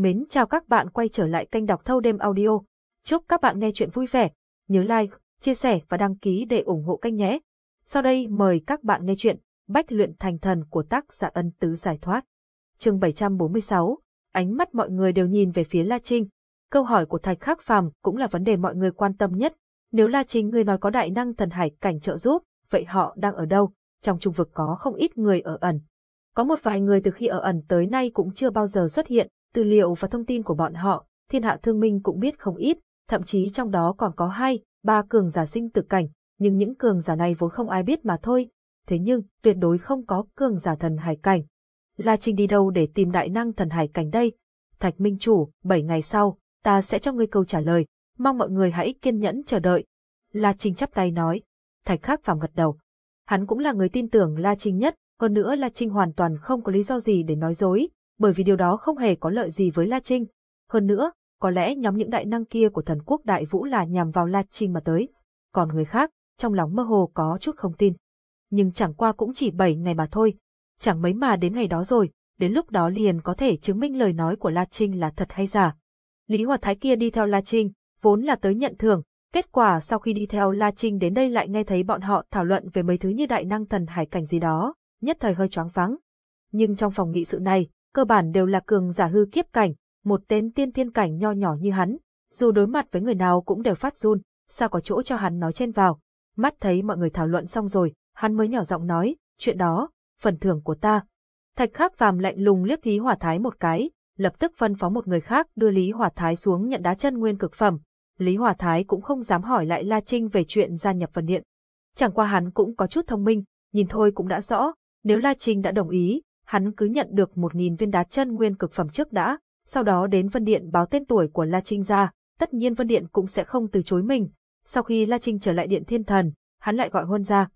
Mến chào các bạn quay trở lại kênh đọc thâu đêm audio. Chúc các bạn nghe chuyện vui vẻ. Nhớ like, chia sẻ và đăng ký để ủng hộ kênh nhé. Sau đây mời các bạn nghe chuyện Bách luyện thành thần của tác giả ân tứ giải thoát. chương 746, ánh mắt mọi người đều nhìn về phía La Trinh. Câu hỏi của Thạch Khắc Phàm cũng là vấn đề mọi người quan tâm nhất. Nếu La Trinh người nói có đại năng thần hải cảnh trợ giúp, vậy họ đang ở đâu? Trong trung vực có không ít người ở ẩn. Có một vài người từ khi ở ẩn tới nay cũng chưa bao giờ xuất hiện, tư liệu và thông tin của bọn họ, thiên hạ thương minh cũng biết không ít, thậm chí trong đó còn có hai, ba cường giả sinh tử cảnh, nhưng những cường giả này vốn không ai biết mà thôi. Thế nhưng, tuyệt đối không có cường giả thần hải cảnh. La Trinh đi đâu để tìm đại năng thần hải cảnh đây? Thạch Minh Chủ, bảy ngày sau, ta sẽ cho ngươi câu trả lời, mong mọi người hãy kiên nhẫn chờ đợi. La Trinh chắp tay nói. Thạch Khắc Phàm gật đầu. Hắn cũng là người tin tưởng La Trinh nhất, hơn nữa La Trinh hoàn toàn không có lý do gì để nói dối, bởi vì điều đó không hề có lợi gì với La Trinh. Hơn nữa, có lẽ nhóm những đại năng kia của thần quốc đại vũ là nhằm vào La Trinh mà tới. Còn người khác, trong lòng mơ hồ có chút không tin. Nhưng chẳng qua cũng chỉ 7 ngày mà thôi. Chẳng mấy mà đến ngày đó rồi, đến lúc đó liền có thể chứng minh lời nói của La Trinh là thật hay giả. Lý Hòa Thái kia đi theo La Trinh, vốn là tới nhận thưởng, kết quả sau khi đi theo La Trinh đến đây lại nghe thấy bọn họ thảo luận về mấy thứ như đại năng thần hải cảnh gì đó, nhất thời hơi choáng váng. Nhưng trong phòng nghị sự này, cơ bản đều là cường giả hư kiếp cảnh, một tên tiên thiên cảnh nho nhỏ như hắn, dù đối mặt với người nào cũng đều phát run, sao có chỗ cho hắn nói chen vào. Mắt thấy mọi người thảo luận xong rồi, hắn mới nhỏ giọng nói, chuyện đó, phần thưởng của ta. Thạch khắc phàm lạnh lùng liếc Lý Hỏa Thái một cái, lập tức phân phó một người khác đưa Lý Hỏa Thái xuống nhận đá chân nguyên cực phẩm. Lý Hỏa Thái cũng không dám hỏi lại La Trinh về chuyện gia nhập phần điện. Chẳng qua hắn cũng có chút thông minh, nhìn thôi cũng đã rõ, nếu La Trinh đã đồng ý, hắn cứ nhận được một nghìn viên đá chân nguyên cực phẩm trước đã, sau đó đến Vân Điện báo tên tuổi của La Trinh ra, tất nhiên Vân Điện cũng sẽ không từ chối mình. Sau khi La Trinh trở lại Điện Thiên Thần, hắn lại gọi Huân ra.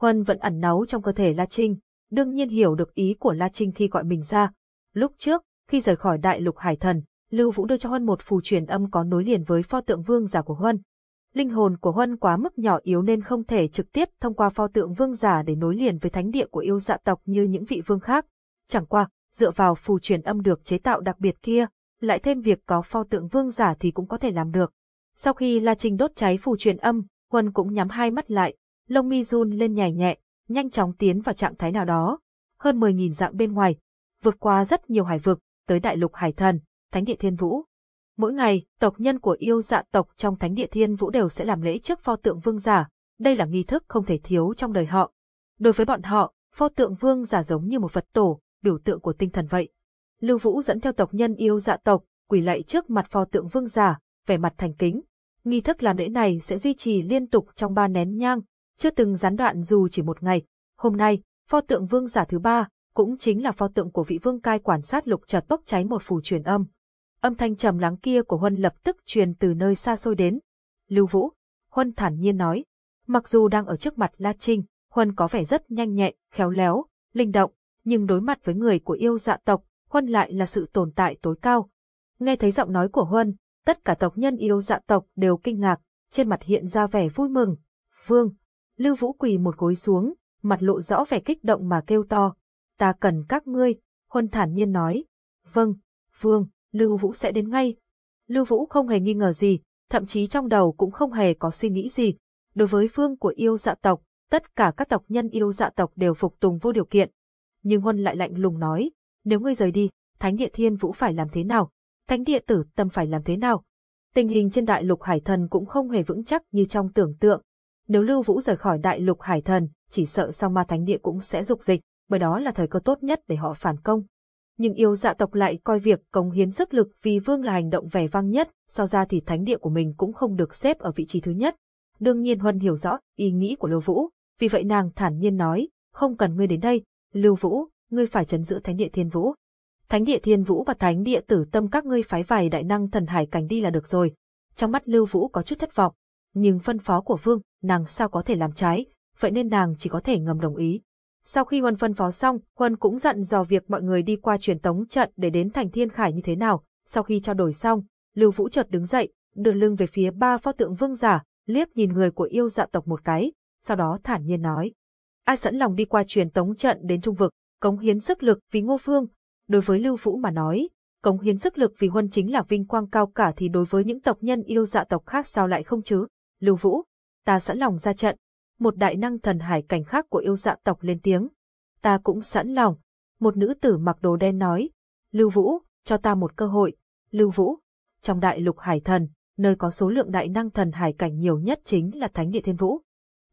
Huân vẫn ẩn náu trong cơ thể La Trinh, đương nhiên hiểu được ý của La Trinh khi gọi mình ra. Lúc trước, khi rời khỏi Đại Lục Hải Thần, Lưu Vũ đưa cho Huân một phù truyền âm có nối liền với pho tượng vương giả của Huân. Linh hồn của Huân quá mức nhỏ yếu nên không thể trực tiếp thông qua pho tượng vương giả để nối liền với thánh địa của yêu dạ tộc như những vị vương khác. Chẳng qua, dựa vào phù truyền âm được chế tạo đặc biệt kia, lại thêm việc có pho tượng vương giả thì cũng có thể làm được. Sau khi La Trinh đốt cháy phù truyền âm, Huân cũng nhắm hai mắt lại, lông mi run lên nhảy nhẹ, nhanh chóng tiến vào trạng thái nào đó. Hơn 10.000 dạng bên ngoài, vượt qua rất nhiều hải vực, tới đại lục hải thần, thánh địa thiên vũ. Mỗi ngày, tộc nhân của yêu dạ tộc trong thánh địa thiên vũ đều sẽ làm lễ trước pho tượng vương giả, đây là nghi thức không thể thiếu trong đời họ. Đối với bọn họ, pho tượng vương giả giống như một vật tổ, biểu tượng của tinh thần vậy. Lưu Vũ dẫn theo tộc nhân yêu dạ tộc, quỳ lạy trước mặt pho tượng vương giả, vẻ mặt thành kính. Nghi thức làm lễ này sẽ duy trì liên tục trong ba nén nhang, chưa từng gián đoạn dù chỉ một ngày. Hôm nay, pho tượng vương giả thứ ba, cũng chính là pho tượng của vị vương cai quản sát lục chợt bốc cháy một phù truyền âm. Âm thanh trầm lắng kia của Huân lập tức truyền từ nơi xa xôi đến. Lưu Vũ, Huân thản nhiên nói. Mặc dù đang ở trước mặt La Trinh, Huân có vẻ rất nhanh nhẹn, khéo léo, linh động, nhưng đối mặt với người của yêu dạ tộc, Huân lại là sự tồn tại tối cao. Nghe thấy giọng nói của Huân, tất cả tộc nhân yêu dạ tộc đều kinh ngạc, trên mặt hiện ra vẻ vui mừng. Vương, Lưu Vũ quỳ một gối xuống, mặt lộ rõ vẻ kích động mà kêu to. Ta cần các ngươi, Huân thản nhiên nói. Vâng, Vương, Lưu Vũ sẽ đến ngay. Lưu Vũ không hề nghi ngờ gì, thậm chí trong đầu cũng không hề có suy nghĩ gì. Đối với vương của yêu dạ tộc, tất cả các tộc nhân yêu dạ tộc đều phục tùng vô điều kiện. Nhưng Huân lại lạnh lùng nói, nếu ngươi rời đi, Thánh địa Thiên Vũ phải làm thế nào? Thánh địa tử tâm phải làm thế nào? Tình hình trên đại lục Hải Thần cũng không hề vững chắc như trong tưởng tượng. Nếu Lưu Vũ rời khỏi đại lục Hải Thần, chỉ sợ sau ma thánh địa cũng sẽ dục dịch, bởi đó là thời cơ tốt nhất để họ phản công nhưng yêu dạ tộc lại coi việc cống hiến sức lực vì vương là hành động vẻ vang nhất, so ra thì thánh địa của mình cũng không được xếp ở vị trí thứ nhất. Đương nhiên Huân hiểu rõ ý nghĩ của Lưu Vũ, vì vậy nàng thản nhiên nói, không cần ngươi đến đây, Lưu Vũ, ngươi phải chấn giữ thánh địa thiên vũ. Thánh địa thiên vũ và thánh địa tử tâm các ngươi phái vài đại năng thần hải cảnh đi là được rồi. Trong mắt Lưu Vũ có chút thất vọng, nhưng phân phó của vương, nàng sao có thể làm trái, vậy nên nàng chỉ có thể ngầm đồng ý. Sau khi Huân phân phó xong, Huân cũng dặn dò việc mọi người đi qua truyền tống trận để đến thành Thiên Khải như thế nào. Sau khi trao đổi xong, Lưu Vũ chợt đứng dậy, đưa lưng về phía ba pho tượng vương giả, liếc nhìn người của yêu dạ tộc một cái, sau đó thản nhiên nói. Ai sẵn lòng đi qua truyền tống trận đến trung vực, cống hiến sức lực vì ngô phương. Đối với Lưu Vũ mà nói, cống hiến sức lực vì huân chính là vinh quang cao cả thì đối với những tộc nhân yêu dạ tộc khác sao lại không chứ? Lưu Vũ, ta sẵn lòng ra trận. Một đại năng thần hải cảnh khác của yêu dạ tộc lên tiếng. Ta cũng sẵn lòng. Một nữ tử mặc đồ đen nói. Lưu Vũ, cho ta một cơ hội. Lưu Vũ, trong đại lục hải thần, nơi có số lượng đại năng thần hải cảnh nhiều nhất chính là Thánh địa Thiên Vũ.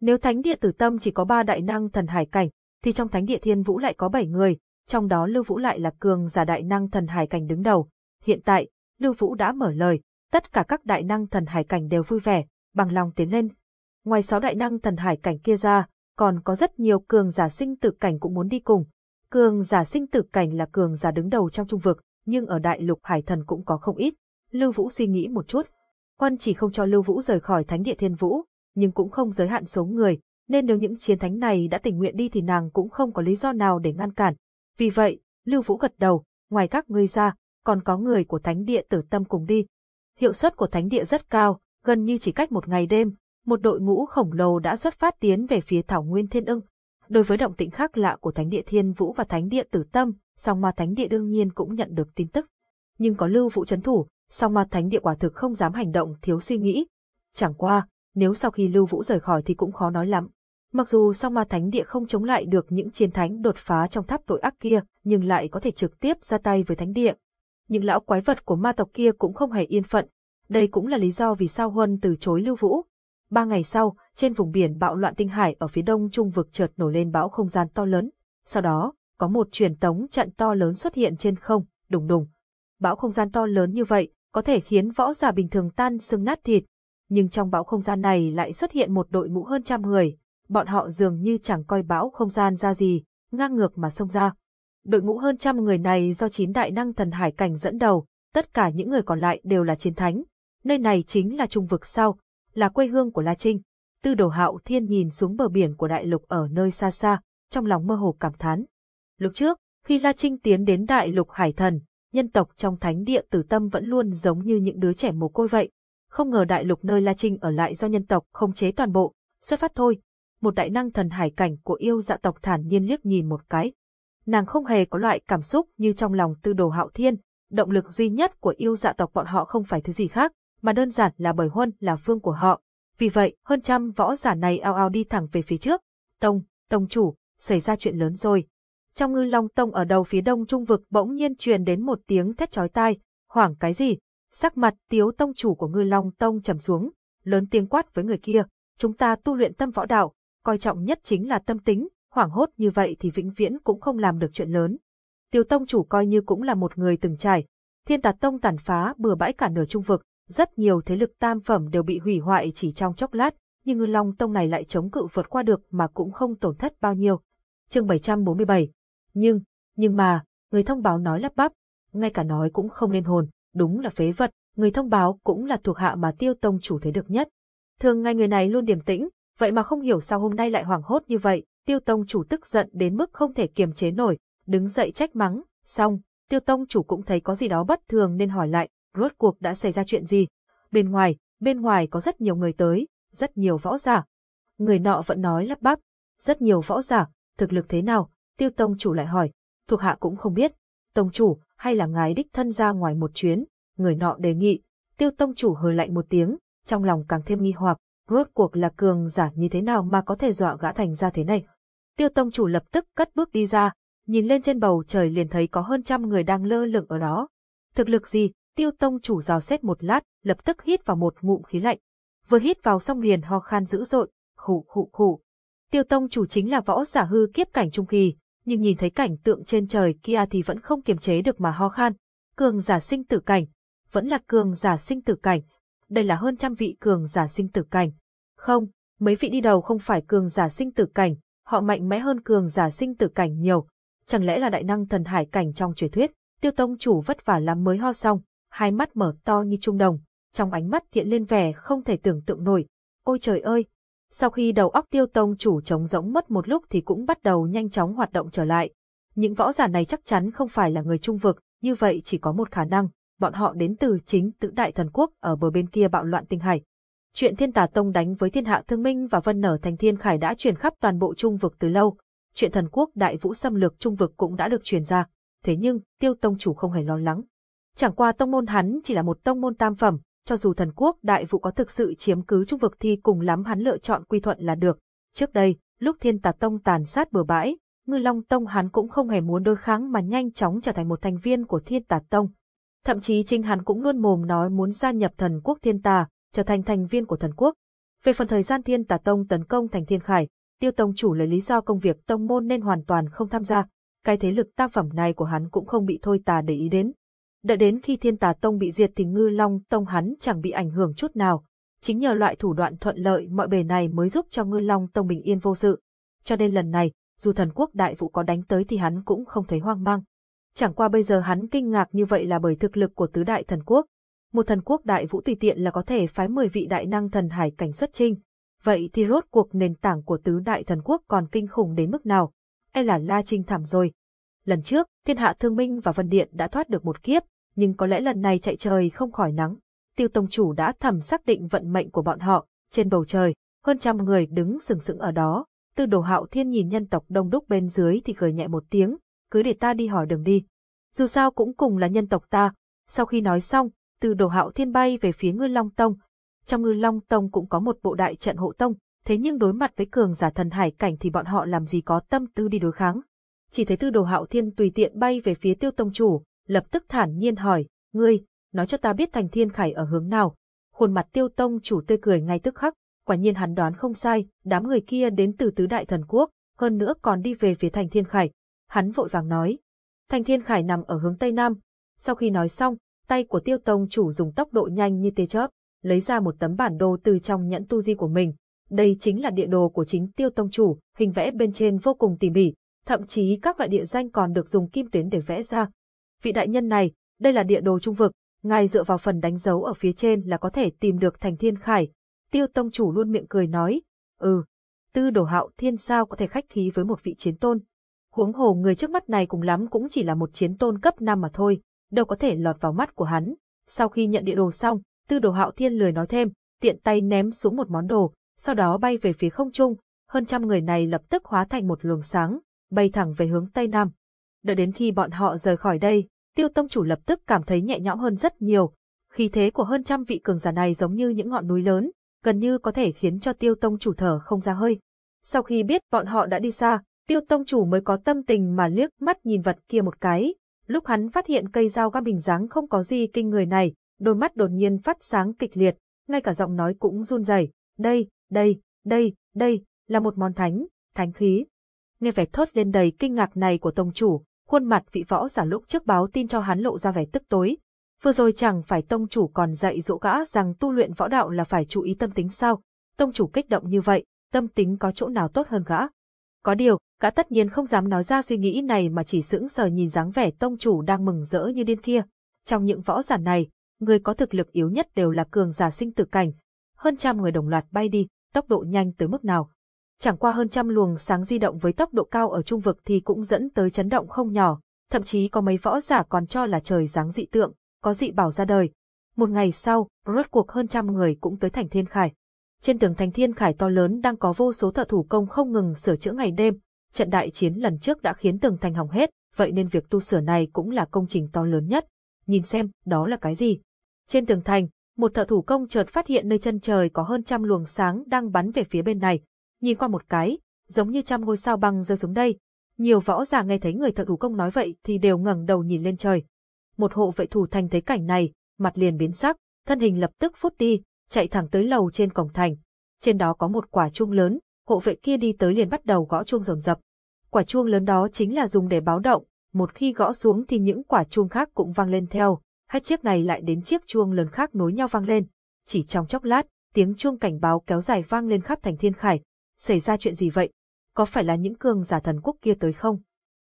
Nếu Thánh địa Tử Tâm chỉ có ba đại năng thần hải cảnh, thì trong Thánh địa Thiên Vũ lại có bảy người, trong đó Lưu Vũ lại là cường giả đại năng thần hải cảnh đứng đầu. Hiện tại, Lưu Vũ đã mở lời, tất cả các đại năng thần hải cảnh đều vui vẻ, bằng lòng tiến lên. Ngoài sáu đại năng thần hải cảnh kia ra, còn có rất nhiều cường giả sinh tử cảnh cũng muốn đi cùng. Cường giả sinh tử cảnh là cường giả đứng đầu trong trung vực, nhưng ở đại lục hải thần cũng có không ít. Lưu Vũ suy nghĩ một chút. Quân chỉ không cho Lưu Vũ rời khỏi thánh địa thiên vũ, nhưng cũng không giới hạn số người, nên nếu những chiến thánh này đã tình nguyện đi thì nàng cũng không có lý do nào để ngăn cản. Vì vậy, Lưu Vũ gật đầu, ngoài các ngươi ra, còn có người của thánh địa tử tâm cùng đi. Hiệu suất của thánh địa rất cao, gần như chỉ cách một ngày đêm, một đội ngũ khổng lồ đã xuất phát tiến về phía thảo nguyên thiên ưng. Đối với động tĩnh khác lạ của thánh địa thiên vũ và thánh địa tử tâm, song ma thánh địa đương nhiên cũng nhận được tin tức. Nhưng có lưu vũ chấn thủ, song ma thánh địa quả thực không dám hành động thiếu suy nghĩ. Chẳng qua, nếu sau khi lưu vũ rời khỏi thì cũng khó nói lắm. Mặc dù song ma thánh địa không chống lại được những chiến thánh đột phá trong tháp tội ác kia, nhưng lại có thể trực tiếp ra tay với thánh địa. Những lão quái vật của ma tộc kia cũng không hề yên phận. Đây cũng là lý do vì sao Huân từ chối lưu vũ. Ba ngày sau, trên vùng biển bạo loạn tinh hải ở phía đông trung vực chợt nổi lên bão không gian to lớn. Sau đó, có một truyền tống trận to lớn xuất hiện trên không, đùng đùng. Bão không gian to lớn như vậy, có thể khiến võ giả bình thường tan xương nát thịt. Nhưng trong bão không gian này lại xuất hiện một đội ngũ hơn trăm người, bọn họ dường như chẳng coi bão không gian ra gì, ngang ngược mà xông ra. Đội ngũ hơn trăm người này do chín đại năng thần hải cảnh dẫn đầu, tất cả những người còn lại đều là chiến thánh. Nơi này chính là trung vực sau, là quê hương của La Trinh. Tư đồ hạo thiên nhìn xuống bờ biển của đại lục ở nơi xa xa, trong lòng mơ hồ cảm thán. Lúc trước, khi La Trinh tiến đến đại lục hải thần, nhân tộc trong thánh địa tử tâm vẫn luôn giống như những đứa trẻ mồ côi vậy. Không ngờ đại lục nơi La Trinh ở lại do nhân tộc không chế toàn bộ, xuất phát thôi. Một đại năng thần hải cảnh của yêu dạ tộc thản nhiên liếc nhìn một cái. Nàng không hề có loại cảm xúc như trong lòng tư đồ hạo thiên, động lực duy nhất của yêu dạ tộc bọn họ không phải thứ gì khác, mà đơn giản là bởi huân là vương của họ. Vì vậy, hơn trăm võ giả này ao ao đi thẳng về phía trước. Tông, tông chủ, xảy ra chuyện lớn rồi. Trong ngư long tông ở đầu phía đông trung vực bỗng nhiên truyền đến một tiếng thét chói tai, hoảng cái gì? Sắc mặt tiếu tông chủ của ngư long tông trầm xuống, lớn tiếng quát với người kia, chúng ta tu luyện tâm võ đạo, coi trọng nhất chính là tâm tính, hoảng hốt như vậy thì vĩnh viễn cũng không làm được chuyện lớn. Tiếu tông chủ coi như cũng là một người từng trải, thiên tạt tông tàn phá bừa bãi cả nửa trung vực, rất nhiều thế lực tam phẩm đều bị hủy hoại chỉ trong chốc lát, nhưng ngư long tông này lại chống cự vượt qua được mà cũng không tổn thất bao nhiêu. Chương 747 Nhưng, nhưng mà, người thông báo nói lắp bắp, ngay cả nói cũng không nên hồn, đúng là phế vật, người thông báo cũng là thuộc hạ mà tiêu tông chủ thấy được nhất. Thường ngày người này luôn điềm tĩnh, vậy mà không hiểu sao hôm nay lại hoảng hốt như vậy, tiêu tông chủ tức giận đến mức không thể kiềm chế nổi, đứng dậy trách mắng, xong, tiêu tông chủ cũng thấy có gì đó bất thường nên hỏi lại, rốt cuộc đã xảy ra chuyện gì. Bên ngoài, bên ngoài có rất nhiều người tới, rất nhiều võ giả. Người nọ vẫn nói lắp bắp, rất nhiều võ giả, thực lực thế nào, tiêu tông chủ lại hỏi, thuộc hạ cũng không biết, tông chủ, hay là ngài đích thân ra ngoài một chuyến, người nọ đề nghị, tiêu tông chủ hờ lạnh một tiếng, trong lòng càng thêm nghi hoặc, rốt cuộc là cường giả như thế nào mà có thể dọa gã thành ra thế này. Tiêu tông chủ lập tức cất bước đi ra, nhìn lên trên bầu trời liền thấy có hơn trăm người đang lơ lửng ở đó. Thực lực gì, tiêu tông chủ dò xét một lát, lập tức hít vào một ngụm khí lạnh. Vừa hít vào xong liền ho khan dữ dội, khủ khủ khủ. Tiêu tông chủ chính là võ giả hư kiếp cảnh trung kỳ, nhưng nhìn thấy cảnh tượng trên trời kia thì vẫn không kiềm chế được mà ho khan. Cường giả sinh tử cảnh, vẫn là cường giả sinh tử cảnh. Đây là hơn trăm vị cường giả sinh tử cảnh. Không, mấy vị đi đầu không phải cường giả sinh tử cảnh, họ mạnh mẽ hơn cường giả sinh tử cảnh nhiều. Chẳng lẽ là đại năng thần hải cảnh trong truyền thuyết? Tiêu tông chủ vất vả lắm mới ho xong, hai mắt mở to như trung đồng, trong ánh mắt hiện lên vẻ không thể tưởng tượng nổi. Ôi trời ơi! Sau khi đầu óc tiêu tông chủ trống rỗng mất một lúc thì cũng bắt đầu nhanh chóng hoạt động trở lại. Những võ giả này chắc chắn không phải là người trung vực, như vậy chỉ có một khả năng, bọn họ đến từ chính tự đại thần quốc ở bờ bên kia bạo loạn tinh hải. Chuyện thiên tà tông đánh với thiên hạ thương minh và vân nở thành thiên khải đã truyền khắp toàn bộ trung vực từ lâu. Chuyện thần quốc đại vũ xâm lược trung vực cũng đã được truyền ra. Thế nhưng, tiêu tông chủ không hề lo lắng. Chẳng qua tông môn hắn chỉ là một tông môn tam phẩm, cho dù thần quốc đại vụ có thực sự chiếm cứ trung vực thì cùng lắm hắn lựa chọn quy thuận là được. Trước đây, lúc thiên tà tông tàn sát bừa bãi, ngư long tông hắn cũng không hề muốn đối kháng mà nhanh chóng trở thành một thành viên của thiên tà tông. Thậm chí chính hắn cũng luôn mồm nói muốn gia nhập thần quốc thiên tà, trở thành thành viên của thần quốc. Về phần thời gian thiên tà tông tấn công thành thiên khải, tiêu tông chủ lấy lý do công việc tông môn nên hoàn toàn không tham gia, cái thế lực tam phẩm này của hắn cũng không bị thôi tà để ý đến. Đợi đến khi thiên tà tông bị diệt thì ngư long tông hắn chẳng bị ảnh hưởng chút nào. Chính nhờ loại thủ đoạn thuận lợi mọi bề này mới giúp cho ngư long tông bình yên vô sự. Cho nên lần này, dù thần quốc đại vụ có đánh tới thì hắn cũng không thấy hoang mang. Chẳng qua bây giờ hắn kinh ngạc như vậy là bởi thực lực của tứ đại thần quốc. Một thần quốc đại vũ tùy tiện là có thể phái 10 vị đại năng thần hải cảnh xuất trinh. Vậy thì rốt cuộc nền tảng của tứ đại thần quốc còn kinh khủng đến mức nào? E là La Trinh thảm rồi. Lần trước, thiên hạ thương minh và vân điện đã thoát được một kiếp, nhưng có lẽ lần này chạy trời không khỏi nắng. Tiêu Tông Chủ đã thầm xác định vận mệnh của bọn họ, trên bầu trời, hơn trăm người đứng sừng sững ở đó. Tư đồ hạo thiên nhìn nhân tộc đông đúc bên dưới thì cười nhẹ một tiếng, cứ để ta đi hỏi đường đi. Dù sao cũng cùng là nhân tộc ta. Sau khi nói xong, Tư đồ hạo thiên bay về phía ngư long tông. Trong ngư long tông cũng có một bộ đại trận hộ tông, thế nhưng đối mặt với cường giả thần hải cảnh thì bọn họ làm gì có tâm tư đi đối kháng. Chỉ thấy tư đồ hạo thiên tùy tiện bay về phía tiêu tông chủ, lập tức thản nhiên hỏi, ngươi, nói cho ta biết thành thiên khải ở hướng nào. Khuôn mặt tiêu tông chủ tươi cười ngay tức khắc, quả nhiên hắn đoán không sai, đám người kia đến từ tứ đại thần quốc, hơn nữa còn đi về phía thành thiên khải. Hắn vội vàng nói, thành thiên khải nằm ở hướng tây nam. Sau khi nói xong, tay của tiêu tông chủ dùng tốc độ nhanh như tia chớp, lấy ra một tấm bản đồ từ trong nhẫn tu di của mình. Đây chính là địa đồ của chính tiêu tông chủ, hình vẽ bên trên vô cùng tỉ mỉ, thậm chí các loại địa danh còn được dùng kim tuyến để vẽ ra, Vị đại nhân này, đây là địa đồ trung vực, ngài dựa vào phần đánh dấu ở phía trên là có thể tìm được thành thiên khải. Tiêu tông chủ luôn miệng cười nói, ừ, tư đồ hạo thiên sao có thể khách khí với một vị chiến tôn. Huống hồ người trước mắt này cùng lắm cũng chỉ là một chiến tôn cấp 5 mà thôi, đâu có thể lọt vào mắt của hắn. Sau khi nhận địa đồ xong, tư đồ hạo thiên lười nói thêm, tiện tay ném xuống một món đồ, sau đó bay về phía không trung, hơn trăm người này lập tức hóa thành một luồng sáng, bay thẳng về hướng Tây Nam. Đợi đến khi bọn họ rời khỏi đây, tiêu tông chủ lập tức cảm thấy nhẹ nhõm hơn rất nhiều. Khí thế của hơn trăm vị cường giả này giống như những ngọn núi lớn, gần như có thể khiến cho tiêu tông chủ thở không ra hơi. Sau khi biết bọn họ đã đi xa, tiêu tông chủ mới có tâm tình mà liếc mắt nhìn vật kia một cái. Lúc hắn phát hiện cây dao găm bình dáng không có gì kinh người này, đôi mắt đột nhiên phát sáng kịch liệt, ngay cả giọng nói cũng run rẩy. Đây, đây, đây, đây, là một món thánh, thánh khí. Nghe vẻ thốt lên đầy kinh ngạc này của tông chủ, khuôn mặt vị võ giả lúc trước báo tin cho hắn lộ ra vẻ tức tối. Vừa rồi chẳng phải tông chủ còn dạy dỗ gã rằng tu luyện võ đạo là phải chú ý tâm tính sao, tông chủ kích động như vậy, tâm tính có chỗ nào tốt hơn gã. Có điều, gã tất nhiên không dám nói ra suy nghĩ này mà chỉ sững sờ nhìn dáng vẻ tông chủ đang mừng rỡ như điên kia. Trong những võ giả này, người có thực lực yếu nhất đều là cường giả sinh tử cảnh. Hơn trăm người đồng loạt bay đi, tốc độ nhanh tới mức nào. Chẳng qua hơn trăm luồng sáng di động với tốc độ cao ở trung vực thì cũng dẫn tới chấn động không nhỏ, thậm chí có mấy võ giả còn cho là trời dáng dị tượng, có dị bảo ra đời. Một ngày sau, rốt cuộc hơn trăm người cũng tới thành thiên khải. Trên tường thành thiên khải to lớn đang có vô số thợ thủ công không ngừng sửa chữa ngày đêm, trận đại chiến lần trước đã khiến tường thành hỏng hết, vậy nên việc tu sửa này cũng là công trình to lớn nhất. Nhìn xem, đó là cái gì? Trên tường thành, một thợ thủ công chợt phát hiện nơi chân trời có hơn trăm luồng sáng đang bắn về phía bên này, nhìn qua một cái, giống như trăm ngôi sao băng rơi xuống đây. Nhiều võ giả nghe thấy người thợ thủ công nói vậy thì đều ngẩng đầu nhìn lên trời. Một hộ vệ thủ thành thấy cảnh này, mặt liền biến sắc, thân hình lập tức phút đi, chạy thẳng tới lầu trên cổng thành. Trên đó có một quả chuông lớn, hộ vệ kia đi tới liền bắt đầu gõ chuông rồn rập. Quả chuông lớn đó chính là dùng để báo động, một khi gõ xuống thì những quả chuông khác cũng vang lên theo, hết chiếc này lại đến chiếc chuông lớn khác nối nhau vang lên. Chỉ trong chốc lát, tiếng chuông cảnh báo kéo dài vang lên khắp thành thiên khải, xảy ra chuyện gì vậy? Có phải là những cường giả thần quốc kia tới không?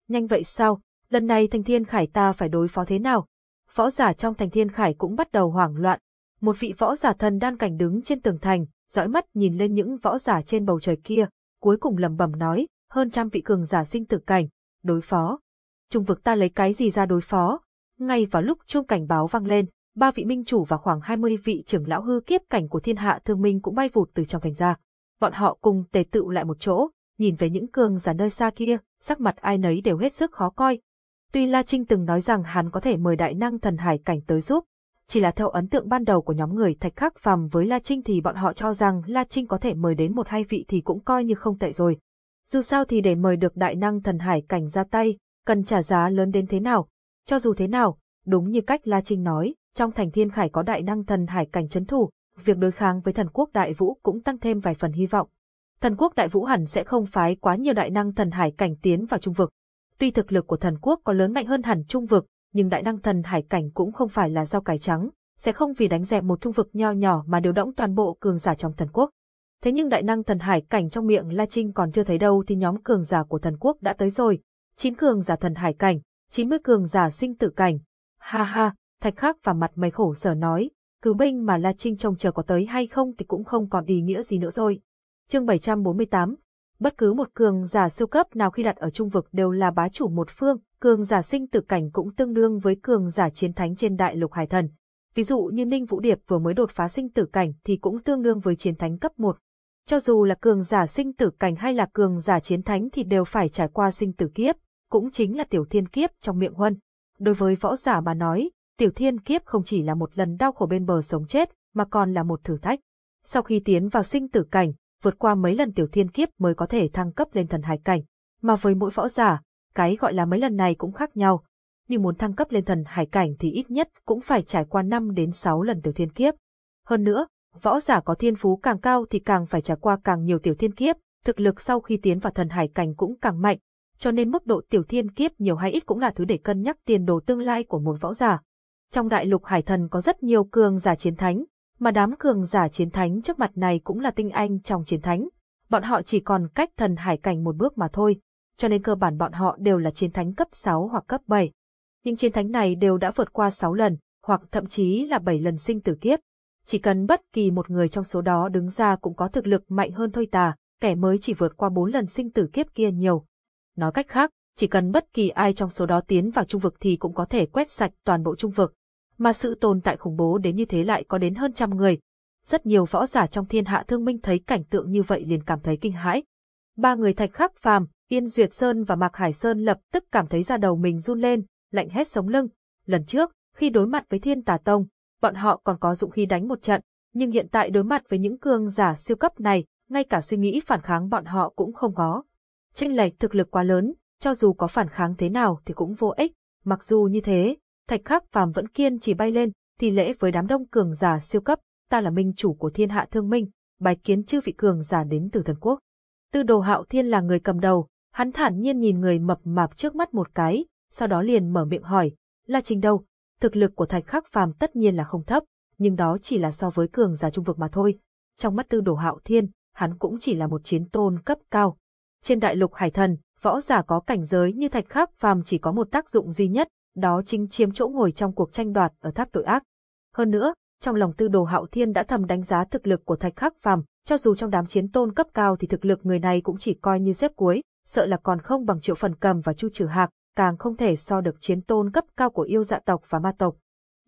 Nhanh vậy sao? Lần này thành thiên khải ta phải đối phó thế nào? Võ giả trong thành thiên khải cũng bắt đầu hoảng loạn. Một vị võ giả thần đan cảnh đứng trên tường thành, dõi mắt nhìn lên những võ giả trên bầu trời kia, cuối cùng lầm bầm nói, hơn trăm vị cường giả sinh tử cảnh, đối phó. Trung vực ta lấy cái gì ra đối phó? Ngay vào lúc chuông cảnh báo vang lên, ba vị minh chủ và khoảng 20 vị trưởng lão hư kiếp cảnh của thiên hạ thương minh cũng bay vụt từ trong thành ra bọn họ cùng tề tựu lại một chỗ, nhìn về những cường giả nơi xa kia, sắc mặt ai nấy đều hết sức khó coi. Tuy La Trinh từng nói rằng hắn có thể mời đại năng thần hải cảnh tới giúp, chỉ là theo ấn tượng ban đầu của nhóm người thạch khắc phàm với La Trinh thì bọn họ cho rằng La Trinh có thể mời đến một hai vị thì cũng coi như không tệ rồi. Dù sao thì để mời được đại năng thần hải cảnh ra tay, cần trả giá lớn đến thế nào. Cho dù thế nào, đúng như cách La Trinh nói, trong thành thiên khải có đại năng thần hải cảnh chấn thủ, việc đối kháng với thần quốc đại vũ cũng tăng thêm vài phần hy vọng. Thần quốc đại vũ hẳn sẽ không phái quá nhiều đại năng thần hải cảnh tiến vào trung vực. Tuy thực lực của thần quốc có lớn mạnh hơn hẳn trung vực, nhưng đại năng thần hải cảnh cũng không phải là rau cải trắng, sẽ không vì đánh dẹp một trung vực nho nhỏ mà điều động toàn bộ cường giả trong thần quốc. Thế nhưng đại năng thần hải cảnh trong miệng La Trinh còn chưa thấy đâu thì nhóm cường giả của thần quốc đã tới rồi. Chín cường giả thần hải cảnh, 90 cường giả sinh tử cảnh. Ha ha, thạch khắc và mặt mày khổ sở nói, cứu binh mà La Trinh trông chờ có tới hay không thì cũng không còn ý nghĩa gì nữa rồi. Chương 748 Bất cứ một cường giả siêu cấp nào khi đặt ở trung vực đều là bá chủ một phương, cường giả sinh tử cảnh cũng tương đương với cường giả chiến thánh trên đại lục hải thần. Ví dụ như Ninh Vũ Điệp vừa mới đột phá sinh tử cảnh thì cũng tương đương với chiến thánh cấp 1. Cho dù là cường giả sinh tử cảnh hay là cường giả chiến thánh thì đều phải trải qua sinh tử kiếp, cũng chính là tiểu thiên kiếp trong miệng huân. Đối với võ giả mà nói, tiểu thiên kiếp không chỉ là một lần đau khổ bên bờ sống chết, mà còn là một thử thách. Sau khi tiến vào sinh tử cảnh, vượt qua mấy lần tiểu thiên kiếp mới có thể thăng cấp lên thần hải cảnh. Mà với mỗi võ giả, cái gọi là mấy lần này cũng khác nhau. Nhưng muốn thăng cấp lên thần hải cảnh thì ít nhất cũng phải trải qua 5 đến 6 lần tiểu thiên kiếp. Hơn nữa, võ giả có thiên phú càng cao thì càng phải trải qua càng nhiều tiểu thiên kiếp, thực lực sau khi tiến vào thần hải cảnh cũng càng mạnh, cho nên mức độ tiểu thiên kiếp nhiều hay ít cũng là thứ để cân nhắc tiền đồ tương lai của một võ giả. Trong đại lục hải thần có rất nhiều cường giả chiến thánh, mà đám cường giả chiến thánh trước mặt này cũng là tinh anh trong chiến thánh. Bọn họ chỉ còn cách thần hải cảnh một bước mà thôi, cho nên cơ bản bọn họ đều là chiến thánh cấp 6 hoặc cấp 7. Những chiến thánh này đều đã vượt qua 6 lần, hoặc thậm chí là 7 lần sinh tử kiếp. Chỉ cần bất kỳ một người trong số đó đứng ra cũng có thực lực mạnh hơn thôi tà, kẻ mới chỉ vượt qua 4 lần sinh tử kiếp kia nhiều. Nói cách khác, chỉ cần bất kỳ ai trong số đó tiến vào trung vực thì cũng có thể quét sạch toàn bộ trung vực, mà sự tồn tại khủng bố đến như thế lại có đến hơn trăm người. Rất nhiều võ giả trong thiên hạ thương minh thấy cảnh tượng như vậy liền cảm thấy kinh hãi. Ba người thạch khắc phàm, Yên Duyệt Sơn và Mạc Hải Sơn lập tức cảm thấy da đầu mình run lên, lạnh hết sống lưng. Lần trước, khi đối mặt với thiên tà tông, bọn họ còn có dụng khí đánh một trận, nhưng hiện tại đối mặt với những cường giả siêu cấp này, ngay cả suy nghĩ phản kháng bọn họ cũng không có. Tranh lệch thực lực quá lớn, cho dù có phản kháng thế nào thì cũng vô ích, mặc dù như thế, thạch khắc phàm vẫn kiên trì bay lên, thì lễ với đám đông cường giả siêu cấp, ta là minh chủ của thiên hạ thương minh, bài kiến chư vị cường giả đến từ thần quốc. Tư đồ hạo thiên là người cầm đầu, hắn thản nhiên nhìn người mập mạp trước mắt một cái, sau đó liền mở miệng hỏi, là trình đâu? Thực lực của thạch khắc phàm tất nhiên là không thấp, nhưng đó chỉ là so với cường giả trung vực mà thôi. Trong mắt tư đồ hạo thiên, hắn cũng chỉ là một chiến tôn cấp cao. Trên đại lục hải thần, võ giả có cảnh giới như thạch khắc phàm chỉ có một tác dụng duy nhất, đó chính chiếm chỗ ngồi trong cuộc tranh đoạt ở tháp tội ác. Hơn nữa, trong lòng tư đồ hạo thiên đã thầm đánh giá thực lực của thạch khắc phàm, cho dù trong đám chiến tôn cấp cao thì thực lực người này cũng chỉ coi như xếp cuối, sợ là còn không bằng triệu phần cầm và chu trừ hạc, càng không thể so được chiến tôn cấp cao của yêu dạ tộc và ma tộc.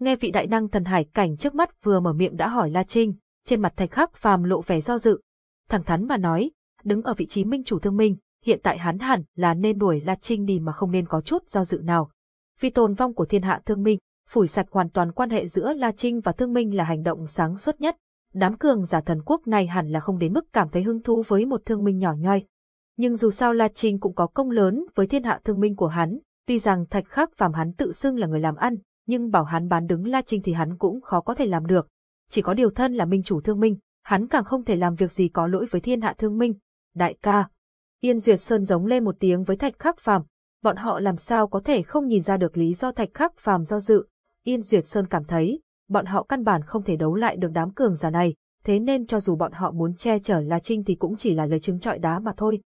Nghe vị đại năng thần hải cảnh trước mắt vừa mở miệng đã hỏi La Trinh, trên mặt thạch khắc phàm lộ vẻ do dự. Thẳng thắn mà nói, đứng ở vị trí minh chủ thương minh, hiện tại hắn hẳn là nên đuổi La Trinh đi mà không nên có chút do dự nào. Vì tồn vong của thiên hạ thương minh, phủi sạch hoàn toàn quan hệ giữa La Trinh và thương minh là hành động sáng suốt nhất. Đám cường giả thần quốc này hẳn là không đến mức cảm thấy hứng thú với một thương minh nhỏ nhoi. Nhưng dù sao La Trinh cũng có công lớn với thiên hạ thương minh của hắn, tuy rằng thạch khắc phàm hắn tự xưng là người làm ăn, nhưng bảo hắn bán đứng La Trinh thì hắn cũng khó có thể làm được. Chỉ có điều thân là minh chủ thương minh, hắn càng không thể làm việc gì có lỗi với thiên hạ thương minh. Đại ca, Yên Duyệt Sơn giống lên một tiếng với thạch khắc phàm, bọn họ làm sao có thể không nhìn ra được lý do thạch khắc phàm do dự. Yên Duyệt Sơn cảm thấy, bọn họ căn bản không thể đấu lại được đám cường giả này, thế nên cho dù bọn họ muốn che chở La Trinh thì cũng chỉ là lời chứng trọi đá mà thôi.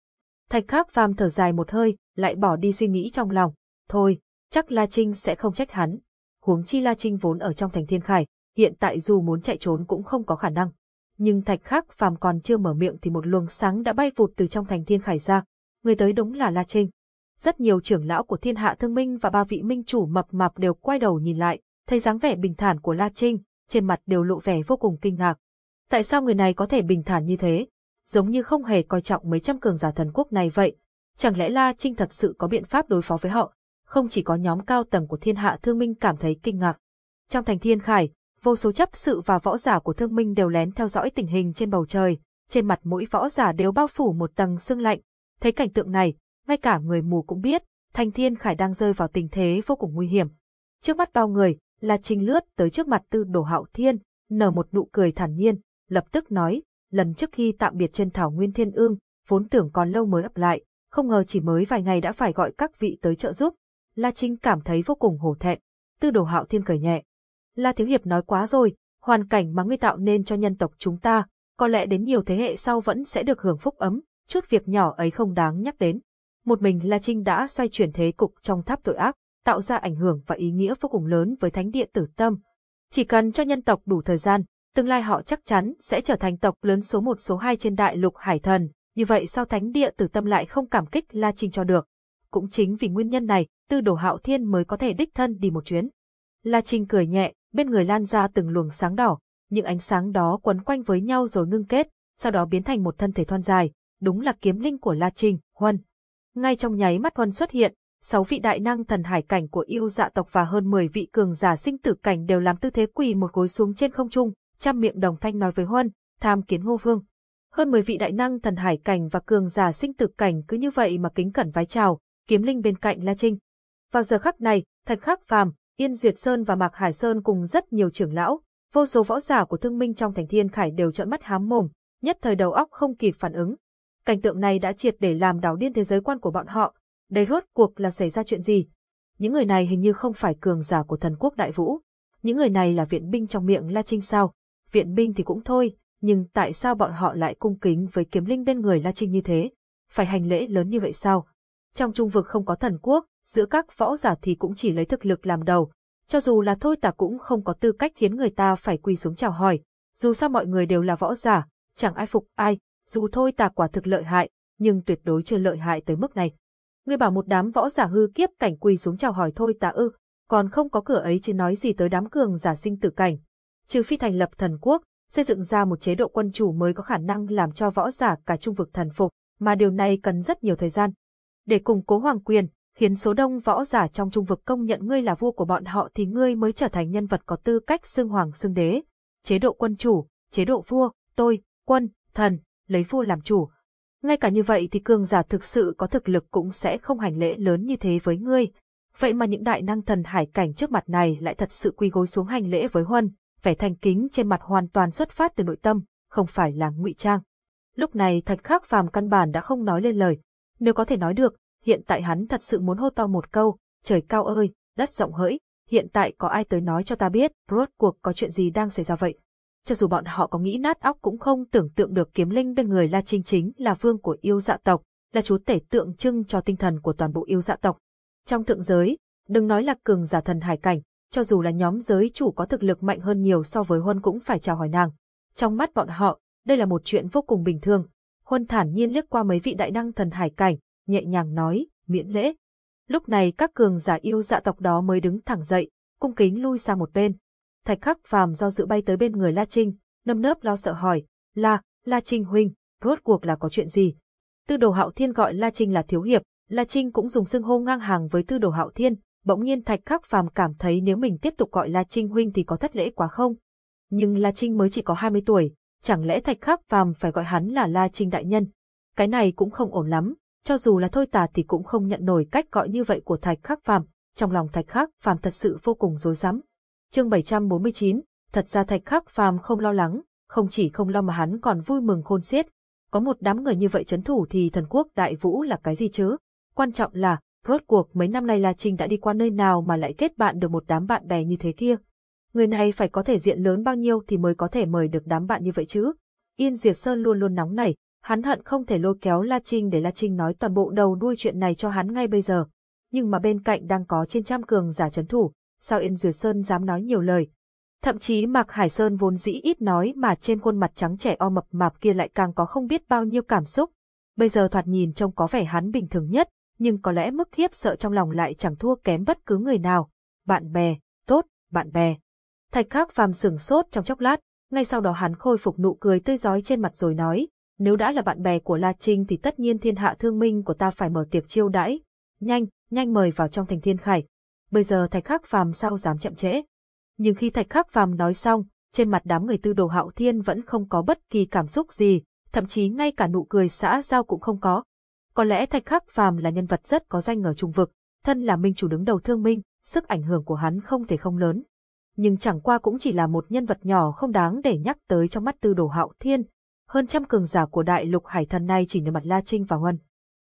Thạch khắc phàm thở dài một hơi, lại bỏ đi suy nghĩ trong lòng. Thôi, chắc La Trinh sẽ không trách hắn. Huống chi La Trinh vốn ở trong thành thiên khải, hiện tại dù muốn chạy trốn cũng không có khả năng. Nhưng thạch khắc phàm còn chưa mở miệng thì một luồng sáng đã bay vụt từ trong thành thiên khải ra. Người tới đúng là La Trinh rất nhiều trưởng lão của thiên hạ thương minh và ba vị minh chủ mập mạp đều quay đầu nhìn lại, thấy dáng vẻ bình thản của La Trinh, trên mặt đều lộ vẻ vô cùng kinh ngạc. Tại sao người này có thể bình thản như thế? Giống như không hề coi trọng mấy trăm cường giả thần quốc này vậy. Chẳng lẽ La Trinh thật sự có biện pháp đối phó với họ? không chỉ có nhóm cao tầng của thiên hạ thương minh cảm thấy kinh ngạc. Trong thành thiên khải, vô số chấp sự và võ giả của thương minh đều lén theo dõi tình hình trên bầu trời, trên mặt mỗi võ giả đều bao phủ một tầng sương lạnh. Thấy cảnh tượng này, ngay cả người mù cũng biết, thành thiên khải đang rơi vào tình thế vô cùng nguy hiểm. Trước mắt bao người, là Trình lướt tới trước mặt tư đồ hạo thiên, nở một nụ cười thản nhiên, lập tức nói, lần trước khi tạm biệt trên thảo nguyên thiên ương, vốn tưởng còn lâu mới ấp lại, không ngờ chỉ mới vài ngày đã phải gọi các vị tới trợ giúp. La Trinh cảm thấy vô cùng hổ thẹn. Tư đồ hạo thiên cười nhẹ. La Thiếu Hiệp nói quá rồi, hoàn cảnh mà ngươi tạo nên cho nhân tộc chúng ta, có lẽ đến nhiều thế hệ sau vẫn sẽ được hưởng phúc ấm, chút việc nhỏ ấy không đáng nhắc đến. Một mình La Trinh đã xoay chuyển thế cục trong tháp tội ác, tạo ra ảnh hưởng và ý nghĩa vô cùng lớn với thánh địa tử tâm. Chỉ cần cho nhân tộc đủ thời gian, tương lai họ chắc chắn sẽ trở thành tộc lớn số một số hai trên đại lục hải thần, như vậy sao thánh địa tử tâm lại không cảm kích La Trinh cho được. Cũng chính vì nguyên nhân này, tư đồ hạo thiên mới có thể đích thân đi một chuyến. La Trinh cười nhẹ, bên người lan ra từng luồng sáng đỏ, những ánh sáng đó quấn quanh với nhau rồi ngưng kết, sau đó biến thành một thân thể thon dài, đúng là kiếm linh của La Trinh, Huân. Ngay trong nháy mắt Huân xuất hiện, sáu vị đại năng thần hải cảnh của yêu dạ tộc và hơn 10 vị cường giả sinh tử cảnh đều làm tư thế quỳ một gối xuống trên không trung, trăm miệng đồng thanh nói với Huân, tham kiến ngô vương. Hơn 10 vị đại năng thần hải cảnh và cường giả sinh tử cảnh cứ như vậy mà kính cẩn vái chào, kiếm linh bên cạnh La Trinh. Vào giờ khắc này, thật khắc phàm, Yên Duyệt Sơn và Mạc Hải Sơn cùng rất nhiều trưởng lão, vô số võ giả của thương minh trong thành thiên khải đều trợn mắt hám mồm, nhất thời đầu óc không kịp phản ứng. Cảnh tượng này đã triệt để làm đảo điên thế giới quan của bọn họ, đây rốt cuộc là xảy ra chuyện gì? Những người này hình như không phải cường giả của thần quốc đại vũ. Những người này là viện binh trong miệng La Trinh sao? Viện binh thì cũng thôi, nhưng tại sao bọn họ lại cung kính với kiếm linh bên người La Trinh như thế? Phải hành lễ lớn như vậy sao? Trong trung vực không có thần quốc, giữa các võ giả thì cũng chỉ lấy thực lực làm đầu. Cho dù là thôi ta cũng không có tư cách khiến người ta phải quỳ xuống chào hỏi. Dù sao mọi người đều là võ giả, chẳng ai phục ai, dù thôi tà quả thực lợi hại, nhưng tuyệt đối chưa lợi hại tới mức này. Ngươi bảo một đám võ giả hư kiếp cảnh quỳ xuống chào hỏi thôi tà ư, còn không có cửa ấy chứ nói gì tới đám cường giả sinh tử cảnh. Trừ phi thành lập thần quốc, xây dựng ra một chế độ quân chủ mới có khả năng làm cho võ giả cả trung vực thần phục, mà điều này cần rất nhiều thời gian. Để củng cố hoàng quyền, khiến số đông võ giả trong trung vực công nhận ngươi là vua của bọn họ thì ngươi mới trở thành nhân vật có tư cách xưng hoàng xưng đế. Chế độ quân chủ, chế độ vua, tôi, quân, thần, lấy vua làm chủ, ngay cả như vậy thì cường giả thực sự có thực lực cũng sẽ không hành lễ lớn như thế với ngươi. Vậy mà những đại năng thần hải cảnh trước mặt này lại thật sự quy gối xuống hành lễ với Huân, vẻ thành kính trên mặt hoàn toàn xuất phát từ nội tâm, không phải là ngụy trang. Lúc này thạch khắc phàm căn bản đã không nói lên lời. Nếu có thể nói được, hiện tại hắn thật sự muốn hô to một câu, trời cao ơi, đất rộng hỡi, hiện tại có ai tới nói cho ta biết, rốt cuộc có chuyện gì đang xảy ra vậy cho dù bọn họ có nghĩ nát óc cũng không tưởng tượng được kiếm linh bên người La Trinh chính là vương của yêu dạ tộc, là chúa tể tượng trưng cho tinh thần của toàn bộ yêu dạ tộc. Trong thượng giới, đừng nói là cường giả thần hải cảnh, cho dù là nhóm giới chủ có thực lực mạnh hơn nhiều so với Huân cũng phải chào hỏi nàng. Trong mắt bọn họ, đây là một chuyện vô cùng bình thường. Huân thản nhiên liếc qua mấy vị đại năng thần hải cảnh, nhẹ nhàng nói, miễn lễ. Lúc này các cường giả yêu dạ tộc đó mới đứng thẳng dậy, cung kính lui sang một bên. Thạch khắc phàm do dự bay tới bên người La Trinh, nâm nớp lo sợ hỏi, La, La Trinh huynh, rốt cuộc là có chuyện gì? Tư đồ hạo thiên gọi La Trinh là thiếu hiệp, La Trinh cũng dùng xưng hô ngang hàng với tư đồ hạo thiên, bỗng nhiên thạch khắc phàm cảm thấy nếu mình tiếp tục gọi La Trinh huynh thì có thất lễ quá không? Nhưng La Trinh mới chỉ có 20 tuổi, chẳng lẽ thạch khắc phàm phải gọi hắn là La Trinh đại nhân? Cái này cũng không ổn lắm, cho dù là thôi tà thì cũng không nhận nổi cách gọi như vậy của thạch khắc phàm, trong lòng thạch khắc phàm thật sự vô cùng rối rắm. Chương 749, thật ra Thạch Khắc Phàm không lo lắng, không chỉ không lo mà hắn còn vui mừng khôn xiết. Có một đám người như vậy chấn thủ thì thần quốc đại vũ là cái gì chứ? Quan trọng là, rốt cuộc mấy năm nay La Trinh đã đi qua nơi nào mà lại kết bạn được một đám bạn bè như thế kia. Người này phải có thể diện lớn bao nhiêu thì mới có thể mời được đám bạn như vậy chứ? Yên Duyệt Sơn luôn luôn nóng nảy, hắn hận không thể lôi kéo La Trinh để La Trinh nói toàn bộ đầu đuôi chuyện này cho hắn ngay bây giờ. Nhưng mà bên cạnh đang có trên trăm cường giả chấn thủ, sao Yên Duyệt Sơn dám nói nhiều lời. Thậm chí Mạc Hải Sơn vốn dĩ ít nói mà trên khuôn mặt trắng trẻ o mập mạp kia lại càng có không biết bao nhiêu cảm xúc. Bây giờ thoạt nhìn trông có vẻ hắn bình thường nhất, nhưng có lẽ mức khiếp sợ trong lòng lại chẳng thua kém bất cứ người nào. Bạn bè, tốt, bạn bè. Thạch khắc phàm sừng sốt trong chốc lát, ngay sau đó hắn khôi phục nụ cười tươi giói trên mặt rồi nói, nếu đã là bạn bè của La Trinh thì tất nhiên thiên hạ thương minh của ta phải mở tiệc chiêu đãi. Nhanh, nhanh mời vào trong thành thiên khải. Bây giờ thạch khắc phàm sao dám chậm trễ. Nhưng khi thạch khắc phàm nói xong, trên mặt đám người tư đồ hạo thiên vẫn không có bất kỳ cảm xúc gì, thậm chí ngay cả nụ cười xã giao cũng không có. Có lẽ thạch khắc phàm là nhân vật rất có danh ở trung vực, thân là minh chủ đứng đầu thương minh, sức ảnh hưởng của hắn không thể không lớn. Nhưng chẳng qua cũng chỉ là một nhân vật nhỏ không đáng để nhắc tới trong mắt tư đồ hạo thiên. Hơn trăm cường giả của đại lục hải thần này chỉ nhờ mặt La Trinh và Huân.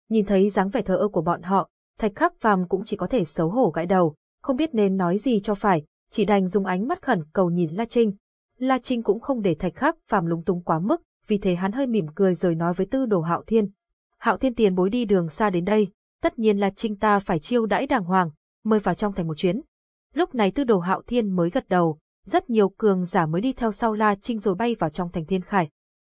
Nhìn thấy dáng vẻ thờ ơ của bọn họ, thạch khắc phàm cũng chỉ có thể xấu hổ gãi đầu, không biết nên nói gì cho phải, chỉ đành dùng ánh mắt khẩn cầu nhìn La Trinh. La Trinh cũng không để thạch khắc phàm lúng túng quá mức, vì thế hắn hơi mỉm cười rồi nói với tư đồ hạo thiên. Hạo thiên tiền bối đi đường xa đến đây, tất nhiên là Trinh ta phải chiêu đãi đàng hoàng, mời vào trong thành một chuyến. Lúc này tư đồ hạo thiên mới gật đầu, rất nhiều cường giả mới đi theo sau La Trinh rồi bay vào trong thành thiên khải.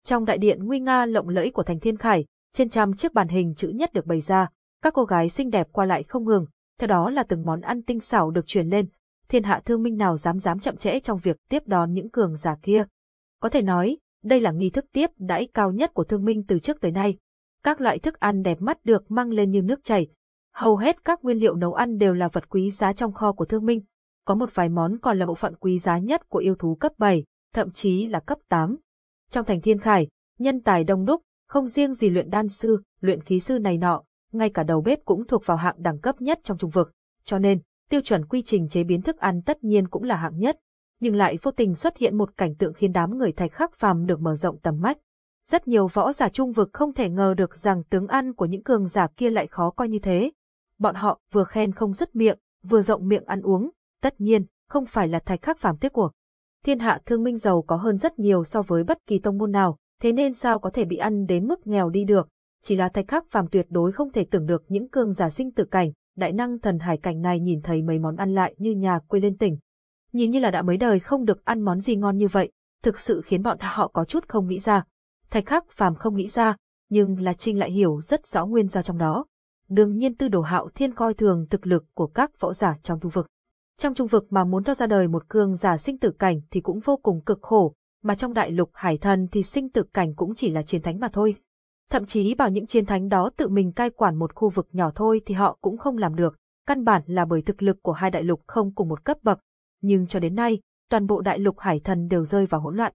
Trong đại điện nguy nga lộng lẫy của thành thiên khải, trên trăm chiếc bàn hình chữ nhất được bày ra, các cô gái xinh đẹp qua lại không ngừng, theo đó là từng món ăn tinh xảo được truyền lên, thiên hạ thương minh nào dám dám chậm trễ trong việc tiếp đón những cường giả kia. Có thể nói, đây là nghi thức tiếp đãi cao nhất của thương minh từ trước tới nay. Các loại thức ăn đẹp mắt được mang lên như nước chảy. Hầu hết các nguyên liệu nấu ăn đều là vật quý giá trong kho của thương minh. Có một vài món còn là bộ phận quý giá nhất của yêu thú cấp 7, thậm chí là cấp 8. Trong thành thiên khải, nhân tài đông đúc, không riêng gì luyện đan sư, luyện khí sư này nọ, ngay cả đầu bếp cũng thuộc vào hạng đẳng cấp nhất trong trung vực. Cho nên, tiêu chuẩn quy trình chế biến thức ăn tất nhiên cũng là hạng nhất nhưng lại vô tình xuất hiện một cảnh tượng khiến đám người thạch khắc phàm được mở rộng tầm mắt. Rất nhiều võ giả trung vực không thể ngờ được rằng tướng ăn của những cường giả kia lại khó coi như thế. Bọn họ vừa khen không dứt miệng, vừa rộng miệng ăn uống, tất nhiên, không phải là thạch khắc phàm tiếc cuộc. Thiên hạ thương minh giàu có hơn rất nhiều so với bất kỳ tông môn nào, thế nên sao có thể bị ăn đến mức nghèo đi được, chỉ là thạch khắc phàm tuyệt đối không thể tưởng được những cương giả sinh tử cảnh, đại năng thần hải cảnh này nhìn thấy mấy món ăn lại như nhà quê lên tỉnh, nhìn như là đã mấy đời không được ăn món gì ngon như vậy, thực sự khiến bọn họ có chút không nghĩ ra. Thạch khắc phàm không nghĩ ra, nhưng là Trinh lại hiểu rất rõ nguyên do trong đó. Đương nhiên tư đồ hạo thiên coi thường thực lực của các võ giả trong thu vực. Trong trung vực mà muốn cho ra đời một cương giả sinh tử cảnh thì cũng vô cùng cực khổ, mà trong đại lục hải thần thì sinh tử cảnh cũng chỉ là chiến thánh mà thôi. Thậm chí bảo những chiến thánh đó tự mình cai quản một khu vực nhỏ thôi thì họ cũng không làm được, căn bản là bởi thực lực của hai đại lục không cùng một cấp bậc, nhưng cho đến nay, toàn bộ đại lục hải thần đều rơi vào hỗn loạn.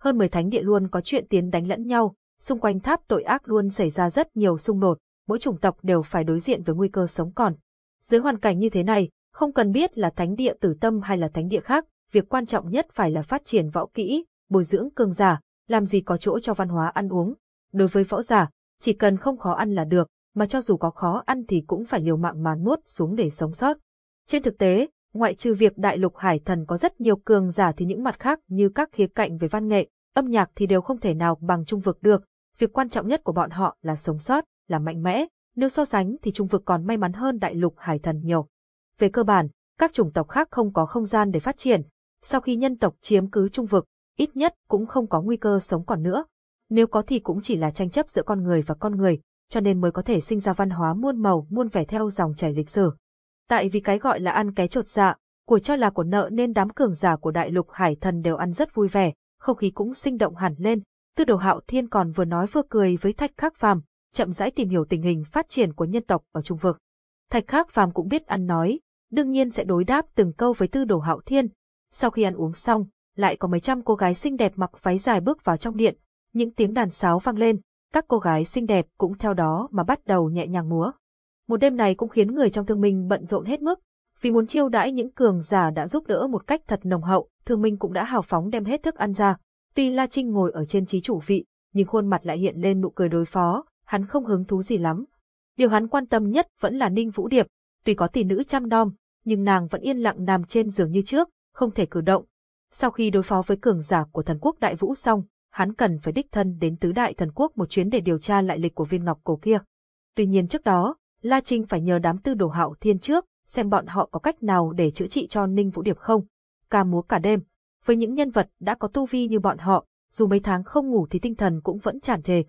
Hơn 10 thánh địa luôn có chuyện tiến đánh lẫn nhau, xung quanh tháp tội ác luôn xảy ra rất nhiều xung đột, mỗi chủng tộc đều phải đối diện với nguy cơ sống còn. Dưới hoàn cảnh như thế này, không cần biết là thánh địa tử tâm hay là thánh địa khác, việc quan trọng nhất phải là phát triển võ kỹ, bồi dưỡng cường giả, làm gì có chỗ cho văn hóa ăn uống. Đối với võ giả, chỉ cần không khó ăn là được, mà cho dù có khó ăn thì cũng phải liều mạng mà nuốt xuống để sống sót. Trên thực tế, ngoại trừ việc đại lục hải thần có rất nhiều cường giả thì những mặt khác như các khía cạnh về văn nghệ, âm nhạc thì đều không thể nào bằng trung vực được. Việc quan trọng nhất của bọn họ là sống sót, là mạnh mẽ, nếu so sánh thì trung vực còn may mắn hơn đại lục hải thần nhiều. Về cơ bản, các chủng tộc khác không có không gian để phát triển. Sau khi nhân tộc chiếm cứ trung vực, ít nhất cũng không có nguy cơ sống còn nữa. Nếu có thì cũng chỉ là tranh chấp giữa con người và con người, cho nên mới có thể sinh ra văn hóa muôn màu muôn vẻ theo dòng chảy lịch sử. Tại vì cái gọi là ăn cái trột dạ, của cho là của nợ nên đám cường giả của đại lục hải thần đều ăn rất vui vẻ, không khí cũng sinh động hẳn lên. Tư đồ hạo thiên còn vừa nói vừa cười với thạch khắc phàm, chậm rãi tìm hiểu tình hình phát triển của nhân tộc ở trung vực. Thạch khắc phàm cũng biết ăn nói, đương nhiên sẽ đối đáp từng câu với tư đồ hạo thiên. Sau khi ăn uống xong, lại có mấy trăm cô gái xinh đẹp mặc váy dài bước vào trong điện, những tiếng đàn sáo vang lên, các cô gái xinh đẹp cũng theo đó mà bắt đầu nhẹ nhàng múa. Một đêm này cũng khiến người trong thương minh bận rộn hết mức, vì muốn chiêu đãi những cường giả đã giúp đỡ một cách thật nồng hậu, thương minh cũng đã hào phóng đem hết thức ăn ra. Tuy La Trinh ngồi ở trên trí chủ vị, nhưng khuôn mặt lại hiện lên nụ cười đối phó, hắn không hứng thú gì lắm. Điều hắn quan tâm nhất vẫn là Ninh Vũ Điệp, tuy có tỷ nữ chăm nom, nhưng nàng vẫn yên lặng nằm trên giường như trước, không thể cử động. Sau khi đối phó với cường giả của thần quốc đại vũ xong, hắn cần phải đích thân đến tứ đại thần quốc một chuyến để điều tra lại lịch của viên ngọc cổ kia. Tuy nhiên trước đó, La Trinh phải nhờ đám tư đồ hạo thiên trước, xem bọn họ có cách nào để chữa trị cho Ninh Vũ Điệp không. Ca múa cả đêm, với những nhân vật đã có tu vi như bọn họ, dù mấy tháng không ngủ thì tinh thần cũng vẫn tràn trề.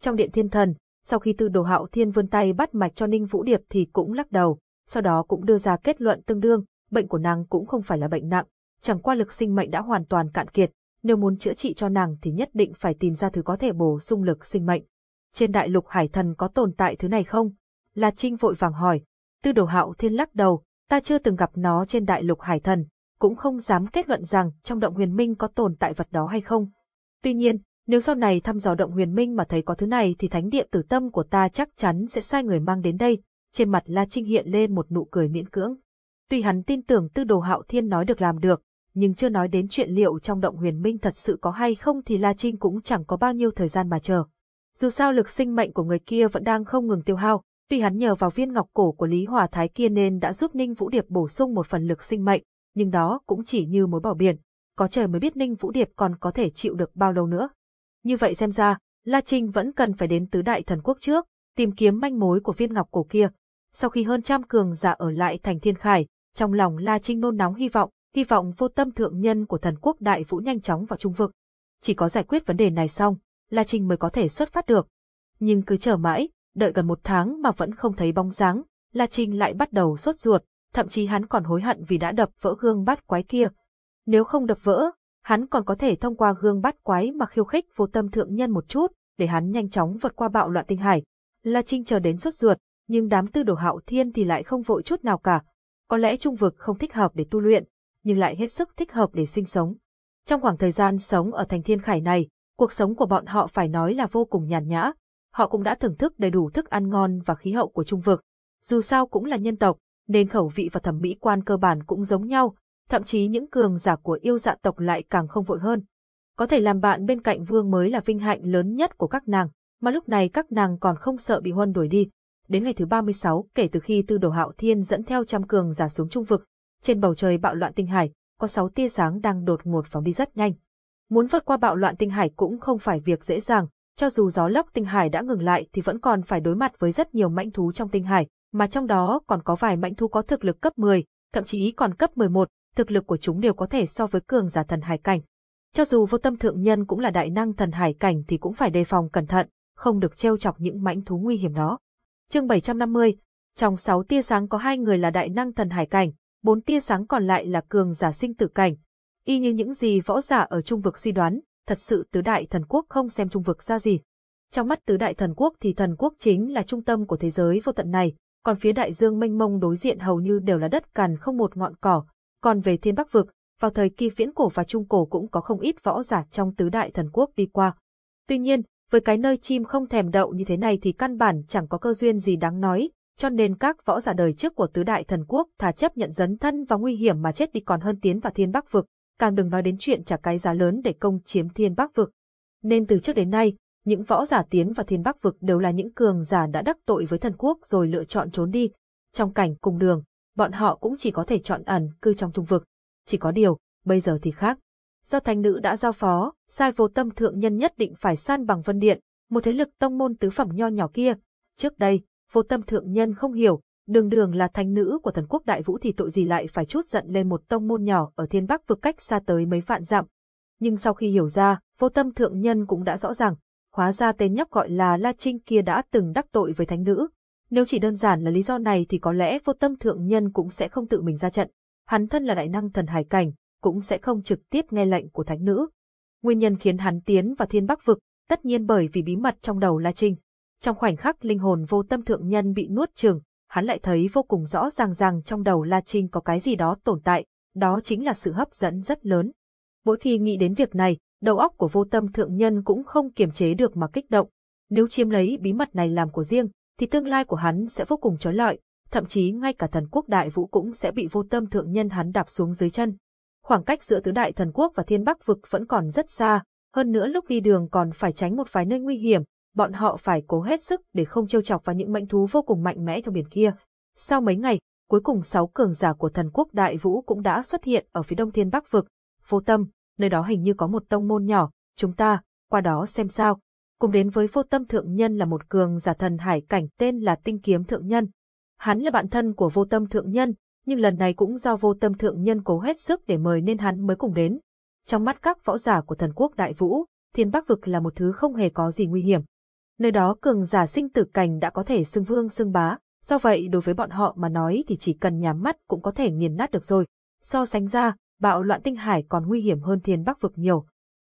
Trong điện thiên thần, sau khi tư đồ hạo thiên vươn tay bắt mạch cho Ninh Vũ Điệp thì cũng lắc đầu, sau đó cũng đưa ra kết luận tương đương, bệnh của nàng cũng không phải là bệnh nặng, chẳng qua lực sinh mệnh đã hoàn toàn cạn kiệt, nếu muốn chữa trị cho nàng thì nhất định phải tìm ra thứ có thể bổ sung lực sinh mệnh. Trên đại lục hải thần có tồn tại thứ này không? La Trinh vội vàng hỏi. Tư đồ hạo thiên lắc đầu, ta chưa từng gặp nó trên đại lục hải thần, cũng không dám kết luận rằng trong động huyền minh có tồn tại vật đó hay không. Tuy nhiên, nếu sau này thăm dò động huyền minh mà thấy có thứ này thì thánh địa tử tâm của ta chắc chắn sẽ sai người mang đến đây. Trên mặt La Trinh hiện lên một nụ cười miễn cưỡng. Tuy hắn tin tưởng tư đồ hạo thiên nói được làm được, nhưng chưa nói đến chuyện liệu trong động huyền minh thật sự có hay không thì La Trinh cũng chẳng có bao nhiêu thời gian mà chờ. Dù sao lực sinh mệnh của người kia vẫn đang không ngừng tiêu hao, tuy hắn nhờ vào viên ngọc cổ của Lý Hòa Thái kia nên đã giúp Ninh Vũ Điệp bổ sung một phần lực sinh mệnh, nhưng đó cũng chỉ như mối bỏ biển, có trời mới biết Ninh Vũ Điệp còn có thể chịu được bao lâu nữa. Như vậy xem ra, La Trinh vẫn cần phải đến tứ đại thần quốc trước, tìm kiếm manh mối của viên ngọc cổ kia. Sau khi hơn trăm cường giả ở lại thành thiên khải, trong lòng La Trinh nôn nóng hy vọng, hy vọng vô tâm thượng nhân của thần quốc đại vũ nhanh chóng vào trung vực. Chỉ có giải quyết vấn đề này xong, La Trinh mới có thể xuất phát được. Nhưng cứ chờ mãi, đợi gần một tháng mà vẫn không thấy bóng dáng, La Trinh lại bắt đầu sốt ruột, thậm chí hắn còn hối hận vì đã đập vỡ gương bát quái kia. Nếu không đập vỡ, hắn còn có thể thông qua gương bát quái mà khiêu khích vô tâm thượng nhân một chút, để hắn nhanh chóng vượt qua bạo loạn tinh hải. La Trinh chờ đến sốt ruột, nhưng đám tư đồ hạo thiên thì lại không vội chút nào cả. Có lẽ trung vực không thích hợp để tu luyện, nhưng lại hết sức thích hợp để sinh sống. Trong khoảng thời gian sống ở thành thiên khải này, cuộc sống của bọn họ phải nói là vô cùng nhàn nhã. Họ cũng đã thưởng thức đầy đủ thức ăn ngon và khí hậu của trung vực. Dù sao cũng là nhân tộc, nên khẩu vị và thẩm mỹ quan cơ bản cũng giống nhau, thậm chí những cường giả của yêu dạ tộc lại càng không vội hơn. Có thể làm bạn bên cạnh vương mới là vinh hạnh lớn nhất của các nàng, mà lúc này các nàng còn không sợ bị huân đuổi đi. Đến ngày thứ 36 kể từ khi tư đồ hạo thiên dẫn theo trăm cường giả xuống trung vực, trên bầu trời bạo loạn tinh hải, có sáu tia sáng đang đột ngột phóng đi rất nhanh. Muốn vượt qua bạo loạn tinh hải cũng không phải việc dễ dàng, cho dù gió lốc tinh hải đã ngừng lại thì vẫn còn phải đối mặt với rất nhiều mãnh thú trong tinh hải, mà trong đó còn có vài mãnh thú có thực lực cấp 10, thậm chí còn cấp 11, thực lực của chúng đều có thể so với cường giả thần hải cảnh. Cho dù vô tâm thượng nhân cũng là đại năng thần hải cảnh thì cũng phải đề phòng cẩn thận, không được trêu chọc những mãnh thú nguy hiểm đó. Chương 750, trong 6 tia sáng có hai người là đại năng thần hải cảnh, bốn tia sáng còn lại là cường giả sinh tử cảnh. Y như những gì võ giả ở trung vực suy đoán, thật sự tứ đại thần quốc không xem trung vực ra gì. Trong mắt tứ đại thần quốc thì thần quốc chính là trung tâm của thế giới vô tận này, còn phía đại dương mênh mông đối diện hầu như đều là đất cằn không một ngọn cỏ. Còn về thiên bắc vực, vào thời kỳ viễn cổ và trung cổ cũng có không ít võ giả trong tứ đại thần quốc đi qua. Tuy nhiên, với cái nơi chim không thèm đậu như thế này thì căn bản chẳng có cơ duyên gì đáng nói, cho nên các võ giả đời trước của tứ đại thần quốc thà chấp nhận dấn thân và nguy hiểm mà chết đi còn hơn tiến vào thiên bắc vực, càng đừng nói đến chuyện trả cái giá lớn để công chiếm thiên bắc vực. Nên từ trước đến nay, những võ giả tiến vào thiên bắc vực đều là những cường giả đã đắc tội với thần quốc rồi lựa chọn trốn đi. Trong cảnh cùng đường, bọn họ cũng chỉ có thể chọn ẩn cư trong thung vực. Chỉ có điều, bây giờ thì khác. Do thánh nữ đã giao phó, sai vô tâm thượng nhân nhất định phải san bằng vân điện, một thế lực tông môn tứ phẩm nho nhỏ kia. Trước đây, vô tâm thượng nhân không hiểu, đường đường là thánh nữ của thần quốc đại vũ thì tội gì lại phải chút giận lên một tông môn nhỏ ở thiên bắc vực cách xa tới mấy vạn dặm. Nhưng sau khi hiểu ra, vô tâm thượng nhân cũng đã rõ ràng, hóa ra tên nhóc gọi là La Trinh kia đã từng đắc tội với thánh nữ. Nếu chỉ đơn giản là lý do này thì có lẽ vô tâm thượng nhân cũng sẽ không tự mình ra trận. Hắn thân là đại năng thần hải cảnh, cũng sẽ không trực tiếp nghe lệnh của thánh nữ. Nguyên nhân khiến hắn tiến vào thiên bắc vực, tất nhiên bởi vì bí mật trong đầu La Trinh. Trong khoảnh khắc linh hồn vô tâm thượng nhân bị nuốt chừng, hắn lại thấy vô cùng rõ ràng rằng trong đầu La Trinh có cái gì đó tồn tại, đó chính là sự hấp dẫn rất lớn. Mỗi khi nghĩ đến việc này, đầu óc của vô tâm thượng nhân cũng không kiềm chế được mà kích động. Nếu chiếm lấy bí mật này làm của riêng, thì tương lai của hắn sẽ vô cùng trói lọi, thậm chí ngay cả thần quốc đại vũ cũng sẽ bị vô tâm thượng nhân hắn đạp xuống dưới chân. Khoảng cách giữa tứ đại thần quốc và thiên bắc vực vẫn còn rất xa, hơn nữa lúc đi đường còn phải tránh một vài nơi nguy hiểm, bọn họ phải cố hết sức để không trêu chọc vào những mệnh thú vô cùng mạnh mẽ trong biển kia. Sau mấy ngày, cuối cùng sáu cường giả của thần quốc đại vũ cũng đã xuất hiện ở phía đông thiên bắc vực. Vô tâm, nơi đó hình như có một tông môn nhỏ, chúng ta, qua đó xem sao. Cùng đến với vô tâm thượng nhân là một cường giả thần hải cảnh tên là tinh kiếm thượng nhân. Hắn là bạn thân của vô tâm thượng nhân, nhưng lần này cũng do vô tâm thượng nhân cố hết sức để mời nên hắn mới cùng đến. Trong mắt các võ giả của thần quốc đại vũ, thiên bắc vực là một thứ không hề có gì nguy hiểm. Nơi đó cường giả sinh tử cảnh đã có thể xưng vương xưng bá, do vậy đối với bọn họ mà nói thì chỉ cần nhắm mắt cũng có thể nghiền nát được rồi. So sánh ra, bạo loạn tinh hải còn nguy hiểm hơn thiên bắc vực nhiều.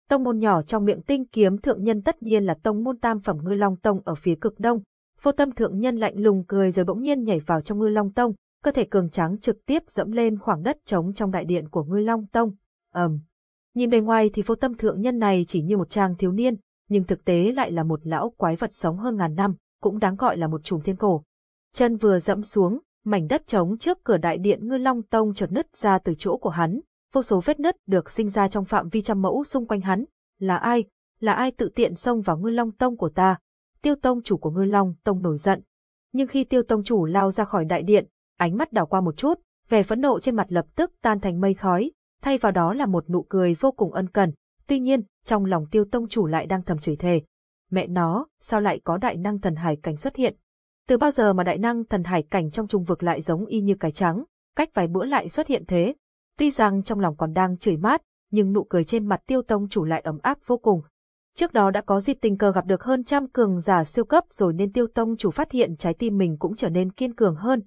Tông môn nhỏ trong miệng tinh kiếm thượng nhân tất nhiên là tông môn tam phẩm ngư long tông ở phía cực đông. Vô tâm thượng nhân lạnh lùng cười rồi bỗng nhiên nhảy vào trong ngư long tông, cơ thể cường tráng trực tiếp dẫm lên khoảng đất trống trong đại điện của ngư long tông. ầm, um. Nhìn bề ngoài thì vô tâm thượng nhân này chỉ như một chàng thiếu niên, nhưng thực tế lại là một lão quái vật sống hơn ngàn năm, cũng đáng gọi là một trùng thiên cổ. Chân vừa dẫm xuống, mảnh đất trống trước cửa đại điện ngư long tông chợt nứt ra từ chỗ của hắn, vô số vết nứt được sinh ra trong phạm vi trăm mẫu xung quanh hắn. Là ai? Là ai tự tiện xông vào ngư long tông của ta? Tiêu tông chủ của ngư long tông nổi giận. Nhưng khi tiêu tông chủ lao ra khỏi đại điện, ánh mắt đảo qua một chút, vẻ phẫn nộ trên mặt lập tức tan thành mây khói, thay vào đó là một nụ cười vô cùng ân cần. Tuy nhiên, trong lòng tiêu tông chủ lại đang thầm chửi thề. Mẹ nó, sao lại có đại năng thần hải cảnh xuất hiện? Từ bao giờ mà đại năng thần hải cảnh trong trung vực lại giống y như cái trắng, cách vài bữa lại xuất hiện thế? Tuy rằng trong lòng còn đang chửi mát, nhưng nụ cười trên mặt tiêu tông chủ lại ấm áp vô cùng. Trước đó đã có dịp tình cờ gặp được hơn trăm cường giả siêu cấp rồi nên tiêu tông chủ phát hiện trái tim mình cũng trở nên kiên cường hơn.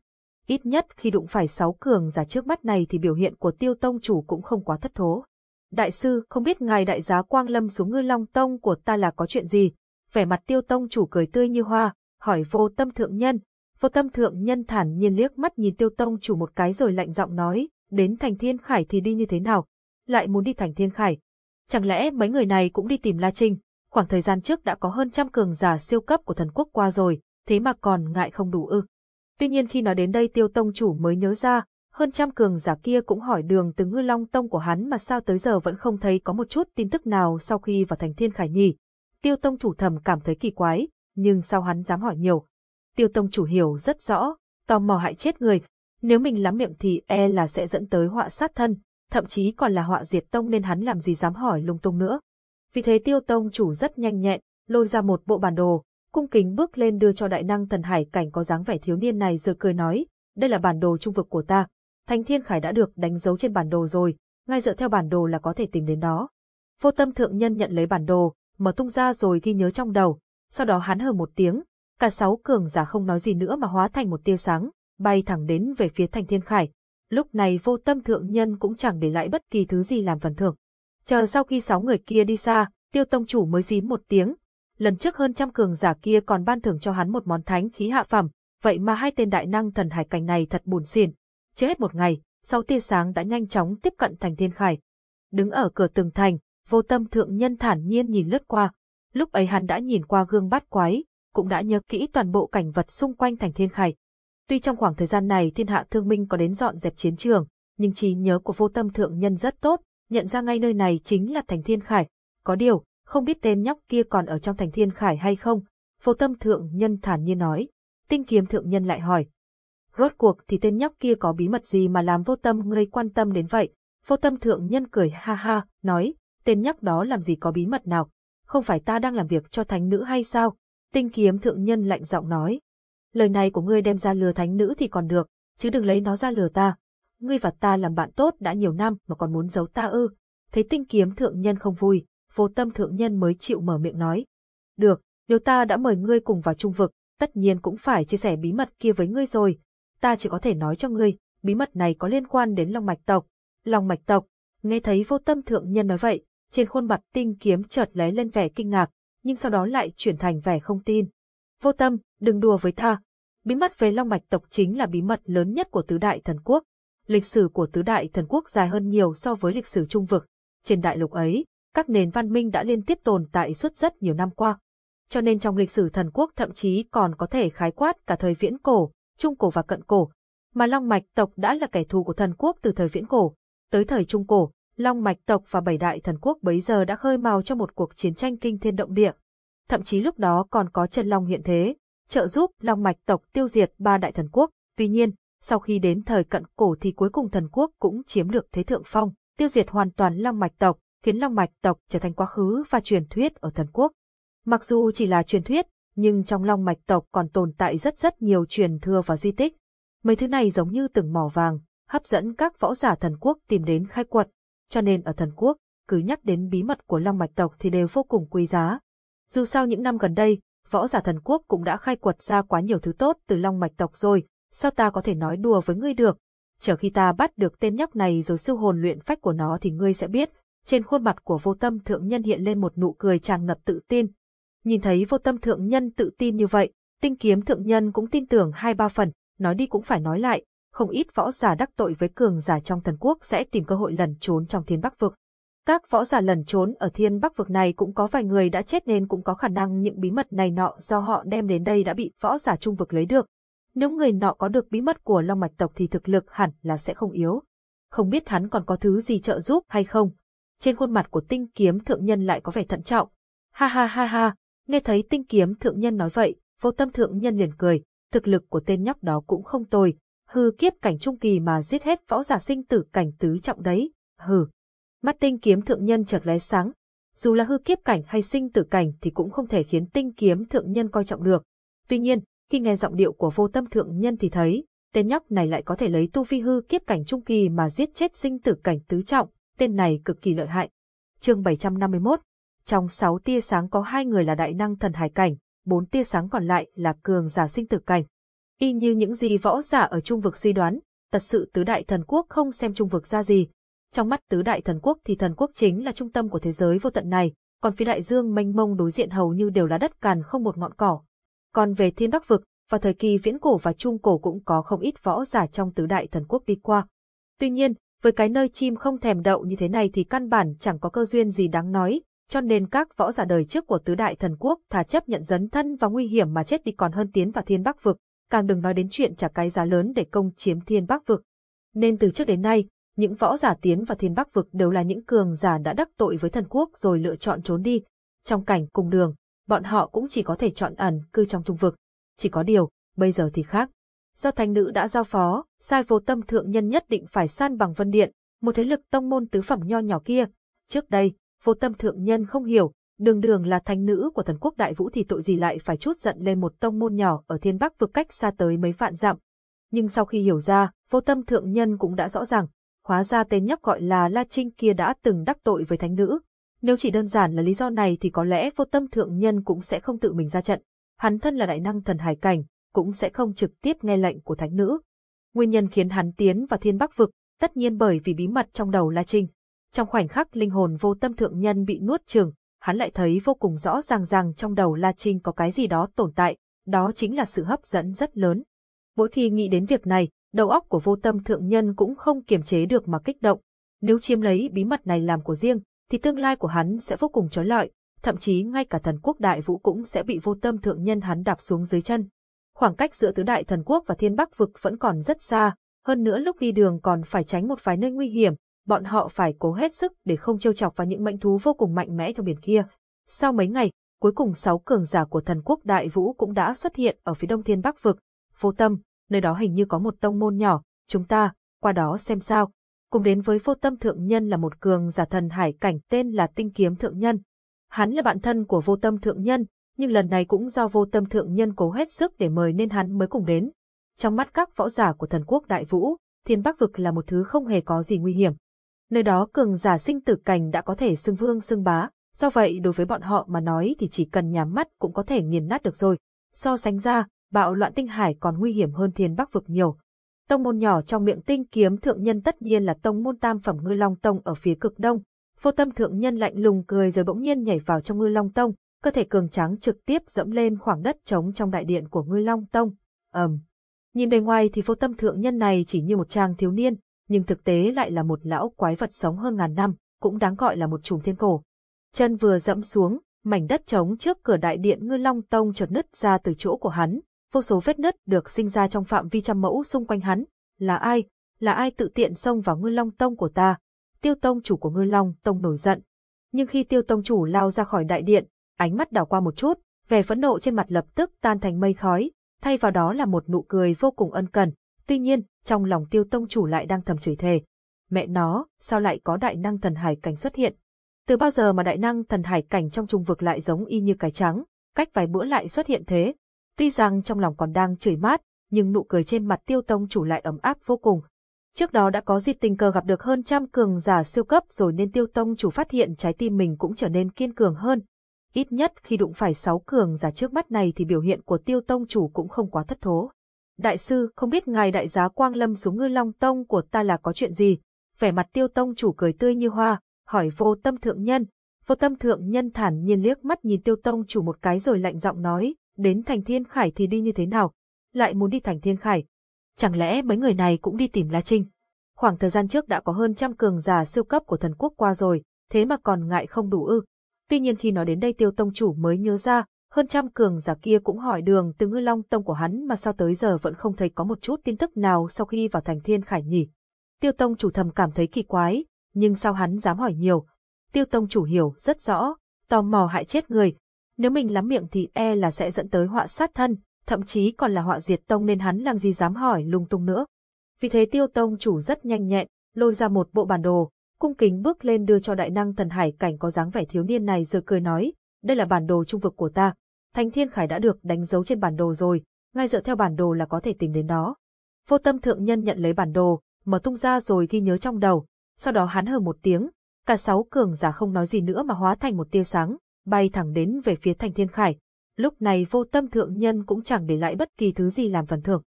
Ít nhất khi đụng phải sáu cường giả trước mắt này thì biểu hiện của tiêu tông chủ cũng không quá thất thố. Đại sư, không biết ngài đại giá Quang Lâm xuống ngư long tông của ta là có chuyện gì? Vẻ mặt tiêu tông chủ cười tươi như hoa, hỏi vô tâm thượng nhân. Vô tâm thượng nhân thản nhiên liếc mắt nhìn tiêu tông chủ một cái rồi lạnh giọng nói, đến thành thiên khải thì đi như thế nào? Lại muốn đi thành thiên khải. Chẳng lẽ mấy người này cũng đi tìm La Trinh? Khoảng thời gian trước đã có hơn trăm cường giả siêu cấp của thần quốc qua rồi, thế mà còn ngại không đủ ư. Tuy nhiên khi nói đến đây tiêu tông chủ mới nhớ ra, hơn trăm cường giả kia cũng hỏi đường từ ngư long tông của hắn mà sao tới giờ vẫn không thấy có một chút tin tức nào sau khi vào thành thiên khải nhỉ. Tiêu tông chủ thầm cảm thấy kỳ quái, nhưng sao hắn dám hỏi nhiều. Tiêu tông chủ hiểu rất rõ, tò mò hại chết người, nếu mình lắm miệng thì e là sẽ dẫn tới họa sát thân, thậm chí còn là họa diệt tông nên hắn làm gì dám hỏi lung tung nữa. Vì thế tiêu tông chủ rất nhanh nhẹn, lôi ra một bộ bản đồ, cung kính bước lên đưa cho đại năng thần hải cảnh có dáng vẻ thiếu niên này rồi cười nói, đây là bản đồ trung vực của ta, Thành Thiên Khải đã được đánh dấu trên bản đồ rồi, ngay dựa theo bản đồ là có thể tìm đến đó. Vô tâm thượng nhân nhận lấy bản đồ, mở tung ra rồi ghi nhớ trong đầu, sau đó hắn hừ một tiếng, cả sáu cường giả không nói gì nữa mà hóa thành một tia sáng, bay thẳng đến về phía Thành Thiên Khải. Lúc này vô tâm thượng nhân cũng chẳng để lại bất kỳ thứ gì làm phần thưởng. Chờ sau khi sáu người kia đi xa, tiêu tông chủ mới dím một tiếng. Lần trước hơn trăm cường giả kia còn ban thưởng cho hắn một món thánh khí hạ phẩm, vậy mà hai tên đại năng thần hải cảnh này thật buồn xỉn, chưa hết một ngày, sau tia sáng đã nhanh chóng tiếp cận thành thiên khải. Đứng ở cửa tường thành, vô tâm thượng nhân thản nhiên nhìn lướt qua. Lúc ấy hắn đã nhìn qua gương bát quái, cũng đã nhớ kỹ toàn bộ cảnh vật xung quanh thành thiên khải. Tuy trong khoảng thời gian này thiên hạ thương minh có đến dọn dẹp chiến trường, nhưng trí nhớ của vô tâm thượng nhân rất tốt, nhận ra ngay nơi này chính là thành thiên khải. Có điều, không biết tên nhóc kia còn ở trong thành thiên khải hay không, vô tâm thượng nhân thản nhiên nói. Tinh kiếm thượng nhân lại hỏi, Rốt cuộc thì tên nhóc kia có bí mật gì mà làm vô tâm ngươi quan tâm đến vậy? Vô tâm thượng nhân cười ha ha, nói, tên nhóc đó làm gì có bí mật nào? Không phải ta đang làm việc cho thánh nữ hay sao? Tinh kiếm thượng nhân lạnh giọng nói. Lời này của ngươi đem ra lừa thánh nữ thì còn được, chứ đừng lấy nó ra lừa ta. Ngươi và ta làm bạn tốt đã nhiều năm mà còn muốn giấu ta ư. Thấy tinh kiếm thượng nhân không vui, vô tâm thượng nhân mới chịu mở miệng nói. Được, nếu ta đã mời ngươi cùng vào trung vực, tất nhiên cũng phải chia sẻ bí mật kia với ngươi rồi, ta chỉ có thể nói cho ngươi, bí mật này có liên quan đến Long Mạch tộc. Long Mạch tộc, nghe thấy vô tâm thượng nhân nói vậy, trên khuôn mặt tinh kiếm chợt lấy lên vẻ kinh ngạc, nhưng sau đó lại chuyển thành vẻ không tin. Vô tâm, đừng đùa với ta. Bí mật về Long Mạch tộc chính là bí mật lớn nhất của tứ đại thần quốc. Lịch sử của tứ đại thần quốc dài hơn nhiều so với lịch sử trung vực. Trên đại lục ấy, các nền văn minh đã liên tiếp tồn tại suốt rất nhiều năm qua. Cho nên trong lịch sử thần quốc thậm chí còn có thể khái quát cả thời viễn cổ, trung cổ và cận cổ, mà Long Mạch tộc đã là kẻ thù của thần quốc từ thời viễn cổ. Tới thời trung cổ, Long Mạch tộc và bảy đại thần quốc bấy giờ đã khơi mào cho một cuộc chiến tranh kinh thiên động địa. Thậm chí lúc đó còn có Trần Long hiện thế, trợ giúp Long Mạch tộc tiêu diệt ba đại thần quốc. Tuy nhiên, sau khi đến thời cận cổ thì cuối cùng thần quốc cũng chiếm được thế thượng phong, tiêu diệt hoàn toàn Long Mạch tộc, khiến Long Mạch tộc trở thành quá khứ và truyền thuyết ở thần quốc. Mặc dù chỉ là truyền thuyết, nhưng trong long mạch tộc còn tồn tại rất rất nhiều truyền thừa và di tích. Mấy thứ này giống như từng mỏ vàng, hấp dẫn các võ giả thần quốc tìm đến khai quật, cho nên ở thần quốc, cứ nhắc đến bí mật của long mạch tộc thì đều vô cùng quý giá. Dù sao những năm gần đây, võ giả thần quốc cũng đã khai quật ra quá nhiều thứ tốt từ long mạch tộc rồi, sao ta có thể nói đùa với ngươi được? Chờ khi ta bắt được tên nhóc này rồi siêu hồn luyện phách của nó thì ngươi sẽ biết, trên khuôn mặt của vô tâm thượng nhân hiện lên một nụ cười tràn ngập tự tin, Nhìn thấy vô tâm thượng nhân tự tin như vậy, Tinh kiếm thượng nhân cũng tin tưởng hai ba phần, nói đi cũng phải nói lại, không ít võ giả đắc tội với cường giả trong thần quốc sẽ tìm cơ hội lẩn trốn trong thiên bắc vực. Các võ giả lẩn trốn ở thiên bắc vực này cũng có vài người đã chết nên cũng có khả năng những bí mật này nọ do họ đem đến đây đã bị võ giả trung vực lấy được. Nếu người nọ có được bí mật của Long Mạch tộc thì thực lực hẳn là sẽ không yếu. Không biết hắn còn có thứ gì trợ giúp hay không. Trên khuôn mặt của tinh kiếm thượng nhân lại có vẻ thận trọng. Ha ha ha ha, nghe thấy tinh kiếm thượng nhân nói vậy, vô tâm thượng nhân liền cười, thực lực của tên nhóc đó cũng không tồi, hư kiếp cảnh trung kỳ mà giết hết võ giả sinh tử cảnh tứ trọng đấy, hừ. Mắt tinh kiếm thượng nhân chợt lóe sáng, dù là hư kiếp cảnh hay sinh tử cảnh thì cũng không thể khiến tinh kiếm thượng nhân coi trọng được. Tuy nhiên, khi nghe giọng điệu của vô tâm thượng nhân thì thấy, tên nhóc này lại có thể lấy tu vi hư kiếp cảnh trung kỳ mà giết chết sinh tử cảnh tứ trọng, tên này cực kỳ lợi hại. Chương 751 trong 6 tia sáng có hai người là đại năng thần hải cảnh, bốn tia sáng còn lại là cường giả sinh tử cảnh. Y như những gì võ giả ở trung vực suy đoán, thật sự tứ đại thần quốc không xem trung vực ra gì. Trong mắt tứ đại thần quốc thì thần quốc chính là trung tâm của thế giới vô tận này, còn phía đại dương mênh mông đối diện hầu như đều là đất càn không một ngọn cỏ. Còn về thiên bắc vực, vào thời kỳ viễn cổ và trung cổ cũng có không ít võ giả trong tứ đại thần quốc đi qua. Tuy nhiên, với cái nơi chim không thèm đậu như thế này thì căn bản chẳng có cơ duyên gì đáng nói, cho nên các võ giả đời trước của tứ đại thần quốc thà chấp nhận dấn thân và nguy hiểm mà chết đi còn hơn tiến vào thiên bắc vực, càng đừng nói đến chuyện trả cái giá lớn để công chiếm thiên bắc vực. Nên từ trước đến nay, những võ giả tiến vào thiên bắc vực đều là những cường giả đã đắc tội với thần quốc rồi lựa chọn trốn đi. Trong cảnh cùng đường, bọn họ cũng chỉ có thể chọn ẩn cư trong trung vực. Chỉ có điều, bây giờ thì khác. Do thánh nữ đã giao phó, sai vô tâm thượng nhân nhất định phải san bằng vân điện, một thế lực tông môn tứ phẩm nho nhỏ kia. Trước đây, vô tâm thượng nhân không hiểu, đường đường là thánh nữ của thần quốc đại vũ thì tội gì lại phải chút giận lên một tông môn nhỏ ở thiên bắc vực cách xa tới mấy vạn dặm. Nhưng sau khi hiểu ra, vô tâm thượng nhân cũng đã rõ ràng, hóa ra tên nhóc gọi là La Trinh kia đã từng đắc tội với thánh nữ. Nếu chỉ đơn giản là lý do này thì có lẽ vô tâm thượng nhân cũng sẽ không tự mình ra trận. Hắn thân là đại năng thần hải cảnh, cũng sẽ không trực tiếp nghe lệnh của thánh nữ. Nguyên nhân khiến hắn tiến vào thiên bắc vực, tất nhiên bởi vì bí mật trong đầu La Trinh. Trong khoảnh khắc linh hồn vô tâm thượng nhân bị nuốt chừng, hắn lại thấy vô cùng rõ ràng rằng trong đầu La Trinh có cái gì đó tồn tại, đó chính là sự hấp dẫn rất lớn. Mỗi khi nghĩ đến việc này, đầu óc của vô tâm thượng nhân cũng không kiềm chế được mà kích động. Nếu chiếm lấy bí mật này làm của riêng, thì tương lai của hắn sẽ vô cùng trói lọi, thậm chí ngay cả thần quốc đại vũ cũng sẽ bị vô tâm thượng nhân hắn đạp xuống dưới chân. Khoảng cách giữa tứ đại thần quốc và thiên bắc vực vẫn còn rất xa, hơn nữa lúc đi đường còn phải tránh một vài nơi nguy hiểm, bọn họ phải cố hết sức để không trêu chọc vào những mệnh thú vô cùng mạnh mẽ trong biển kia. Sau mấy ngày, cuối cùng sáu cường giả của thần quốc đại vũ cũng đã xuất hiện ở phía đông thiên bắc vực. Vô tâm, nơi đó hình như có một tông môn nhỏ, chúng ta, qua đó xem sao. Cùng đến với vô tâm thượng nhân là một cường giả thần hải cảnh tên là tinh kiếm thượng nhân. Hắn là bạn thân của vô tâm thượng nhân, nhưng lần này cũng do vô tâm thượng nhân cố hết sức để mời nên hắn mới cùng đến. Trong mắt các võ giả của thần quốc đại vũ, thiên bắc vực là một thứ không hề có gì nguy hiểm. Nơi đó cường giả sinh tử cảnh đã có thể xưng vương xưng bá, do vậy đối với bọn họ mà nói thì chỉ cần nhắm mắt cũng có thể nghiền nát được rồi. So sánh ra, bạo loạn tinh hải còn nguy hiểm hơn thiên bắc vực nhiều. Tông môn nhỏ trong miệng tinh kiếm thượng nhân tất nhiên là tông môn tam phẩm ngư long tông ở phía cực đông. Vô tâm thượng nhân lạnh lùng cười rồi bỗng nhiên nhảy vào trong ngư long tông, cơ thể cường tráng trực tiếp dẫm lên khoảng đất trống trong đại điện của ngư long tông. ầm, um. Nhìn bề ngoài thì vô tâm thượng nhân này chỉ như một chàng thiếu niên, nhưng thực tế lại là một lão quái vật sống hơn ngàn năm, cũng đáng gọi là một chùm thiên cổ. Chân vừa dẫm xuống, mảnh đất trống trước cửa đại điện ngư long tông chợt nứt ra từ chỗ của hắn, vô số vết nứt được sinh ra trong phạm vi trăm mẫu xung quanh hắn. Là ai? Là ai tự tiện xông vào ngư long tông của ta? Tiêu tông chủ của ngư long tông nổi giận. Nhưng khi tiêu tông chủ lao ra khỏi đại điện, ánh mắt đảo qua một chút, vẻ phẫn nộ trên mặt lập tức tan thành mây khói, thay vào đó là một nụ cười vô cùng ân cần. Tuy nhiên, trong lòng tiêu tông chủ lại đang thầm chửi thề. Mẹ nó, sao lại có đại năng thần hải cảnh xuất hiện? Từ bao giờ mà đại năng thần hải cảnh trong trung vực lại giống y như cái trắng, cách vài bữa lại xuất hiện thế? Tuy rằng trong lòng còn đang chửi mát, nhưng nụ cười trên mặt tiêu tông chủ lại ấm áp vô cùng. Trước đó đã có dịp tình cờ gặp được hơn trăm cường giả siêu cấp rồi nên tiêu tông chủ phát hiện trái tim mình cũng trở nên kiên cường hơn. Ít nhất khi đụng phải sáu cường giả trước mắt này thì biểu hiện của tiêu tông chủ cũng không quá thất thố. Đại sư, không biết ngài đại giá Quang Lâm xuống ngư long tông của ta là có chuyện gì? Vẻ mặt tiêu tông chủ cười tươi như hoa, hỏi vô tâm thượng nhân. Vô tâm thượng nhân thản nhiên liếc mắt nhìn tiêu tông chủ một cái rồi lạnh giọng nói, đến thành thiên khải thì đi như thế nào? Lại muốn đi thành thiên khải. Chẳng lẽ mấy người này cũng đi tìm La Trinh? Khoảng thời gian trước đã có hơn trăm cường giả siêu cấp của thần quốc qua rồi, thế mà còn ngại không đủ ư. Tuy nhiên khi nói đến đây tiêu tông chủ mới nhớ ra, hơn trăm cường giả kia cũng hỏi đường từ ngư long tông của hắn mà sao tới giờ vẫn không thấy có một chút tin tức nào sau khi vào thành thiên khải nhỉ. Tiêu tông chủ thầm cảm thấy kỳ quái, nhưng sao hắn dám hỏi nhiều. Tiêu tông chủ hiểu rất rõ, tò mò hại chết người. Nếu mình lắm miệng thì e là sẽ dẫn tới họa sát thân, thậm chí còn là họa diệt tông nên hắn làm gì dám hỏi lung tung nữa. Vì thế tiêu tông chủ rất nhanh nhẹn, lôi ra một bộ bản đồ, cung kính bước lên đưa cho đại năng thần hải cảnh có dáng vẻ thiếu niên này rồi cười nói, đây là bản đồ trung vực của ta. Thành Thiên Khải đã được đánh dấu trên bản đồ rồi, ngay dựa theo bản đồ là có thể tìm đến đó. Vô tâm thượng nhân nhận lấy bản đồ, mở tung ra rồi ghi nhớ trong đầu, sau đó hắn hừ một tiếng, cả sáu cường giả không nói gì nữa mà hóa thành một tia sáng, bay thẳng đến về phía Thành Thiên Khải. Lúc này vô tâm thượng nhân cũng chẳng để lại bất kỳ thứ gì làm phần thưởng.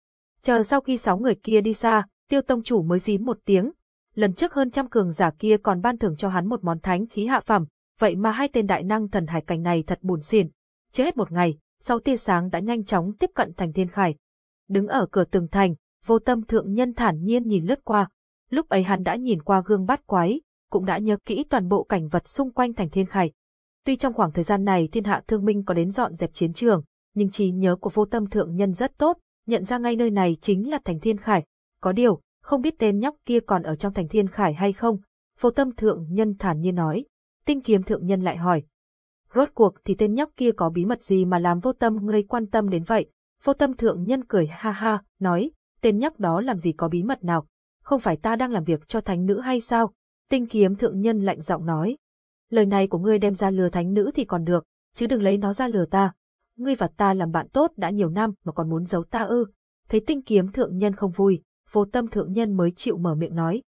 Chờ sau khi sáu người kia đi xa, tiêu tông chủ mới dí một tiếng. Lần trước hơn trăm cường giả kia còn ban thưởng cho hắn một món thánh khí hạ phẩm, vậy mà hai tên đại năng thần hải cảnh này thật buồn xỉn. Chưa hết một ngày, sau tia sáng đã nhanh chóng tiếp cận thành thiên khải. Đứng ở cửa tường thành, vô tâm thượng nhân thản nhiên nhìn lướt qua. Lúc ấy hắn đã nhìn qua gương bát quái, cũng đã nhớ kỹ toàn bộ cảnh vật xung quanh thành thiên khải. Tuy trong khoảng thời gian này thiên hạ thương minh có đến dọn dẹp chiến trường, nhưng trí nhớ của vô tâm thượng nhân rất tốt, nhận ra ngay nơi này chính là thành thiên khải. Có điều, không biết tên nhóc kia còn ở trong thành thiên khải hay không. Vô tâm thượng nhân thản nhiên nói. Tinh kiếm thượng nhân lại hỏi. Rốt cuộc thì tên nhóc kia có bí mật gì mà làm vô tâm ngươi quan tâm đến vậy? Vô tâm thượng nhân cười ha ha, nói, tên nhóc đó làm gì có bí mật nào? Không phải ta đang làm việc cho thánh nữ hay sao? Tinh kiếm thượng nhân lạnh giọng nói. Lời này của ngươi đem ra lừa thánh nữ thì còn được, chứ đừng lấy nó ra lừa ta. Ngươi và ta làm bạn tốt đã nhiều năm mà còn muốn giấu ta ư. Thấy tinh kiếm thượng nhân không vui, vô tâm thượng nhân mới chịu mở miệng nói.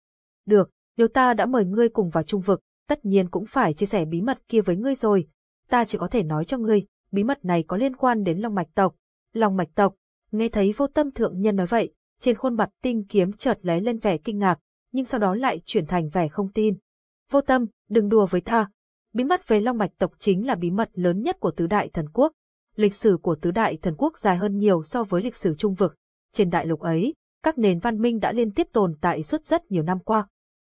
Được, nếu ta đã mời ngươi cùng vào trung vực, tất nhiên cũng phải chia sẻ bí mật kia với ngươi rồi. Ta chỉ có thể nói cho ngươi, bí mật này có liên quan đến Long Mạch tộc. Long Mạch tộc, nghe thấy vô tâm thượng nhân nói vậy, trên khuôn mặt tinh kiếm chợt lấy lên vẻ kinh ngạc, nhưng sau đó lại chuyển thành vẻ không tin. Vô tâm, đừng đùa với ta. Bí mật về Long Mạch tộc chính là bí mật lớn nhất của tứ đại thần quốc. Lịch sử của tứ đại thần quốc dài hơn nhiều so với lịch sử trung vực. Trên đại lục ấy, các nền văn minh đã liên tiếp tồn tại suốt rất nhiều năm qua.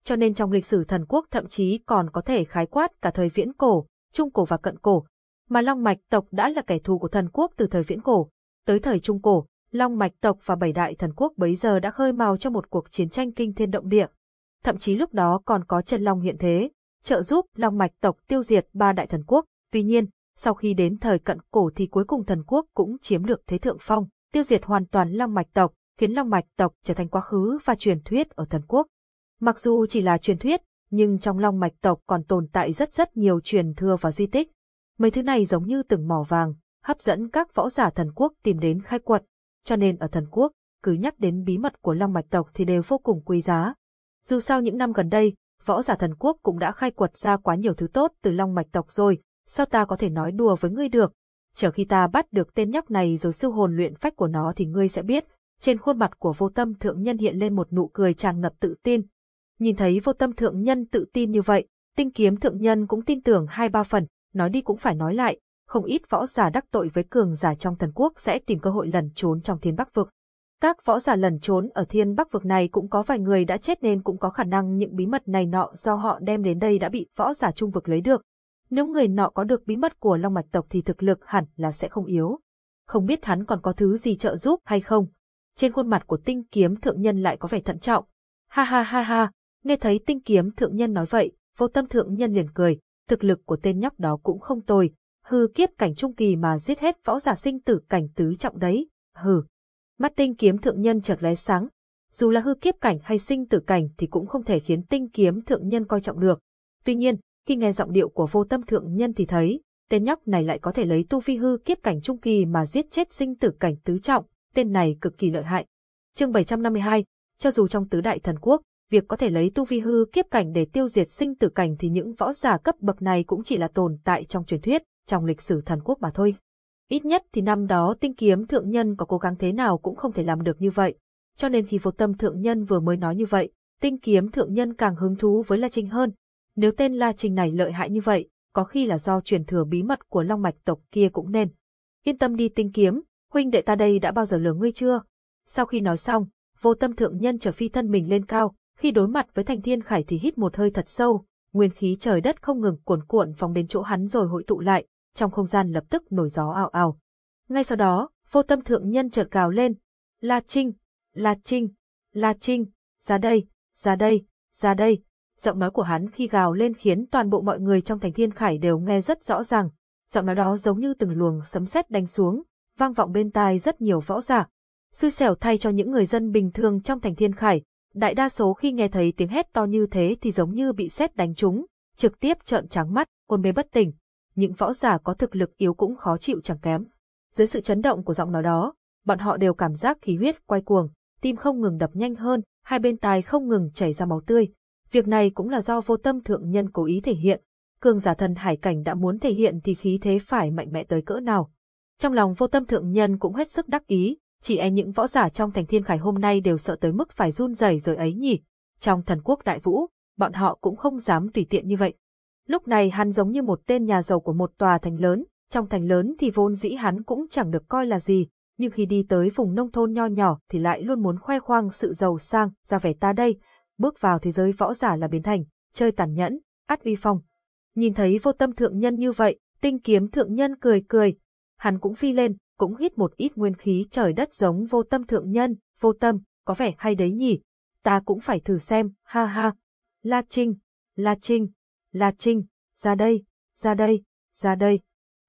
Cho nên trong lịch sử thần quốc thậm chí còn có thể khái quát cả thời viễn cổ, trung cổ và cận cổ. Mà Long Mạch tộc đã là kẻ thù của thần quốc từ thời viễn cổ. Tới thời trung cổ, Long Mạch tộc và bảy đại thần quốc bấy giờ đã khơi mào cho một cuộc chiến tranh kinh thiên động địa. Thậm chí lúc đó còn có chân Long hiện thế, trợ giúp Long Mạch tộc tiêu diệt ba đại thần quốc. Tuy nhiên, sau khi đến thời cận cổ thì cuối cùng thần quốc cũng chiếm được thế thượng phong, tiêu diệt hoàn toàn Long Mạch tộc, khiến Long Mạch tộc trở thành quá khứ và truyền thuyết ở thần quốc. Mặc dù chỉ là truyền thuyết, nhưng trong Long Mạch tộc còn tồn tại rất rất nhiều truyền thừa và di tích. Mấy thứ này giống như từng mỏ vàng, hấp dẫn các võ giả thần quốc tìm đến khai quật, cho nên ở thần quốc, cứ nhắc đến bí mật của Long Mạch tộc thì đều vô cùng quý giá. Dù sao những năm gần đây, võ giả thần quốc cũng đã khai quật ra quá nhiều thứ tốt từ Long Mạch tộc rồi, sao ta có thể nói đùa với ngươi được? Chờ khi ta bắt được tên nhóc này rồi siêu hồn luyện phách của nó thì ngươi sẽ biết, trên khuôn mặt của vô tâm thượng nhân hiện lên một nụ cười tràn ngập tự tin. Nhìn thấy vô tâm thượng nhân tự tin như vậy, tinh kiếm thượng nhân cũng tin tưởng hai ba phần, nói đi cũng phải nói lại, không ít võ giả đắc tội với cường giả trong thần quốc sẽ tìm cơ hội lẩn trốn trong thiên bắc vực. Các võ giả lẩn trốn ở thiên bắc vực này cũng có vài người đã chết nên cũng có khả năng những bí mật này nọ do họ đem đến đây đã bị võ giả trung vực lấy được. Nếu người nọ có được bí mật của Long Mạch tộc thì thực lực hẳn là sẽ không yếu. Không biết hắn còn có thứ gì trợ giúp hay không, trên khuôn mặt của tinh kiếm thượng nhân lại có vẻ thận trọng. Ha ha ha ha, nghe thấy tinh kiếm thượng nhân nói vậy, vô tâm thượng nhân liền cười, thực lực của tên nhóc đó cũng không tồi, hư kiếp cảnh trung kỳ mà giết hết võ giả sinh tử cảnh tứ trọng đấy, hừ. Mắt tinh kiếm thượng nhân chợt lóe sáng, dù là hư kiếp cảnh hay sinh tử cảnh thì cũng không thể khiến tinh kiếm thượng nhân coi trọng được. Tuy nhiên, khi nghe giọng điệu của vô tâm thượng nhân thì thấy, tên nhóc này lại có thể lấy tu vi hư kiếp cảnh trung kỳ mà giết chết sinh tử cảnh tứ trọng, tên này cực kỳ lợi hại. Chương 752, cho dù trong tứ đại thần quốc, việc có thể lấy tu vi hư kiếp cảnh để tiêu diệt sinh tử cảnh thì những võ giả cấp bậc này cũng chỉ là tồn tại trong truyền thuyết, trong lịch sử thần quốc mà thôi. Ít nhất thì năm đó tinh kiếm thượng nhân có cố gắng thế nào cũng không thể làm được như vậy. Cho nên khi vô tâm thượng nhân vừa mới nói như vậy, tinh kiếm thượng nhân càng hứng thú với La Trinh hơn. Nếu tên La Trinh này lợi hại như vậy, có khi là do truyền thừa bí mật của Long Mạch tộc kia cũng nên. Yên tâm đi tinh kiếm, huynh đệ ta đây đã bao giờ lừa ngươi chưa? Sau khi nói xong, vô tâm thượng nhân trở phi thân mình lên cao, khi đối mặt với thành thiên khải thì hít một hơi thật sâu, nguyên khí trời đất không ngừng cuồn cuộn phóng đến chỗ hắn rồi hội tụ lại, trong không gian lập tức nổi gió ảo ảo. Ngay sau đó, vô tâm thượng nhân chợt gào lên, La Trinh, La Trinh, La Trinh, ra đây, ra đây, ra đây. Giọng nói của hắn khi gào lên khiến toàn bộ mọi người trong thành thiên khải đều nghe rất rõ ràng. Giọng nói đó giống như từng luồng sấm sét đánh xuống, vang vọng bên tai rất nhiều võ giả. Xui xẻo thay cho những người dân bình thường trong thành thiên khải, đại đa số khi nghe thấy tiếng hét to như thế thì giống như bị sét đánh trúng, trực tiếp trợn trắng mắt, hôn mê bất tỉnh. Những võ giả có thực lực yếu cũng khó chịu chẳng kém. Dưới sự chấn động của giọng nói đó, bọn họ đều cảm giác khí huyết quay cuồng, tim không ngừng đập nhanh hơn, hai bên tai không ngừng chảy ra máu tươi. Việc này cũng là do vô tâm thượng nhân cố ý thể hiện. Cường giả thần hải cảnh đã muốn thể hiện thì khí thế phải mạnh mẽ tới cỡ nào. Trong lòng vô tâm thượng nhân cũng hết sức đắc ý, chỉ e những võ giả trong thành thiên khải hôm nay đều sợ tới mức phải run rẩy rồi ấy nhỉ. Trong thần quốc đại vũ, bọn họ cũng không dám tùy tiện như vậy. Lúc này hắn giống như một tên nhà giàu của một tòa thành lớn, trong thành lớn thì vốn dĩ hắn cũng chẳng được coi là gì, nhưng khi đi tới vùng nông thôn nho nhỏ thì lại luôn muốn khoe khoang sự giàu sang, ra vẻ ta đây, bước vào thế giới võ giả là biến thành, chơi tàn nhẫn, át uy phong. Nhìn thấy vô tâm thượng nhân như vậy, tinh kiếm thượng nhân cười cười, hắn cũng phi lên, cũng hít một ít nguyên khí trời đất giống vô tâm thượng nhân, vô tâm, có vẻ hay đấy nhỉ, ta cũng phải thử xem, ha ha. La Trinh, La Trinh, La Trinh, ra đây, ra đây, ra đây.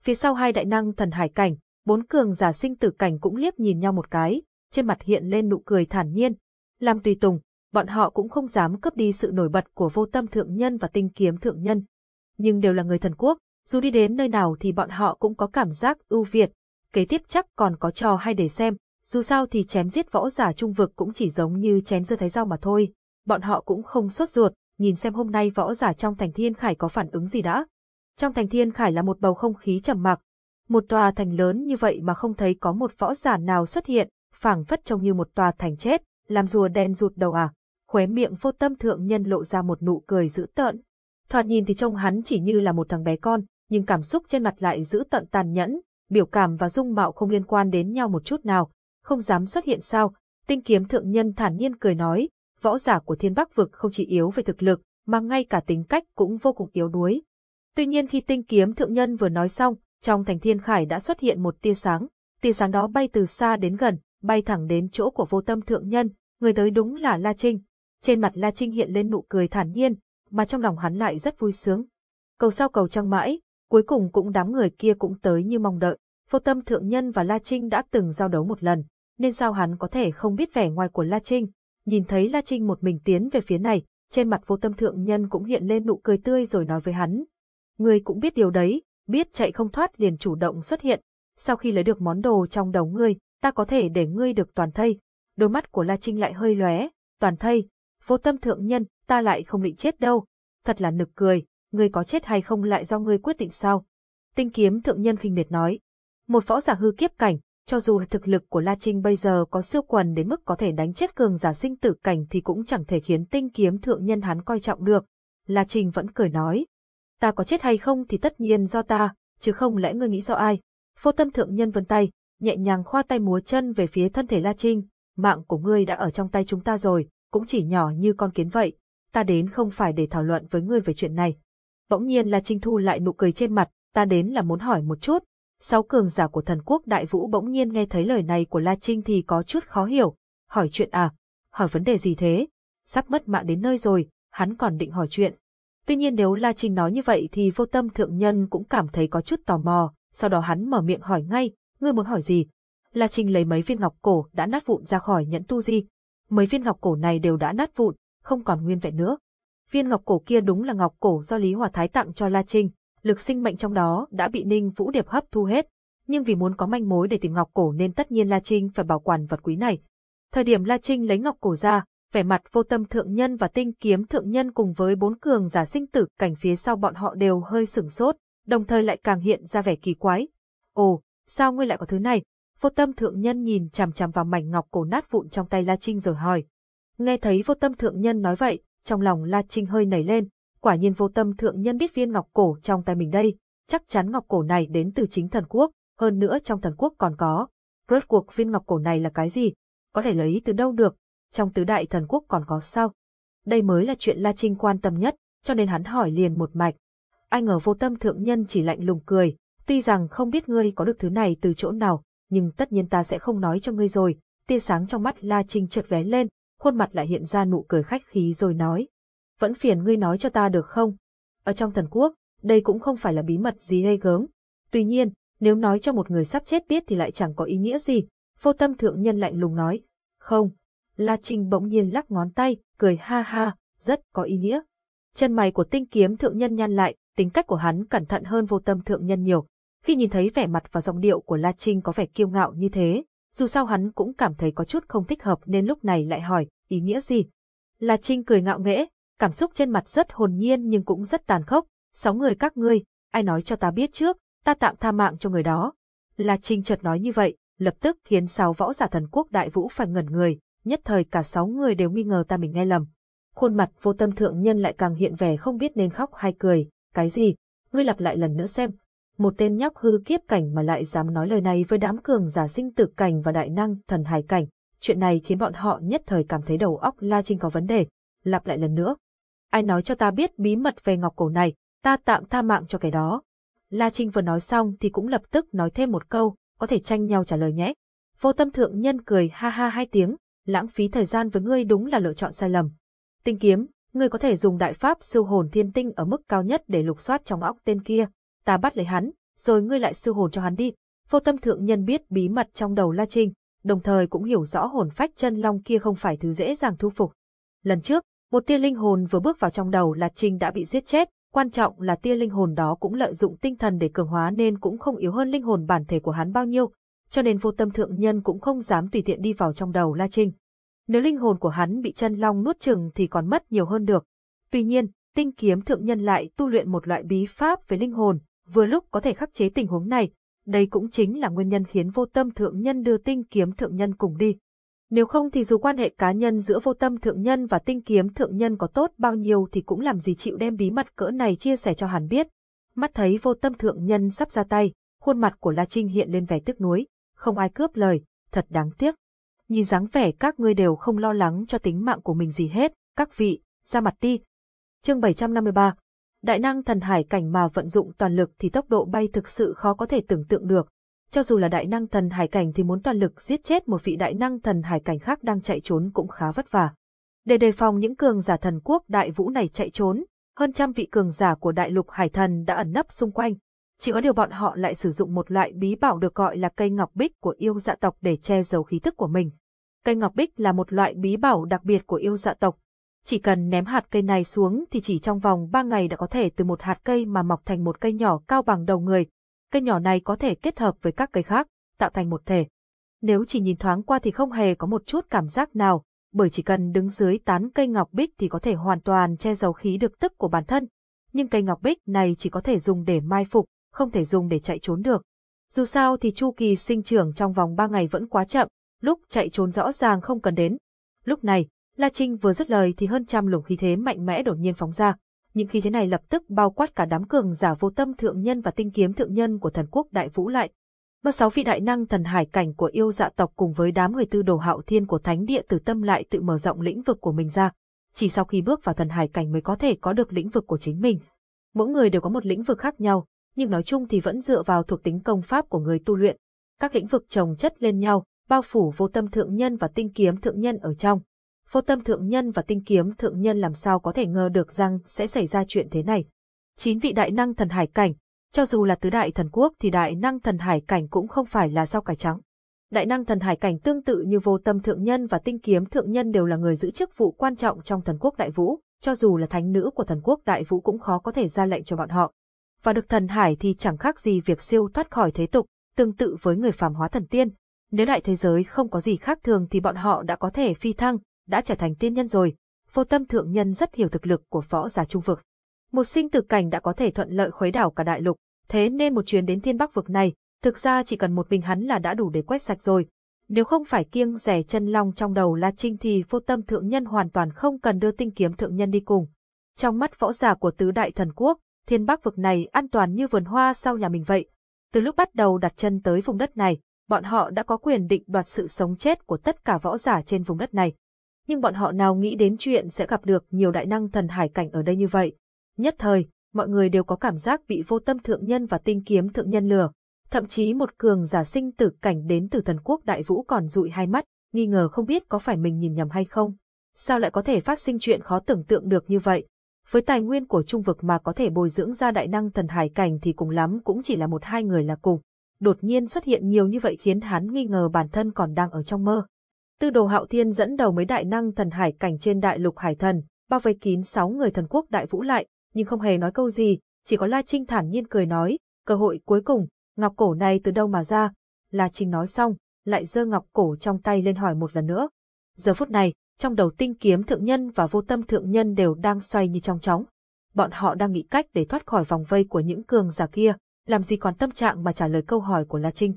Phía sau hai đại năng thần hải cảnh, bốn cường giả sinh tử cảnh cũng liếc nhìn nhau một cái, trên mặt hiện lên nụ cười thản nhiên. Làm tùy tùng, bọn họ cũng không dám cướp đi sự nổi bật của vô tâm thượng nhân và tinh kiếm thượng nhân. Nhưng đều là người thần quốc, dù đi đến nơi nào thì bọn họ cũng có cảm giác ưu việt. Kế tiếp chắc còn có trò hay để xem, dù sao thì chém giết võ giả trung vực cũng chỉ giống như chém dưa thái rau mà thôi. Bọn họ cũng không sốt ruột, nhìn xem hôm nay võ giả trong thành thiên khải có phản ứng gì đã. Trong thành thiên khải là một bầu không khí trầm mặc, một tòa thành lớn như vậy mà không thấy có một võ giả nào xuất hiện, phảng phất trông như một tòa thành chết, làm rùa đen rụt đầu à. Khóe miệng vô tâm thượng nhân lộ ra một nụ cười dữ tợn. Thoạt nhìn thì trông hắn chỉ như là một thằng bé con, nhưng cảm xúc trên mặt lại dữ tợn tàn nhẫn, biểu cảm và dung mạo không liên quan đến nhau một chút nào, không dám xuất hiện sao. Tinh kiếm thượng nhân thản nhiên cười nói, võ giả của thiên bắc vực không chỉ yếu về thực lực, mà ngay cả tính cách cũng vô cùng yếu đuối. Tuy nhiên khi tinh kiếm thượng nhân vừa nói xong, trong thành thiên khải đã xuất hiện một tia sáng, tia sáng đó bay từ xa đến gần, bay thẳng đến chỗ của vô tâm thượng nhân, người tới đúng là La Trinh. Trên mặt La Trinh hiện lên nụ cười thản nhiên, mà trong lòng hắn lại rất vui sướng. Cầu sao cầu trăng mãi, cuối cùng cũng đám người kia cũng tới như mong đợi. Vô tâm thượng nhân và La Trinh đã từng giao đấu một lần, nên sao hắn có thể không biết vẻ ngoài của La Trinh. Nhìn thấy La Trinh một mình tiến về phía này, trên mặt vô tâm thượng nhân cũng hiện lên nụ cười tươi rồi nói với hắn. Người cũng biết điều đấy, biết chạy không thoát liền chủ động xuất hiện. Sau khi lấy được món đồ trong đầu ngươi, ta có thể để ngươi được toàn thây. Đôi mắt của La Trinh lại hơi lóe, toàn thây. Vô tâm thượng nhân, ta lại không định chết đâu. Thật là nực cười, ngươi có chết hay không lại do ngươi quyết định sao. Tinh kiếm thượng nhân khinh miệt nói. Một võ giả hư kiếp cảnh, cho dù thực lực của La Trinh bây giờ có siêu quần đến mức có thể đánh chết cường giả sinh tử cảnh thì cũng chẳng thể khiến tinh kiếm thượng nhân hắn coi trọng được. La Trinh vẫn cười nói, ta có chết hay không thì tất nhiên do ta, chứ không lẽ ngươi nghĩ do ai. Vô tâm thượng nhân vươn tay, nhẹ nhàng khoa tay múa chân về phía thân thể La Trinh, mạng của ngươi đã ở trong tay chúng ta rồi, cũng chỉ nhỏ như con kiến vậy, ta đến không phải để thảo luận với ngươi về chuyện này. Bỗng nhiên La Trinh thu lại nụ cười trên mặt, ta đến là muốn hỏi một chút. Sáu cường giả của thần quốc đại vũ bỗng nhiên nghe thấy lời này của La Trinh thì có chút khó hiểu. Hỏi chuyện à? Hỏi vấn đề gì thế? Sắp mất mạng đến nơi rồi, hắn còn định hỏi chuyện. Tuy nhiên nếu La Trinh nói như vậy thì vô tâm thượng nhân cũng cảm thấy có chút tò mò, sau đó hắn mở miệng hỏi ngay, ngươi muốn hỏi gì? La Trinh lấy mấy viên ngọc cổ đã nát vụn ra khỏi nhẫn tu di. Mấy viên ngọc cổ này đều đã nát vụn, không còn nguyên vẹn nữa. Viên ngọc cổ kia đúng là ngọc cổ do Lý Hòa Thái tặng cho La Trinh, lực sinh mệnh trong đó đã bị Ninh Vũ Điệp hấp thu hết, nhưng vì muốn có manh mối để tìm ngọc cổ nên tất nhiên La Trinh phải bảo quản vật quý này. Thời điểm La Trinh lấy ngọc cổ ra, vẻ mặt vô tâm thượng nhân và tinh kiếm thượng nhân cùng với bốn cường giả sinh tử cảnh phía sau bọn họ đều hơi sửng sốt, đồng thời lại càng hiện ra vẻ kỳ quái. Ồ, sao ngươi lại có thứ này? Vô tâm thượng nhân nhìn chằm chằm vào mảnh ngọc cổ nát vụn trong tay La Trinh rồi hỏi. Nghe thấy vô tâm thượng nhân nói vậy, trong lòng La Trinh hơi nảy lên, quả nhiên vô tâm thượng nhân biết viên ngọc cổ trong tay mình đây, chắc chắn ngọc cổ này đến từ chính thần quốc, hơn nữa trong thần quốc còn có. Rốt cuộc viên ngọc cổ này là cái gì? Có thể lấy từ đâu được? Trong tứ đại thần quốc còn có sao? Đây mới là chuyện La Trinh quan tâm nhất, cho nên hắn hỏi liền một mạch. Ai ngờ vô tâm thượng nhân chỉ lạnh lùng cười, tuy rằng không biết ngươi có được thứ này từ chỗ nào, nhưng tất nhiên ta sẽ không nói cho ngươi rồi. Tia sáng trong mắt La Trinh chợt vé lên, khuôn mặt lại hiện ra nụ cười khách khí rồi nói. Vẫn phiền ngươi nói cho ta được không? Ở trong thần quốc, đây cũng không phải là bí mật gì gây gớm. Tuy nhiên, nếu nói cho một người sắp chết biết thì lại chẳng có ý nghĩa gì. Vô tâm thượng nhân lạnh lùng nói. Không. La Trinh bỗng nhiên lắc ngón tay, cười ha ha, rất có ý nghĩa. Chân mày của tinh kiếm thượng nhân nhăn lại, tính cách của hắn cẩn thận hơn vô tâm thượng nhân nhiều. Khi nhìn thấy vẻ mặt và giọng điệu của La Trinh có vẻ kiêu ngạo như thế, dù sao hắn cũng cảm thấy có chút không thích hợp nên lúc này lại hỏi, ý nghĩa gì? La Trinh cười ngạo nghễ, cảm xúc trên mặt rất hồn nhiên nhưng cũng rất tàn khốc. Sáu người các ngươi, ai nói cho ta biết trước, ta tạm tha mạng cho người đó. La Trinh chợt nói như vậy, lập tức khiến sáu võ giả thần quốc đại vũ phải ngẩn người, nhất thời cả sáu người đều nghi ngờ ta mình nghe lầm. Khuôn mặt vô tâm thượng nhân lại càng hiện vẻ không biết nên khóc hay cười, cái gì, ngươi lặp lại lần nữa xem. Một tên nhóc hư kiếp cảnh mà lại dám nói lời này với đám cường giả sinh tử cảnh và đại năng thần hải cảnh, chuyện này khiến bọn họ nhất thời cảm thấy đầu óc La Trinh có vấn đề. Lặp lại lần nữa. Ai nói cho ta biết bí mật về ngọc cổ này, ta tạm tha mạng cho cái đó. La Trinh vừa nói xong thì cũng lập tức nói thêm một câu, có thể tranh nhau trả lời nhé. Vô tâm thượng nhân cười ha ha hai tiếng, lãng phí thời gian với ngươi đúng là lựa chọn sai lầm. Tinh kiếm, ngươi có thể dùng đại pháp siêu hồn thiên tinh ở mức cao nhất để lục soát trong óc tên kia. Ta bắt lấy hắn, rồi ngươi lại siêu hồn cho hắn đi. Vô tâm thượng nhân biết bí mật trong đầu La Trinh, đồng thời cũng hiểu rõ hồn phách chân long kia không phải thứ dễ dàng thu phục. Lần trước, một tia linh hồn vừa bước vào trong đầu là Trinh đã bị giết chết, quan trọng là tia linh hồn đó cũng lợi dụng tinh thần để cường hóa nên cũng không yếu hơn linh hồn bản thể của hắn bao nhiêu, cho nên vô tâm thượng nhân cũng không dám tùy tiện đi vào trong đầu La Trinh. Nếu linh hồn của hắn bị chân long nuốt chừng thì còn mất nhiều hơn được. Tuy nhiên, tinh kiếm thượng nhân lại tu luyện một loại bí pháp về linh hồn, vừa lúc có thể khắc chế tình huống này. Đây cũng chính là nguyên nhân khiến vô tâm thượng nhân đưa tinh kiếm thượng nhân cùng đi. Nếu không thì dù quan hệ cá nhân giữa vô tâm thượng nhân và tinh kiếm thượng nhân có tốt bao nhiêu thì cũng làm gì chịu đem bí mật cỡ này chia sẻ cho hắn biết. Mắt thấy vô tâm thượng nhân sắp ra tay, khuôn mặt của La Trinh hiện lên vẻ tức nuối, không ai cướp lời, thật đáng tiếc. Nhìn dáng vẻ các ngươi đều không lo lắng cho tính mạng của mình gì hết, các vị, ra mặt đi. Chương 753 Đại năng thần hải cảnh mà vận dụng toàn lực thì tốc độ bay thực sự khó có thể tưởng tượng được, cho dù là đại năng thần hải cảnh thì muốn toàn lực giết chết một vị đại năng thần hải cảnh khác đang chạy trốn cũng khá vất vả. Để đề phòng những cường giả thần quốc đại vũ này chạy trốn, hơn trăm vị cường giả của đại lục hải thần đã ẩn nấp xung quanh. Chỉ có điều bọn họ lại sử dụng một loại bí bảo được gọi là cây ngọc bích của yêu dạ tộc để che giấu khí tức của mình. Cây ngọc bích là một loại bí bảo đặc biệt của yêu dạ tộc. Chỉ cần ném hạt cây này xuống thì chỉ trong vòng 3 ngày đã có thể từ một hạt cây mà mọc thành một cây nhỏ cao bằng đầu người, cây nhỏ này có thể kết hợp với các cây khác, tạo thành một thể. Nếu chỉ nhìn thoáng qua thì không hề có một chút cảm giác nào, bởi chỉ cần đứng dưới tán cây ngọc bích thì có thể hoàn toàn che giấu khí được tức của bản thân. Nhưng cây ngọc bích này chỉ có thể dùng để mai phục, không thể dùng để chạy trốn được. Dù sao thì chu kỳ sinh trưởng trong vòng 3 ngày vẫn quá chậm, lúc chạy trốn rõ ràng không cần đến. Lúc này, La Trinh vừa dứt lời thì hơn trăm luồng khí thế mạnh mẽ đột nhiên phóng ra, những khí thế này lập tức bao quát cả đám cường giả vô tâm thượng nhân và tinh kiếm thượng nhân của thần quốc đại vũ lại. Mà sáu vị đại năng thần hải cảnh của yêu dạ tộc cùng với đám người tư đồ hạo thiên của thánh địa tử tâm lại tự mở rộng lĩnh vực của mình ra. Chỉ sau khi bước vào thần hải cảnh mới có thể có được lĩnh vực của chính mình. Mỗi người đều có một lĩnh vực khác nhau, nhưng nói chung thì vẫn dựa vào thuộc tính công pháp của người tu luyện. Các lĩnh vực chồng chất lên nhau, bao phủ vô tâm thượng nhân và tinh kiếm thượng nhân ở trong vô tâm thượng nhân và tinh kiếm thượng nhân làm sao có thể ngờ được rằng sẽ xảy ra chuyện thế này. Chín vị đại năng thần hải cảnh, cho dù là tứ đại thần quốc thì đại năng thần hải cảnh cũng không phải là rau cải trắng. Đại năng thần hải cảnh tương tự như vô tâm thượng nhân và tinh kiếm thượng nhân đều là người giữ chức vụ quan trọng trong thần quốc đại vũ, cho dù là thánh nữ của thần quốc đại vũ cũng khó có thể ra lệnh cho bọn họ. Và được thần hải thì chẳng khác gì việc siêu thoát khỏi thế tục, tương tự với người phàm hóa thần tiên. Nếu đại thế giới không có gì khác thường thì bọn họ đã có thể phi thăng, đã trở thành tiên nhân rồi. Vô tâm thượng nhân rất hiểu thực lực của võ giả trung vực. Một sinh tử cảnh đã có thể thuận lợi khuấy đảo cả đại lục, thế nên một chuyến đến thiên bắc vực này, thực ra chỉ cần một mình hắn là đã đủ để quét sạch rồi. Nếu không phải kiêng rẻ chân long trong đầu La Trinh thì vô tâm thượng nhân hoàn toàn không cần đưa tinh kiếm thượng nhân đi cùng. Trong mắt võ giả của tứ đại thần quốc, thiên bắc vực này an toàn như vườn hoa sau nhà mình vậy. Từ lúc bắt đầu đặt chân tới vùng đất này, bọn họ đã có quyền định đoạt sự sống chết của tất cả võ giả trên vùng đất này. Nhưng bọn họ nào nghĩ đến chuyện sẽ gặp được nhiều đại năng thần hải cảnh ở đây như vậy. Nhất thời, mọi người đều có cảm giác bị vô tâm thượng nhân và tinh kiếm thượng nhân lừa. Thậm chí một cường giả sinh tử cảnh đến từ thần quốc đại vũ còn dụi hai mắt, nghi ngờ không biết có phải mình nhìn nhầm hay không. Sao lại có thể phát sinh chuyện khó tưởng tượng được như vậy? Với tài nguyên của trung vực mà có thể bồi dưỡng ra đại năng thần hải cảnh thì cùng lắm cũng chỉ là một hai người là cùng. Đột nhiên xuất hiện nhiều như vậy khiến hắn nghi ngờ bản thân còn đang ở trong mơ. Tư đồ hạo thiên dẫn đầu mấy đại năng thần hải cảnh trên đại lục hải thần, bao vây kín sáu người thần quốc đại vũ lại, nhưng không hề nói câu gì, chỉ có La Trinh thản nhiên cười nói, cơ hội cuối cùng, ngọc cổ này từ đâu mà ra? La Trinh nói xong, lại giơ ngọc cổ trong tay lên hỏi một lần nữa. Giờ phút này, trong đầu tinh kiếm thượng nhân và vô tâm thượng nhân đều đang xoay như trong chóng. Bọn họ đang nghĩ cách để thoát khỏi vòng vây của những cường giả kia, làm gì còn tâm trạng mà trả lời câu hỏi của La Trinh.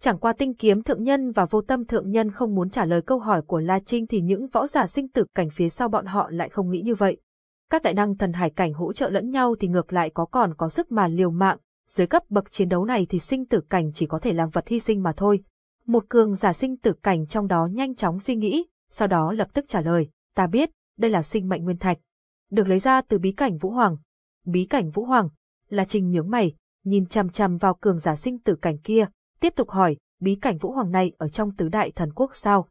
Chẳng qua tinh kiếm thượng nhân và vô tâm thượng nhân không muốn trả lời câu hỏi của La Trinh thì những võ giả sinh tử cảnh phía sau bọn họ lại không nghĩ như vậy. Các đại năng thần hải cảnh hỗ trợ lẫn nhau thì ngược lại có còn có sức mà liều mạng, dưới cấp bậc chiến đấu này thì sinh tử cảnh chỉ có thể làm vật hy sinh mà thôi. Một cường giả sinh tử cảnh trong đó nhanh chóng suy nghĩ, sau đó lập tức trả lời, ta biết, đây là sinh mệnh nguyên thạch. Được lấy ra từ bí cảnh Vũ Hoàng. Bí cảnh Vũ Hoàng, là trình nhướng mày, nhìn chằm chằm vào cường giả sinh tử cảnh kia, tiếp tục hỏi, bí cảnh Vũ Hoàng này ở trong tứ đại thần quốc sao?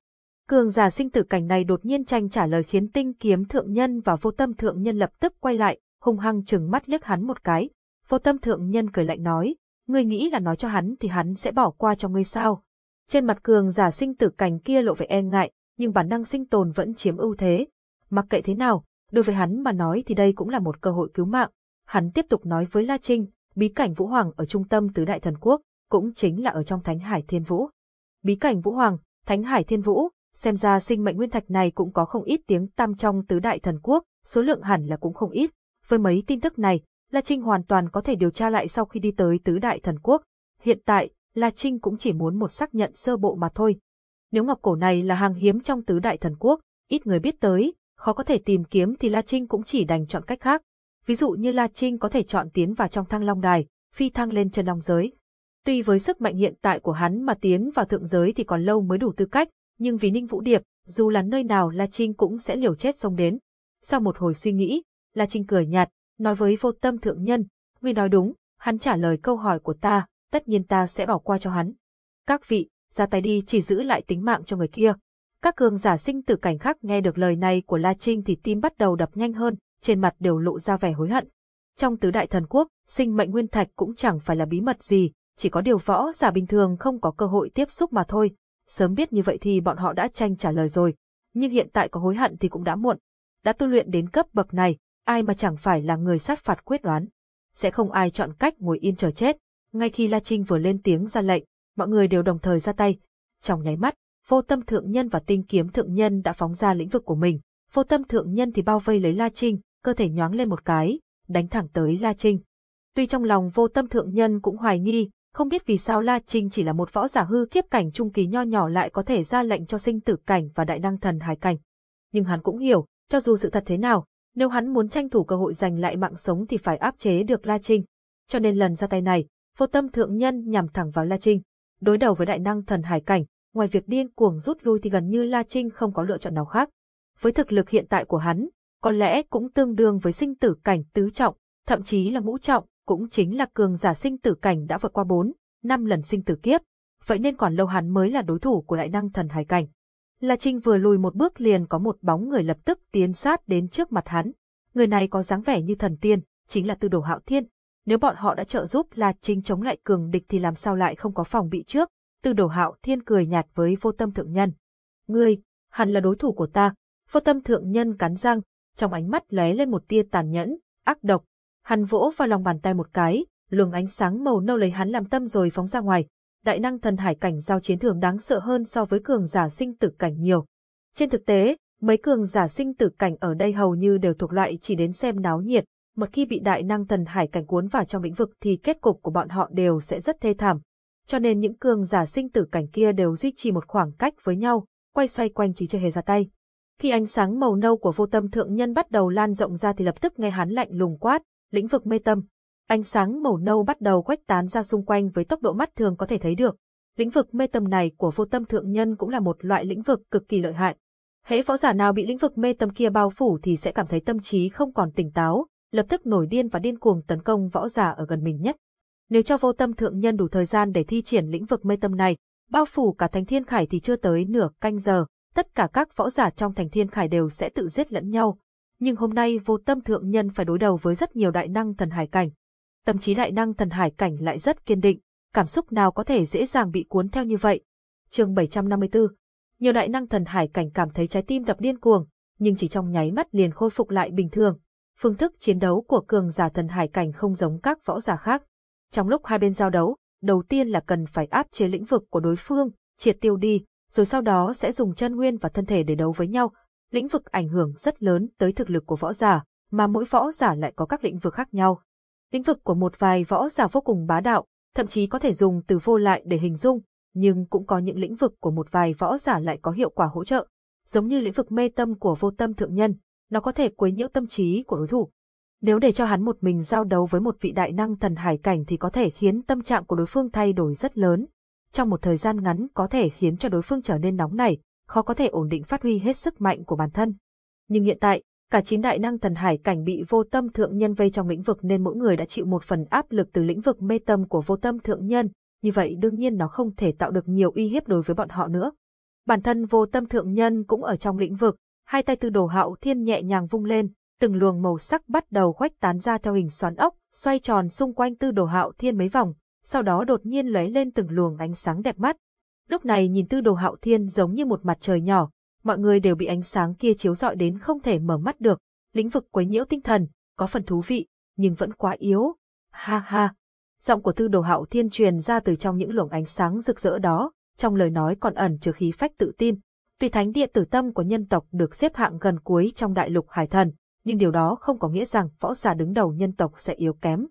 Cường giả sinh tử cảnh này đột nhiên tranh trả lời khiến tinh kiếm thượng nhân và vô tâm thượng nhân lập tức quay lại, hung hăng chừng mắt liếc hắn một cái. Vô tâm thượng nhân cười lạnh nói, ngươi nghĩ là nói cho hắn thì hắn sẽ bỏ qua cho ngươi sao? Trên mặt cường giả sinh tử cảnh kia lộ vẻ e ngại, nhưng bản năng sinh tồn vẫn chiếm ưu thế. Mặc kệ thế nào, đối với hắn mà nói thì đây cũng là một cơ hội cứu mạng. Hắn tiếp tục nói với La Trinh, bí cảnh Vũ Hoàng ở trung tâm tứ đại thần quốc, cũng chính là ở trong Thánh Hải Thiên Vũ. Bí cảnh Vũ Hoàng, Thánh Hải Thiên Vũ, xem ra sinh mệnh nguyên thạch này cũng có không ít tiếng tăm trong tứ đại thần quốc, số lượng hẳn là cũng không ít. Với mấy tin tức này, La Trinh hoàn toàn có thể điều tra lại sau khi đi tới tứ đại thần quốc. Hiện tại, La Trinh cũng chỉ muốn một xác nhận sơ bộ mà thôi. Nếu ngọc cổ này là hàng hiếm trong tứ đại thần quốc, ít người biết tới, khó có thể tìm kiếm thì La Trinh cũng chỉ đành chọn cách khác. Ví dụ như La Trinh có thể chọn tiến vào trong thăng long đài, phi thăng lên chân long giới. Tuy với sức mạnh hiện tại của hắn mà tiến vào thượng giới thì còn lâu mới đủ tư cách, nhưng vì Ninh Vũ Điệp, dù là nơi nào La Trinh cũng sẽ liều chết xông đến. Sau một hồi suy nghĩ, La Trinh cười nhạt, nói với vô tâm thượng nhân, ngươi nói đúng, hắn trả lời câu hỏi của ta, tất nhiên ta sẽ bỏ qua cho hắn. Các vị, ra tay đi chỉ giữ lại tính mạng cho người kia. Các cường giả sinh tử cảnh khác nghe được lời này của La Trinh thì tim bắt đầu đập nhanh hơn, trên mặt đều lộ ra vẻ hối hận. Trong tứ đại thần quốc, sinh mệnh nguyên thạch cũng chẳng phải là bí mật gì, chỉ có điều võ giả bình thường không có cơ hội tiếp xúc mà thôi. Sớm biết như vậy thì bọn họ đã tranh trả lời rồi. Nhưng hiện tại có hối hận thì cũng đã muộn. Đã tu luyện đến cấp bậc này, ai mà chẳng phải là người sát phạt quyết đoán. Sẽ không ai chọn cách ngồi yên chờ chết. Ngay khi La Trinh vừa lên tiếng ra lệnh, mọi người đều đồng thời ra tay. Trong nháy mắt, vô tâm thượng nhân và tinh kiếm thượng nhân đã phóng ra lĩnh vực của mình. Vô tâm thượng nhân thì bao vây lấy La Trinh, cơ thể nhoáng lên một cái, đánh thẳng tới La Trinh. Tuy trong lòng vô tâm thượng nhân cũng hoài nghi, không biết vì sao La Trinh chỉ là một võ giả hư kiếp cảnh trung kỳ nho nhỏ lại có thể ra lệnh cho sinh tử cảnh và đại năng thần hải cảnh. Nhưng hắn cũng hiểu, cho dù sự thật thế nào, nếu hắn muốn tranh thủ cơ hội giành lại mạng sống thì phải áp chế được La Trinh. Cho nên lần ra tay này, vô tâm thượng nhân nhằm thẳng vào La Trinh. Đối đầu với đại năng thần hải cảnh, ngoài việc điên cuồng rút lui thì gần như La Trinh không có lựa chọn nào khác. Với thực lực hiện tại của hắn, có lẽ cũng tương đương với sinh tử cảnh tứ trọng, thậm chí là ngũ trọng, cũng chính là cường giả sinh tử cảnh đã vượt qua 4, 5 lần sinh tử kiếp, vậy nên còn lâu hắn mới là đối thủ của đại năng thần hải cảnh. La Trinh vừa lùi một bước liền có một bóng người lập tức tiến sát đến trước mặt hắn. Người này có dáng vẻ như thần tiên, chính là Tư Đồ Hạo Thiên. Nếu bọn họ đã trợ giúp La Trinh chống lại cường địch thì làm sao lại không có phòng bị trước? Tư Đồ Hạo Thiên cười nhạt với Vô Tâm Thượng Nhân. Ngươi, hẳn là đối thủ của ta. Vô Tâm Thượng Nhân cắn răng, trong ánh mắt lóe lên một tia tàn nhẫn, ác độc, Hắn vỗ vào lòng bàn tay một cái, luồng ánh sáng màu nâu lấy hắn làm tâm rồi phóng ra ngoài. Đại năng thần hải cảnh giao chiến thường đáng sợ hơn so với cường giả sinh tử cảnh nhiều. Trên thực tế, mấy cường giả sinh tử cảnh ở đây hầu như đều thuộc loại chỉ đến xem náo nhiệt, một khi bị đại năng thần hải cảnh cuốn vào trong lĩnh vực thì kết cục của bọn họ đều sẽ rất thê thảm. Cho nên những cường giả sinh tử cảnh kia đều duy trì một khoảng cách với nhau, quay xoay quanh chỉ chưa hề ra tay. Khi ánh sáng màu nâu của vô tâm thượng nhân bắt đầu lan rộng ra thì lập tức nghe hắn lạnh lùng quát, lĩnh vực mê tâm. Ánh sáng màu nâu bắt đầu quách tán ra xung quanh với tốc độ mắt thường có thể thấy được. Lĩnh vực mê tâm này của vô tâm thượng nhân cũng là một loại lĩnh vực cực kỳ lợi hại. Hễ võ giả nào bị lĩnh vực mê tâm kia bao phủ thì sẽ cảm thấy tâm trí không còn tỉnh táo, lập tức nổi điên và điên cuồng tấn công võ giả ở gần mình nhất. Nếu cho vô tâm thượng nhân đủ thời gian để thi triển lĩnh vực mê tâm này, bao phủ cả thành thiên khải thì chưa tới nửa canh giờ, tất cả các võ giả trong thành thiên khải đều sẽ tự giết lẫn nhau. Nhưng hôm nay vô tâm thượng nhân phải đối đầu với rất nhiều đại năng thần hải cảnh. Tâm trí đại năng thần hải cảnh lại rất kiên định, cảm xúc nào có thể dễ dàng bị cuốn theo như vậy. chương 754 Nhiều đại năng thần hải cảnh cảm thấy trái tim đập điên cuồng, nhưng chỉ trong nháy mắt liền khôi phục lại bình thường. Phương thức chiến đấu của cường giả thần hải cảnh không giống các võ giả khác. Trong lúc hai bên giao đấu, đầu tiên là cần phải áp chế lĩnh vực của đối phương, triệt tiêu đi, rồi sau đó sẽ dùng chân nguyên và thân thể để đấu với nhau. Lĩnh vực ảnh hưởng rất lớn tới thực lực của võ giả, mà mỗi võ giả lại có các lĩnh vực khác nhau. Lĩnh vực của một vài võ giả vô cùng bá đạo, thậm chí có thể dùng từ vô lại để hình dung, nhưng cũng có những lĩnh vực của một vài võ giả lại có hiệu quả hỗ trợ, giống như lĩnh vực mê tâm của vô tâm thượng nhân, nó có thể quấy nhiễu tâm trí của đối thủ. Nếu để cho hắn một mình giao đấu với một vị đại năng thần hải cảnh thì có thể khiến tâm trạng của đối phương thay đổi rất lớn. Trong một thời gian ngắn có thể khiến cho đối phương trở nên nóng nảy, khó có thể ổn định phát huy hết sức mạnh của bản thân. Nhưng hiện tại, cả chín đại năng thần hải cảnh bị vô tâm thượng nhân vây trong lĩnh vực nên mỗi người đã chịu một phần áp lực từ lĩnh vực mê tâm của vô tâm thượng nhân, như vậy đương nhiên nó không thể tạo được nhiều uy hiếp đối với bọn họ nữa. Bản thân vô tâm thượng nhân cũng ở trong lĩnh vực, hai tay tư đồ hạo thiên nhẹ nhàng vung lên, từng luồng màu sắc bắt đầu khuếch tán ra theo hình xoắn ốc, xoay tròn xung quanh tư đồ hạo thiên mấy vòng, sau đó đột nhiên lóe lên từng luồng ánh sáng đẹp mắt. Lúc này nhìn tư đồ hạo thiên giống như một mặt trời nhỏ, mọi người đều bị ánh sáng kia chiếu rọi đến không thể mở mắt được, lĩnh vực quấy nhiễu tinh thần, có phần thú vị, nhưng vẫn quá yếu. Ha ha! Giọng của tư đồ hạo thiên truyền ra từ trong những luồng ánh sáng rực rỡ đó, trong lời nói còn ẩn chứa khí phách tự tin. Tuy thánh địa tử tâm của nhân tộc được xếp hạng gần cuối trong đại lục hải thần, nhưng điều đó không có nghĩa rằng võ giả đứng đầu nhân tộc sẽ yếu kém.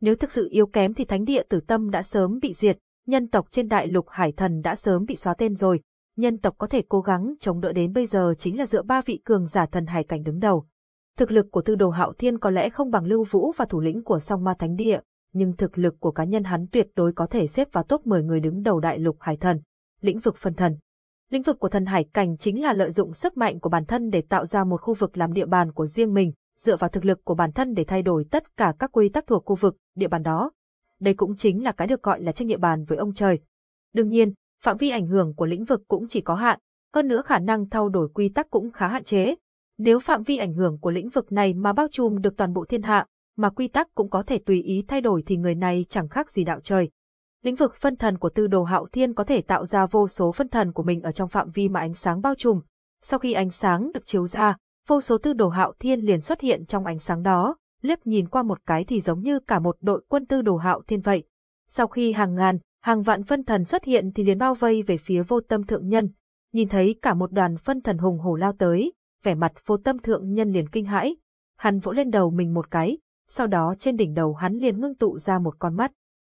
Nếu thực sự yếu kém thì thánh địa tử tâm đã sớm bị diệt, nhân tộc trên đại lục hải thần đã sớm bị xóa tên rồi, nhân tộc có thể cố gắng chống đỡ đến bây giờ chính là dựa ba vị cường giả thần hải cảnh đứng đầu. Thực lực của tư đồ hạo thiên có lẽ không bằng Lưu Vũ và thủ lĩnh của song ma thánh địa, nhưng thực lực của cá nhân hắn tuyệt đối có thể xếp vào top 10 người đứng đầu đại lục hải thần. Lĩnh vực phân thần Lĩnh vực của thần hải cảnh chính là lợi dụng sức mạnh của bản thân để tạo ra một khu vực làm địa bàn của riêng mình, dựa vào thực lực của bản thân để thay đổi tất cả các quy tắc thuộc khu vực, địa bàn đó. Đây cũng chính là cái được gọi là trách địa bàn với ông trời. Đương nhiên, phạm vi ảnh hưởng của lĩnh vực cũng chỉ có hạn, hơn nữa khả năng thay đổi quy tắc cũng khá hạn chế. Nếu phạm vi ảnh hưởng của lĩnh vực này mà bao trùm được toàn bộ thiên hạ, mà quy tắc cũng có thể tùy ý thay đổi thì người này chẳng khác gì đạo trời. Lĩnh vực phân thần của tư đồ hạo thiên có thể tạo ra vô số phân thần của mình ở trong phạm vi mà ánh sáng bao trùm. Sau khi ánh sáng được chiếu ra, vô số tư đồ hạo thiên liền xuất hiện trong ánh sáng đó, liếc nhìn qua một cái thì giống như cả một đội quân tư đồ hạo thiên vậy. Sau khi hàng ngàn, hàng vạn phân thần xuất hiện thì liền bao vây về phía vô tâm thượng nhân, nhìn thấy cả một đoàn phân thần hùng hổ lao tới, vẻ mặt vô tâm thượng nhân liền kinh hãi. Hắn vỗ lên đầu mình một cái, sau đó trên đỉnh đầu hắn liền ngưng tụ ra một con mắt.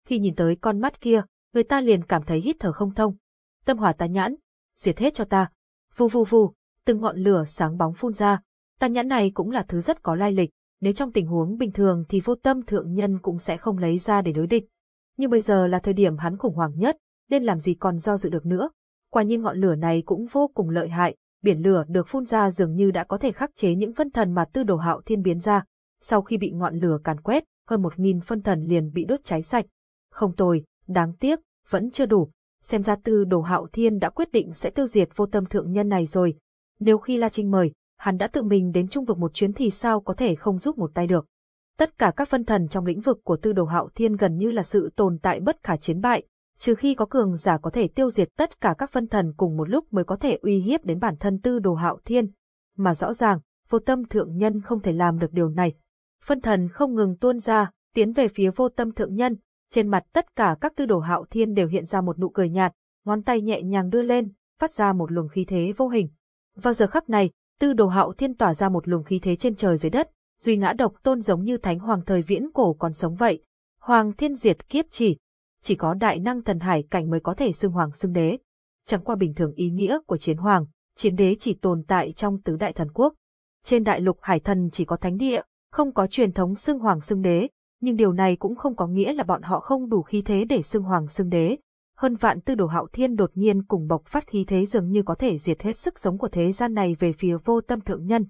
Khi nhìn tới con mắt kia, người ta liền cảm thấy hít thở không thông. Tâm hỏa ta nhãn, diệt hết cho ta. Vù vù vù, từng ngọn lửa sáng bóng phun ra. Ta nhãn này cũng là thứ rất có lai lịch, nếu trong tình huống bình thường thì vô tâm thượng nhân cũng sẽ không lấy ra để đối địch. Nhưng bây giờ là thời điểm hắn khủng hoảng nhất, nên làm gì còn do dự được nữa. Quả nhiên ngọn lửa này cũng vô cùng lợi hại, biển lửa được phun ra dường như đã có thể khắc chế những phân thần mà tư đồ hạo thiên biến ra. Sau khi bị ngọn lửa càn quét, hơn một nghìn phân thần liền bị đốt cháy sạch. Không tồi, đáng tiếc, vẫn chưa đủ. Xem ra tư đồ hạo thiên đã quyết định sẽ tiêu diệt vô tâm thượng nhân này rồi. Nếu khi La Trinh mời, hắn đã tự mình đến trung vực một chuyến thì sao có thể không giúp một tay được. Tất cả các phân thần trong lĩnh vực của tư đồ hạo thiên gần như là sự tồn tại bất khả chiến bại, trừ khi có cường giả có thể tiêu diệt tất cả các phân thần cùng một lúc mới có thể uy hiếp đến bản thân tư đồ hạo thiên. Mà rõ ràng, vô tâm thượng nhân không thể làm được điều này. Phân thần không ngừng tuôn ra, tiến về phía vô tâm thượng nhân, trên mặt tất cả các tư đồ hạo thiên đều hiện ra một nụ cười nhạt, ngón tay nhẹ nhàng đưa lên, phát ra một luồng khí thế vô hình. Vào giờ khắc này, tư đồ hạo thiên tỏa ra một luồng khí thế trên trời dưới đất, duy ngã độc tôn giống như thánh hoàng thời viễn cổ còn sống vậy. Hoàng thiên diệt kiếp chỉ, chỉ có đại năng thần hải cảnh mới có thể xưng hoàng xưng đế. Chẳng qua bình thường ý nghĩa của chiến hoàng, chiến đế chỉ tồn tại trong tứ đại thần quốc. Trên đại lục hải thần chỉ có thánh địa, không có truyền thống xưng hoàng xưng đế, nhưng điều này cũng không có nghĩa là bọn họ không đủ khí thế để xưng hoàng xưng đế. Hơn vạn tư đồ hạo thiên đột nhiên cùng bộc phát khí thế dường như có thể diệt hết sức sống của thế gian này về phía vô tâm thượng nhân.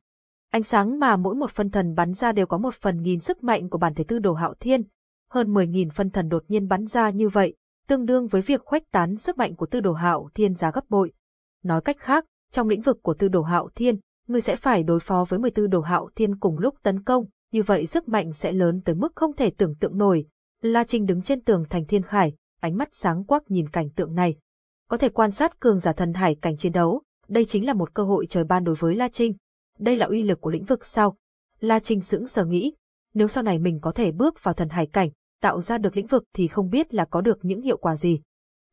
Ánh sáng mà mỗi một phân thần bắn ra đều có một phần nghìn sức mạnh của bản thể tư đồ hạo thiên. Hơn 10.000 phân thần đột nhiên bắn ra như vậy, tương đương với việc khuếch tán sức mạnh của tư đồ hạo thiên giá gấp bội. Nói cách khác, trong lĩnh vực của tư đồ hạo thiên, ngươi sẽ phải đối phó với 14 đồ hạo thiên cùng lúc tấn công, như vậy sức mạnh sẽ lớn tới mức không thể tưởng tượng nổi. La Trinh đứng trên tường thành thiên khải, ánh mắt sáng quắc nhìn cảnh tượng này. Có thể quan sát cường giả thần hải cảnh chiến đấu, đây chính là một cơ hội trời ban đối với La Trinh. Đây là uy lực của lĩnh vực sao? La Trinh sững sờ nghĩ, nếu sau này mình có thể bước vào thần hải cảnh, tạo ra được lĩnh vực thì không biết là có được những hiệu quả gì.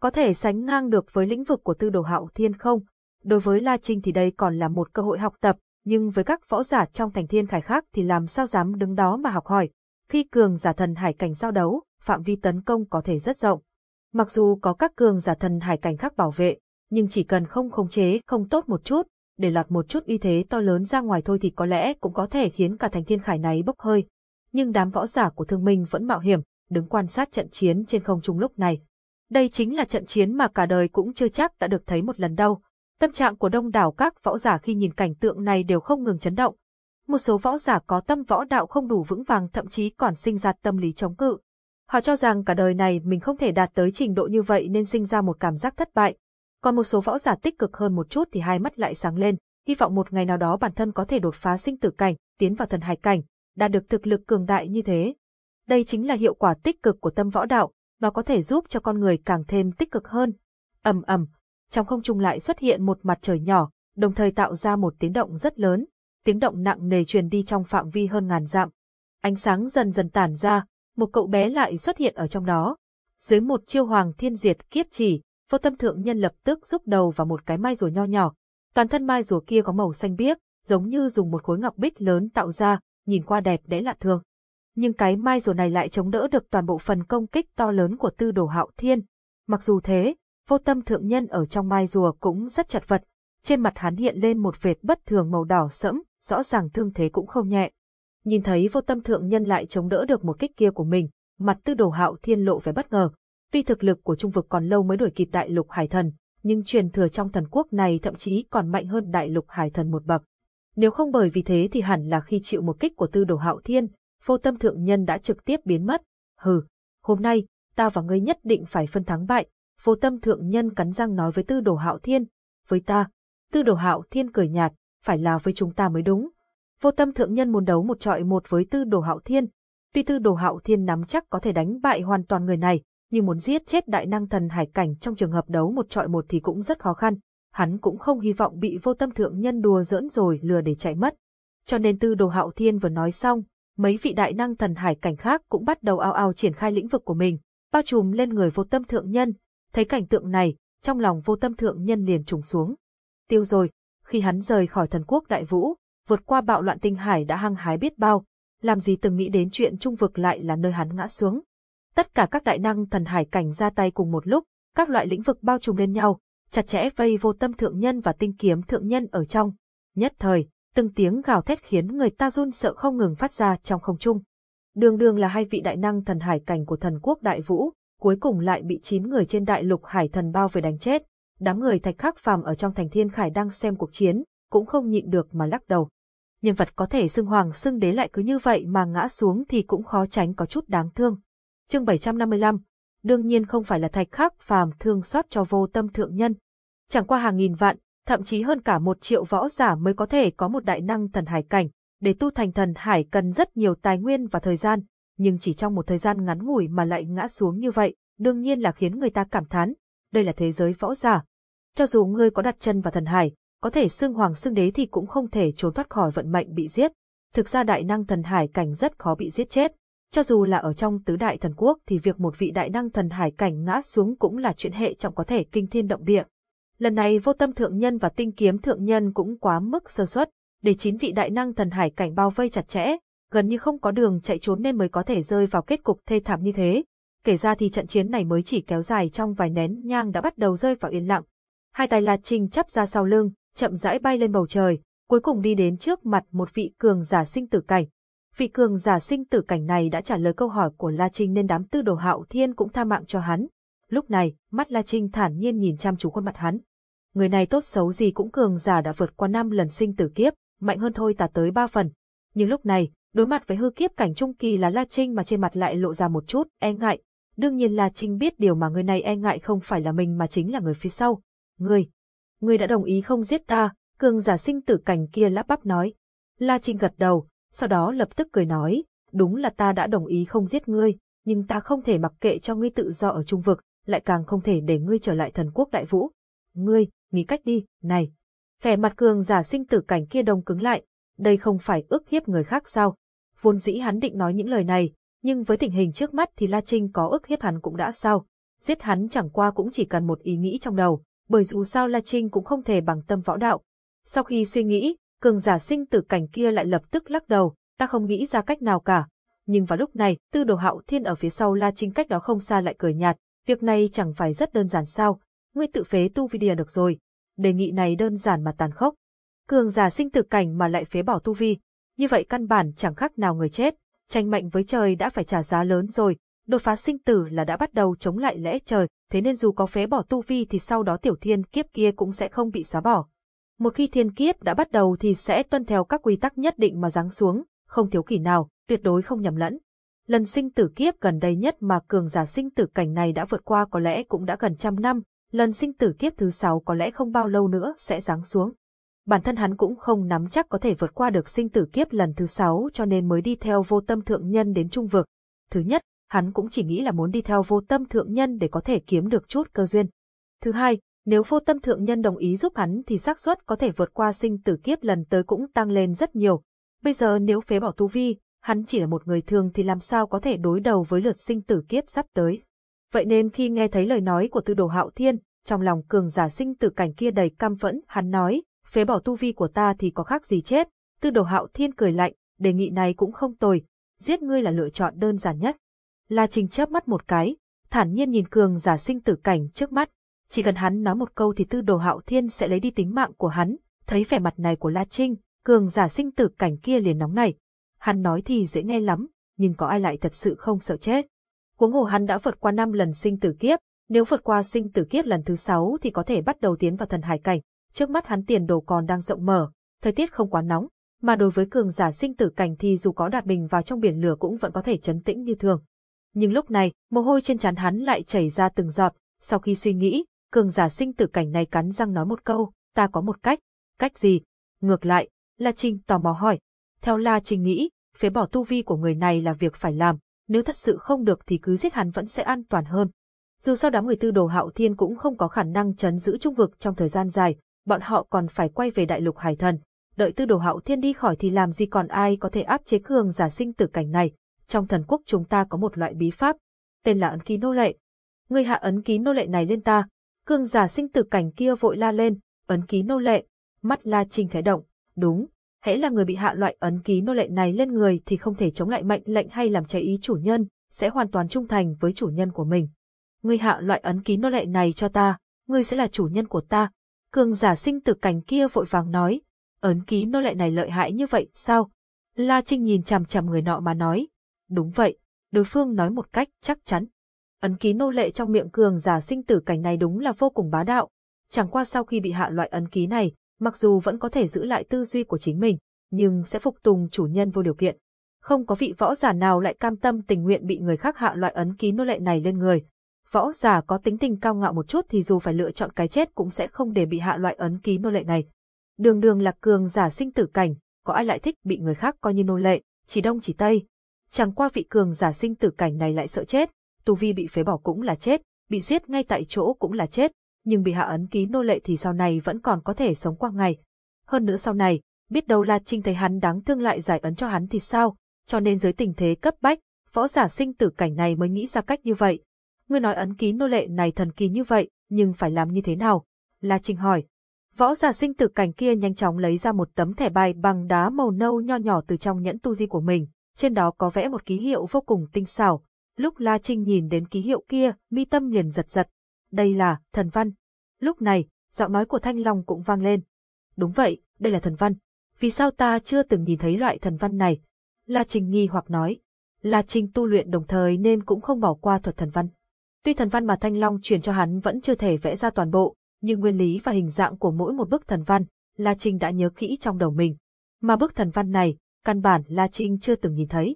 Có thể sánh ngang được với lĩnh vực của tư đồ hạo thiên không? Đối với La Trinh thì đây còn là một cơ hội học tập, nhưng với các võ giả trong thành thiên khải khác thì làm sao dám đứng đó mà học hỏi. Khi cường giả thần hải cảnh giao đấu, phạm vi tấn công có thể rất rộng. Mặc dù có các cường giả thần hải cảnh khác bảo vệ, nhưng chỉ cần không khống chế không tốt một chút, để lọt một chút uy thế to lớn ra ngoài thôi thì có lẽ cũng có thể khiến cả thành thiên khải này bốc hơi. Nhưng đám võ giả của thương minh vẫn mạo hiểm, đứng quan sát trận chiến trên không trung lúc này. Đây chính là trận chiến mà cả đời cũng chưa chắc đã được thấy một lần đâu. Tâm trạng của đông đảo các võ giả khi nhìn cảnh tượng này đều không ngừng chấn động. Một số võ giả có tâm võ đạo không đủ vững vàng thậm chí còn sinh ra tâm lý chống cự. Họ cho rằng cả đời này mình không thể đạt tới trình độ như vậy nên sinh ra một cảm giác thất bại. Còn một số võ giả tích cực hơn một chút thì hai mắt lại sáng lên, hy vọng một ngày nào đó bản thân có thể đột phá sinh tử cảnh, tiến vào thần hải cảnh, đạt được thực lực cường đại như thế. Đây chính là hiệu quả tích cực của tâm võ đạo, nó có thể giúp cho con người càng thêm tích cực hơn. ầm ầm, trong không trung lại xuất hiện một mặt trời nhỏ, đồng thời tạo ra một tiếng động rất lớn, tiếng động nặng nề truyền đi trong phạm vi hơn ngàn dặm. Ánh sáng dần dần tản ra, một cậu bé lại xuất hiện ở trong đó. Dưới một chiêu hoàng thiên diệt kiếp chỉ, vô tâm thượng nhân lập tức rúc đầu vào một cái mai rùa nho nhỏ. Toàn thân mai rùa kia có màu xanh biếc, giống như dùng một khối ngọc bích lớn tạo ra, nhìn qua đẹp đẽ lạ thường. Nhưng cái mai rùa này lại chống đỡ được toàn bộ phần công kích to lớn của tư đồ hạo thiên. Mặc dù thế, vô tâm thượng nhân ở trong mai rùa cũng rất chật vật, trên mặt hắn hiện lên một vệt bất thường màu đỏ sẫm, rõ ràng thương thế cũng không nhẹ. Nhìn thấy vô tâm thượng nhân lại chống đỡ được một kích kia của mình, mặt tư đồ hạo thiên lộ vẻ bất ngờ. Tuy thực lực của trung vực còn lâu mới đuổi kịp đại lục hải thần, nhưng truyền thừa trong thần quốc này thậm chí còn mạnh hơn đại lục hải thần một bậc. Nếu không bởi vì thế thì hẳn là khi chịu một kích của tư đồ hạo thiên, vô tâm thượng nhân đã trực tiếp biến mất. Hừ, hôm nay, ta và ngươi nhất định phải phân thắng bại, vô tâm thượng nhân cắn răng nói với tư đồ hạo thiên, với ta, tư đồ hạo thiên cười nhạt, phải là với chúng ta mới đúng. Vô tâm thượng nhân muốn đấu một trọi một với tư đồ hạo thiên, tuy tư đồ hạo thiên nắm chắc có thể đánh bại hoàn toàn người này, nhưng muốn giết chết đại năng thần hải cảnh trong trường hợp đấu một trọi một thì cũng rất khó khăn, hắn cũng không hy vọng bị vô tâm thượng nhân đùa giỡn rồi lừa để chạy mất. Cho nên tư đồ hạo thiên vừa nói xong, mấy vị đại năng thần hải cảnh khác cũng bắt đầu ao ao triển khai lĩnh vực của mình, bao trùm lên người vô tâm thượng nhân, Thấy cảnh tượng này, trong lòng vô tâm thượng nhân liền trùng xuống. Tiêu rồi, khi hắn rời khỏi thần quốc đại vũ, vượt qua bạo loạn tinh hải đã hăng hái biết bao, làm gì từng nghĩ đến chuyện trung vực lại là nơi hắn ngã xuống. Tất cả các đại năng thần hải cảnh ra tay cùng một lúc, các loại lĩnh vực bao trùm lên nhau, chặt chẽ vây vô tâm thượng nhân và tinh kiếm thượng nhân ở trong. Nhất thời, từng tiếng gào thét khiến người ta run sợ không ngừng phát ra trong không trung. Đường đường là hai vị đại năng thần hải cảnh của thần quốc đại vũ, cuối cùng lại bị chín người trên đại lục hải thần bao về đánh chết. Đám người thạch khắc phàm ở trong thành thiên khải đang xem cuộc chiến, cũng không nhịn được mà lắc đầu. Nhân vật có thể xưng hoàng xưng đế lại cứ như vậy mà ngã xuống thì cũng khó tránh có chút đáng thương. Chương 755 Đương nhiên không phải là thạch khắc phàm thương xót cho vô tâm thượng nhân. Chẳng qua hàng nghìn vạn, thậm chí hơn cả một triệu võ giả mới có thể có một đại năng thần hải cảnh, để tu thành thần hải cần rất nhiều tài nguyên và thời gian, nhưng chỉ trong một thời gian ngắn ngủi mà lại ngã xuống như vậy, đương nhiên là khiến người ta cảm thán, đây là thế giới võ giả. Cho dù ngươi có đặt chân vào thần hải, có thể xưng hoàng xưng đế thì cũng không thể trốn thoát khỏi vận mệnh bị giết. Thực ra đại năng thần hải cảnh rất khó bị giết chết. Cho dù là ở trong tứ đại thần quốc thì việc một vị đại năng thần hải cảnh ngã xuống cũng là chuyện hệ trọng có thể kinh thiên động địa. Lần này vô tâm thượng nhân và tinh kiếm thượng nhân cũng quá mức sơ suất, để chín vị đại năng thần hải cảnh bao vây chặt chẽ, gần như không có đường chạy trốn nên mới có thể rơi vào kết cục thê thảm như thế. Kể ra thì trận chiến này mới chỉ kéo dài trong vài nén nhang đã bắt đầu rơi vào yên lặng. Hai tay La Trinh chắp ra sau lưng, chậm rãi bay lên bầu trời, cuối cùng đi đến trước mặt một vị cường giả sinh tử cảnh. Vị cường giả sinh tử cảnh này đã trả lời câu hỏi của La Trinh nên đám tư đồ hạo thiên cũng tha mạng cho hắn. Lúc này, mắt La Trinh thản nhiên nhìn chăm chú khuôn mặt hắn. Người này tốt xấu gì cũng cường giả đã vượt qua năm lần sinh tử kiếp, mạnh hơn thôi tả tới ba phần. Nhưng lúc này, đối mặt với hư kiếp cảnh trung kỳ là La Trinh mà trên mặt lại lộ ra một chút e ngại. Đương nhiên La Trinh biết điều mà người này e ngại không phải là mình mà chính là người phía sau. Người, Ngươi đã đồng ý không giết ta, cường giả sinh tử cảnh kia lắp bắp nói. La Trinh gật đầu, sau đó lập tức cười nói, đúng là ta đã đồng ý không giết ngươi, nhưng ta không thể mặc kệ cho ngươi tự do ở trung vực, lại càng không thể để ngươi trở lại thần quốc đại vũ. Ngươi, nghĩ cách đi, này. Vẻ mặt cường giả sinh tử cảnh kia đông cứng lại, đây không phải ức hiếp người khác sao. Vốn dĩ hắn định nói những lời này, nhưng với tình hình trước mắt thì La Trinh có ức hiếp hắn cũng đã sao. Giết hắn chẳng qua cũng chỉ cần một ý nghĩ trong đầu, bởi dù sao La Trinh cũng không thể bằng tâm võ đạo. Sau khi suy nghĩ, cường giả sinh tử cảnh kia lại lập tức lắc đầu, ta không nghĩ ra cách nào cả. Nhưng vào lúc này, tư đồ hạo thiên ở phía sau La Trinh cách đó không xa lại cười nhạt, việc này chẳng phải rất đơn giản sao, ngươi tự phế tu vi được rồi. Đề nghị này đơn giản mà tàn khốc. Cường giả sinh tử cảnh mà lại phế bỏ tu vi, như vậy căn bản chẳng khác nào người chết, tranh mệnh với trời đã phải trả giá lớn rồi, đột phá sinh tử là đã bắt đầu chống lại lẽ trời, thế nên dù có phế bỏ tu vi thì sau đó tiểu thiên kiếp kia cũng sẽ không bị xóa bỏ. Một khi thiên kiếp đã bắt đầu thì sẽ tuân theo các quy tắc nhất định mà giáng xuống, không thiếu kỷ nào, tuyệt đối không nhầm lẫn. Lần sinh tử kiếp gần đây nhất mà cường giả sinh tử cảnh này đã vượt qua có lẽ cũng đã gần trăm năm, lần sinh tử kiếp thứ sáu có lẽ không bao lâu nữa sẽ giáng xuống. Bản thân hắn cũng không nắm chắc có thể vượt qua được sinh tử kiếp lần thứ sáu cho nên mới đi theo vô tâm thượng nhân đến trung vực. Thứ nhất, hắn cũng chỉ nghĩ là muốn đi theo vô tâm thượng nhân để có thể kiếm được chút cơ duyên. Thứ hai, nếu vô tâm thượng nhân đồng ý giúp hắn thì xác suất có thể vượt qua sinh tử kiếp lần tới cũng tăng lên rất nhiều. Bây giờ nếu phế bỏ tu vi, hắn chỉ là một người thường thì làm sao có thể đối đầu với lượt sinh tử kiếp sắp tới. Vậy nên khi nghe thấy lời nói của tư đồ hạo thiên, trong lòng cường giả sinh tử cảnh kia đầy căm phẫn, hắn nói, phế bỏ tu vi của ta thì có khác gì chết. Tư đồ hạo thiên cười lạnh, đề nghị này cũng không tồi, giết ngươi là lựa chọn đơn giản nhất. La Trình chớp mắt một cái, thản nhiên nhìn cường giả sinh tử cảnh trước mắt, chỉ cần hắn nói một câu thì tư đồ hạo thiên sẽ lấy đi tính mạng của hắn, thấy vẻ mặt này của La Trinh, cường giả sinh tử cảnh kia liền nóng này. Hắn nói thì dễ nghe lắm, nhưng có ai lại thật sự không sợ chết. Huống hồ hắn đã vượt qua năm lần sinh tử kiếp, nếu vượt qua sinh tử kiếp lần thứ sáu thì có thể bắt đầu tiến vào thần hải cảnh. Trước mắt hắn tiền đồ còn đang rộng mở, thời tiết không quá nóng, mà đối với cường giả sinh tử cảnh thì dù có đạt bình vào trong biển lửa cũng vẫn có thể chấn tĩnh như thường. Nhưng lúc này, mồ hôi trên trán hắn lại chảy ra từng giọt, sau khi suy nghĩ, cường giả sinh tử cảnh này cắn răng nói một câu, ta có một cách. Cách gì? Ngược lại, La Trinh tò mò hỏi. Theo La Trinh nghĩ, phế bỏ tu vi của người này là việc phải làm, nếu thật sự không được thì cứ giết hắn vẫn sẽ an toàn hơn. Dù sao đám người tư đồ hạo thiên cũng không có khả năng chấn giữ trung vực trong thời gian dài, bọn họ còn phải quay về đại lục hải thần. Đợi tư đồ hạo thiên đi khỏi thì làm gì còn ai có thể áp chế cường giả sinh tử cảnh này. Trong thần quốc chúng ta có một loại bí pháp, tên là ấn ký nô lệ. ngươi hạ ấn ký nô lệ này lên ta, Cương giả sinh tử cảnh kia vội la lên, ấn ký nô lệ, mắt La Trinh khẽ động, đúng, hễ là người bị hạ loại ấn ký nô lệ này lên người thì không thể chống lại mệnh lệnh hay làm trái ý chủ nhân, sẽ hoàn toàn trung thành với chủ nhân của mình. Ngươi hạ loại ấn ký nô lệ này cho ta, ngươi sẽ là chủ nhân của ta. Cương giả sinh tử cảnh kia vội vàng nói, ấn ký nô lệ này lợi hại như vậy sao? La Trinh nhìn chằm chằm người nọ mà nói, đúng vậy, đối phương nói một cách chắc chắn. Ấn ký nô lệ trong miệng cường giả sinh tử cảnh này đúng là vô cùng bá đạo. Chẳng qua sau khi bị hạ loại ấn ký này, mặc dù vẫn có thể giữ lại tư duy của chính mình, nhưng sẽ phục tùng chủ nhân vô điều kiện. Không có vị võ giả nào lại cam tâm tình nguyện bị người khác hạ loại ấn ký nô lệ này lên người. Võ giả có tính tình cao ngạo một chút thì dù phải lựa chọn cái chết cũng sẽ không để bị hạ loại ấn ký nô lệ này. Đường đường là cường giả sinh tử cảnh, có ai lại thích bị người khác coi như nô lệ, chỉ đông chỉ tây. Chẳng qua vị cường giả sinh tử cảnh này lại sợ chết, tu vi bị phế bỏ cũng là chết, bị giết ngay tại chỗ cũng là chết, nhưng bị hạ ấn ký nô lệ thì sau này vẫn còn có thể sống qua ngày. Hơn nữa sau này, biết đâu La Trinh thấy hắn đáng thương lại giải ấn cho hắn thì sao, cho nên dưới tình thế cấp bách, võ giả sinh tử cảnh này mới nghĩ ra cách như vậy. Ngươi nói ấn ký nô lệ này thần kỳ như vậy, nhưng phải làm như thế nào? La Trinh hỏi. Võ giả sinh tử cảnh kia nhanh chóng lấy ra một tấm thẻ bài bằng đá màu nâu nho nhỏ từ trong nhẫn tu di của mình, trên đó có vẽ một ký hiệu vô cùng tinh xảo, Lúc La Trinh nhìn đến ký hiệu kia, mi tâm liền giật giật. Đây là thần văn. Lúc này, giọng nói của Thanh Long cũng vang lên. Đúng vậy, đây là thần văn. Vì sao ta chưa từng nhìn thấy loại thần văn này? La Trinh nghi hoặc nói. La Trinh tu luyện đồng thời nên cũng không bỏ qua thuật thần văn. Tuy thần văn mà Thanh Long truyền cho hắn vẫn chưa thể vẽ ra toàn bộ, nhưng nguyên lý và hình dạng của mỗi một bức thần văn, La Trinh đã nhớ kỹ trong đầu mình. Mà bức thần văn này, căn bản La Trinh chưa từng nhìn thấy.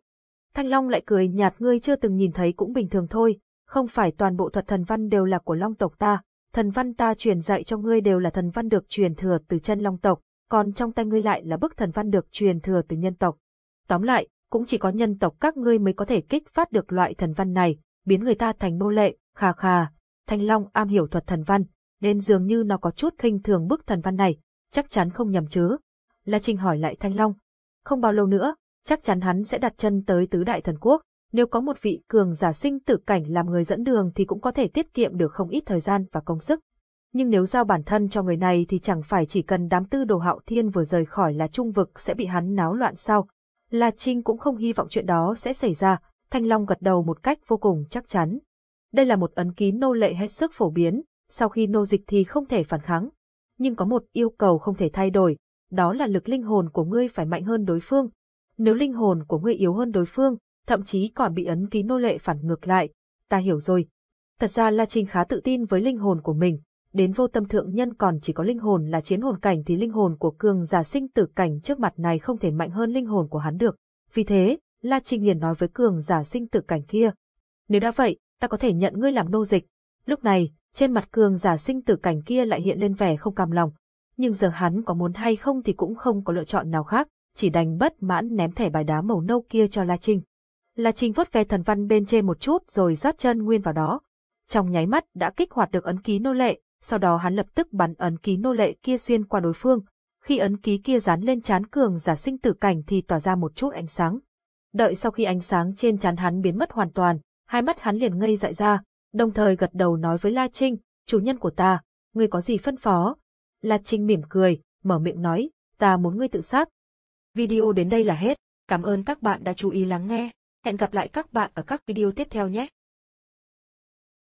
Thanh Long lại cười nhạt ngươi chưa từng nhìn thấy cũng bình thường thôi, không phải toàn bộ thuật thần văn đều là của Long tộc ta, thần văn ta truyền dạy cho ngươi đều là thần văn được truyền thừa từ chân Long tộc, còn trong tay ngươi lại là bức thần văn được truyền thừa từ nhân tộc. Tóm lại, cũng chỉ có nhân tộc các ngươi mới có thể kích phát được loại thần văn này, biến người ta thành nô lệ, khà khà. Thanh Long am hiểu thuật thần văn, nên dường như nó có chút khinh thường bức thần văn này, chắc chắn không nhầm chứ. La Trinh hỏi lại Thanh Long. Không bao lâu nữa, chắc chắn hắn sẽ đặt chân tới tứ đại thần quốc, nếu có một vị cường giả sinh tử cảnh làm người dẫn đường thì cũng có thể tiết kiệm được không ít thời gian và công sức. Nhưng nếu giao bản thân cho người này thì chẳng phải chỉ cần đám tư đồ hạo thiên vừa rời khỏi là trung vực sẽ bị hắn náo loạn sao. La Trinh cũng không hy vọng chuyện đó sẽ xảy ra, Thanh Long gật đầu một cách vô cùng chắc chắn. Đây là một ấn ký nô lệ hết sức phổ biến, sau khi nô dịch thì không thể phản kháng. Nhưng có một yêu cầu không thể thay đổi, đó là lực linh hồn của ngươi phải mạnh hơn đối phương. Nếu linh hồn của ngươi yếu hơn đối phương, thậm chí còn bị ấn ký nô lệ phản ngược lại. Ta hiểu rồi. Thật ra La Trinh khá tự tin với linh hồn của mình. Đến vô tâm thượng nhân còn chỉ có linh hồn là chiến hồn cảnh thì linh hồn của cường giả sinh tử cảnh trước mặt này không thể mạnh hơn linh hồn của hắn được. Vì thế, La Trinh liền nói với cường giả sinh tử cảnh kia. Nếu đã vậy, ta có thể nhận ngươi làm nô dịch. Lúc này, trên mặt cường giả sinh tử cảnh kia lại hiện lên vẻ không cam lòng. Nhưng giờ hắn có muốn hay không thì cũng không có lựa chọn nào khác, chỉ đành bất mãn ném thẻ bài đá màu nâu kia cho La Trinh. La Trinh vớt ve thần văn bên trên một chút rồi rót chân nguyên vào đó. Trong nháy mắt đã kích hoạt được ấn ký nô lệ, sau đó hắn lập tức bắn ấn ký nô lệ kia xuyên qua đối phương. Khi ấn ký kia dán lên chán cường giả sinh tử cảnh thì tỏa ra một chút ánh sáng. Đợi sau khi ánh sáng trên chán hắn biến mất hoàn toàn, hai mắt hắn liền ngây dại ra, đồng thời gật đầu nói với La Trinh, chủ nhân của ta, ngươi có gì phân phó? La Trinh mỉm cười, mở miệng nói, ta muốn ngươi tự sát. Video đến đây là hết, cảm ơn các bạn đã chú ý lắng nghe. Hẹn gặp lại các bạn ở các video tiếp theo nhé.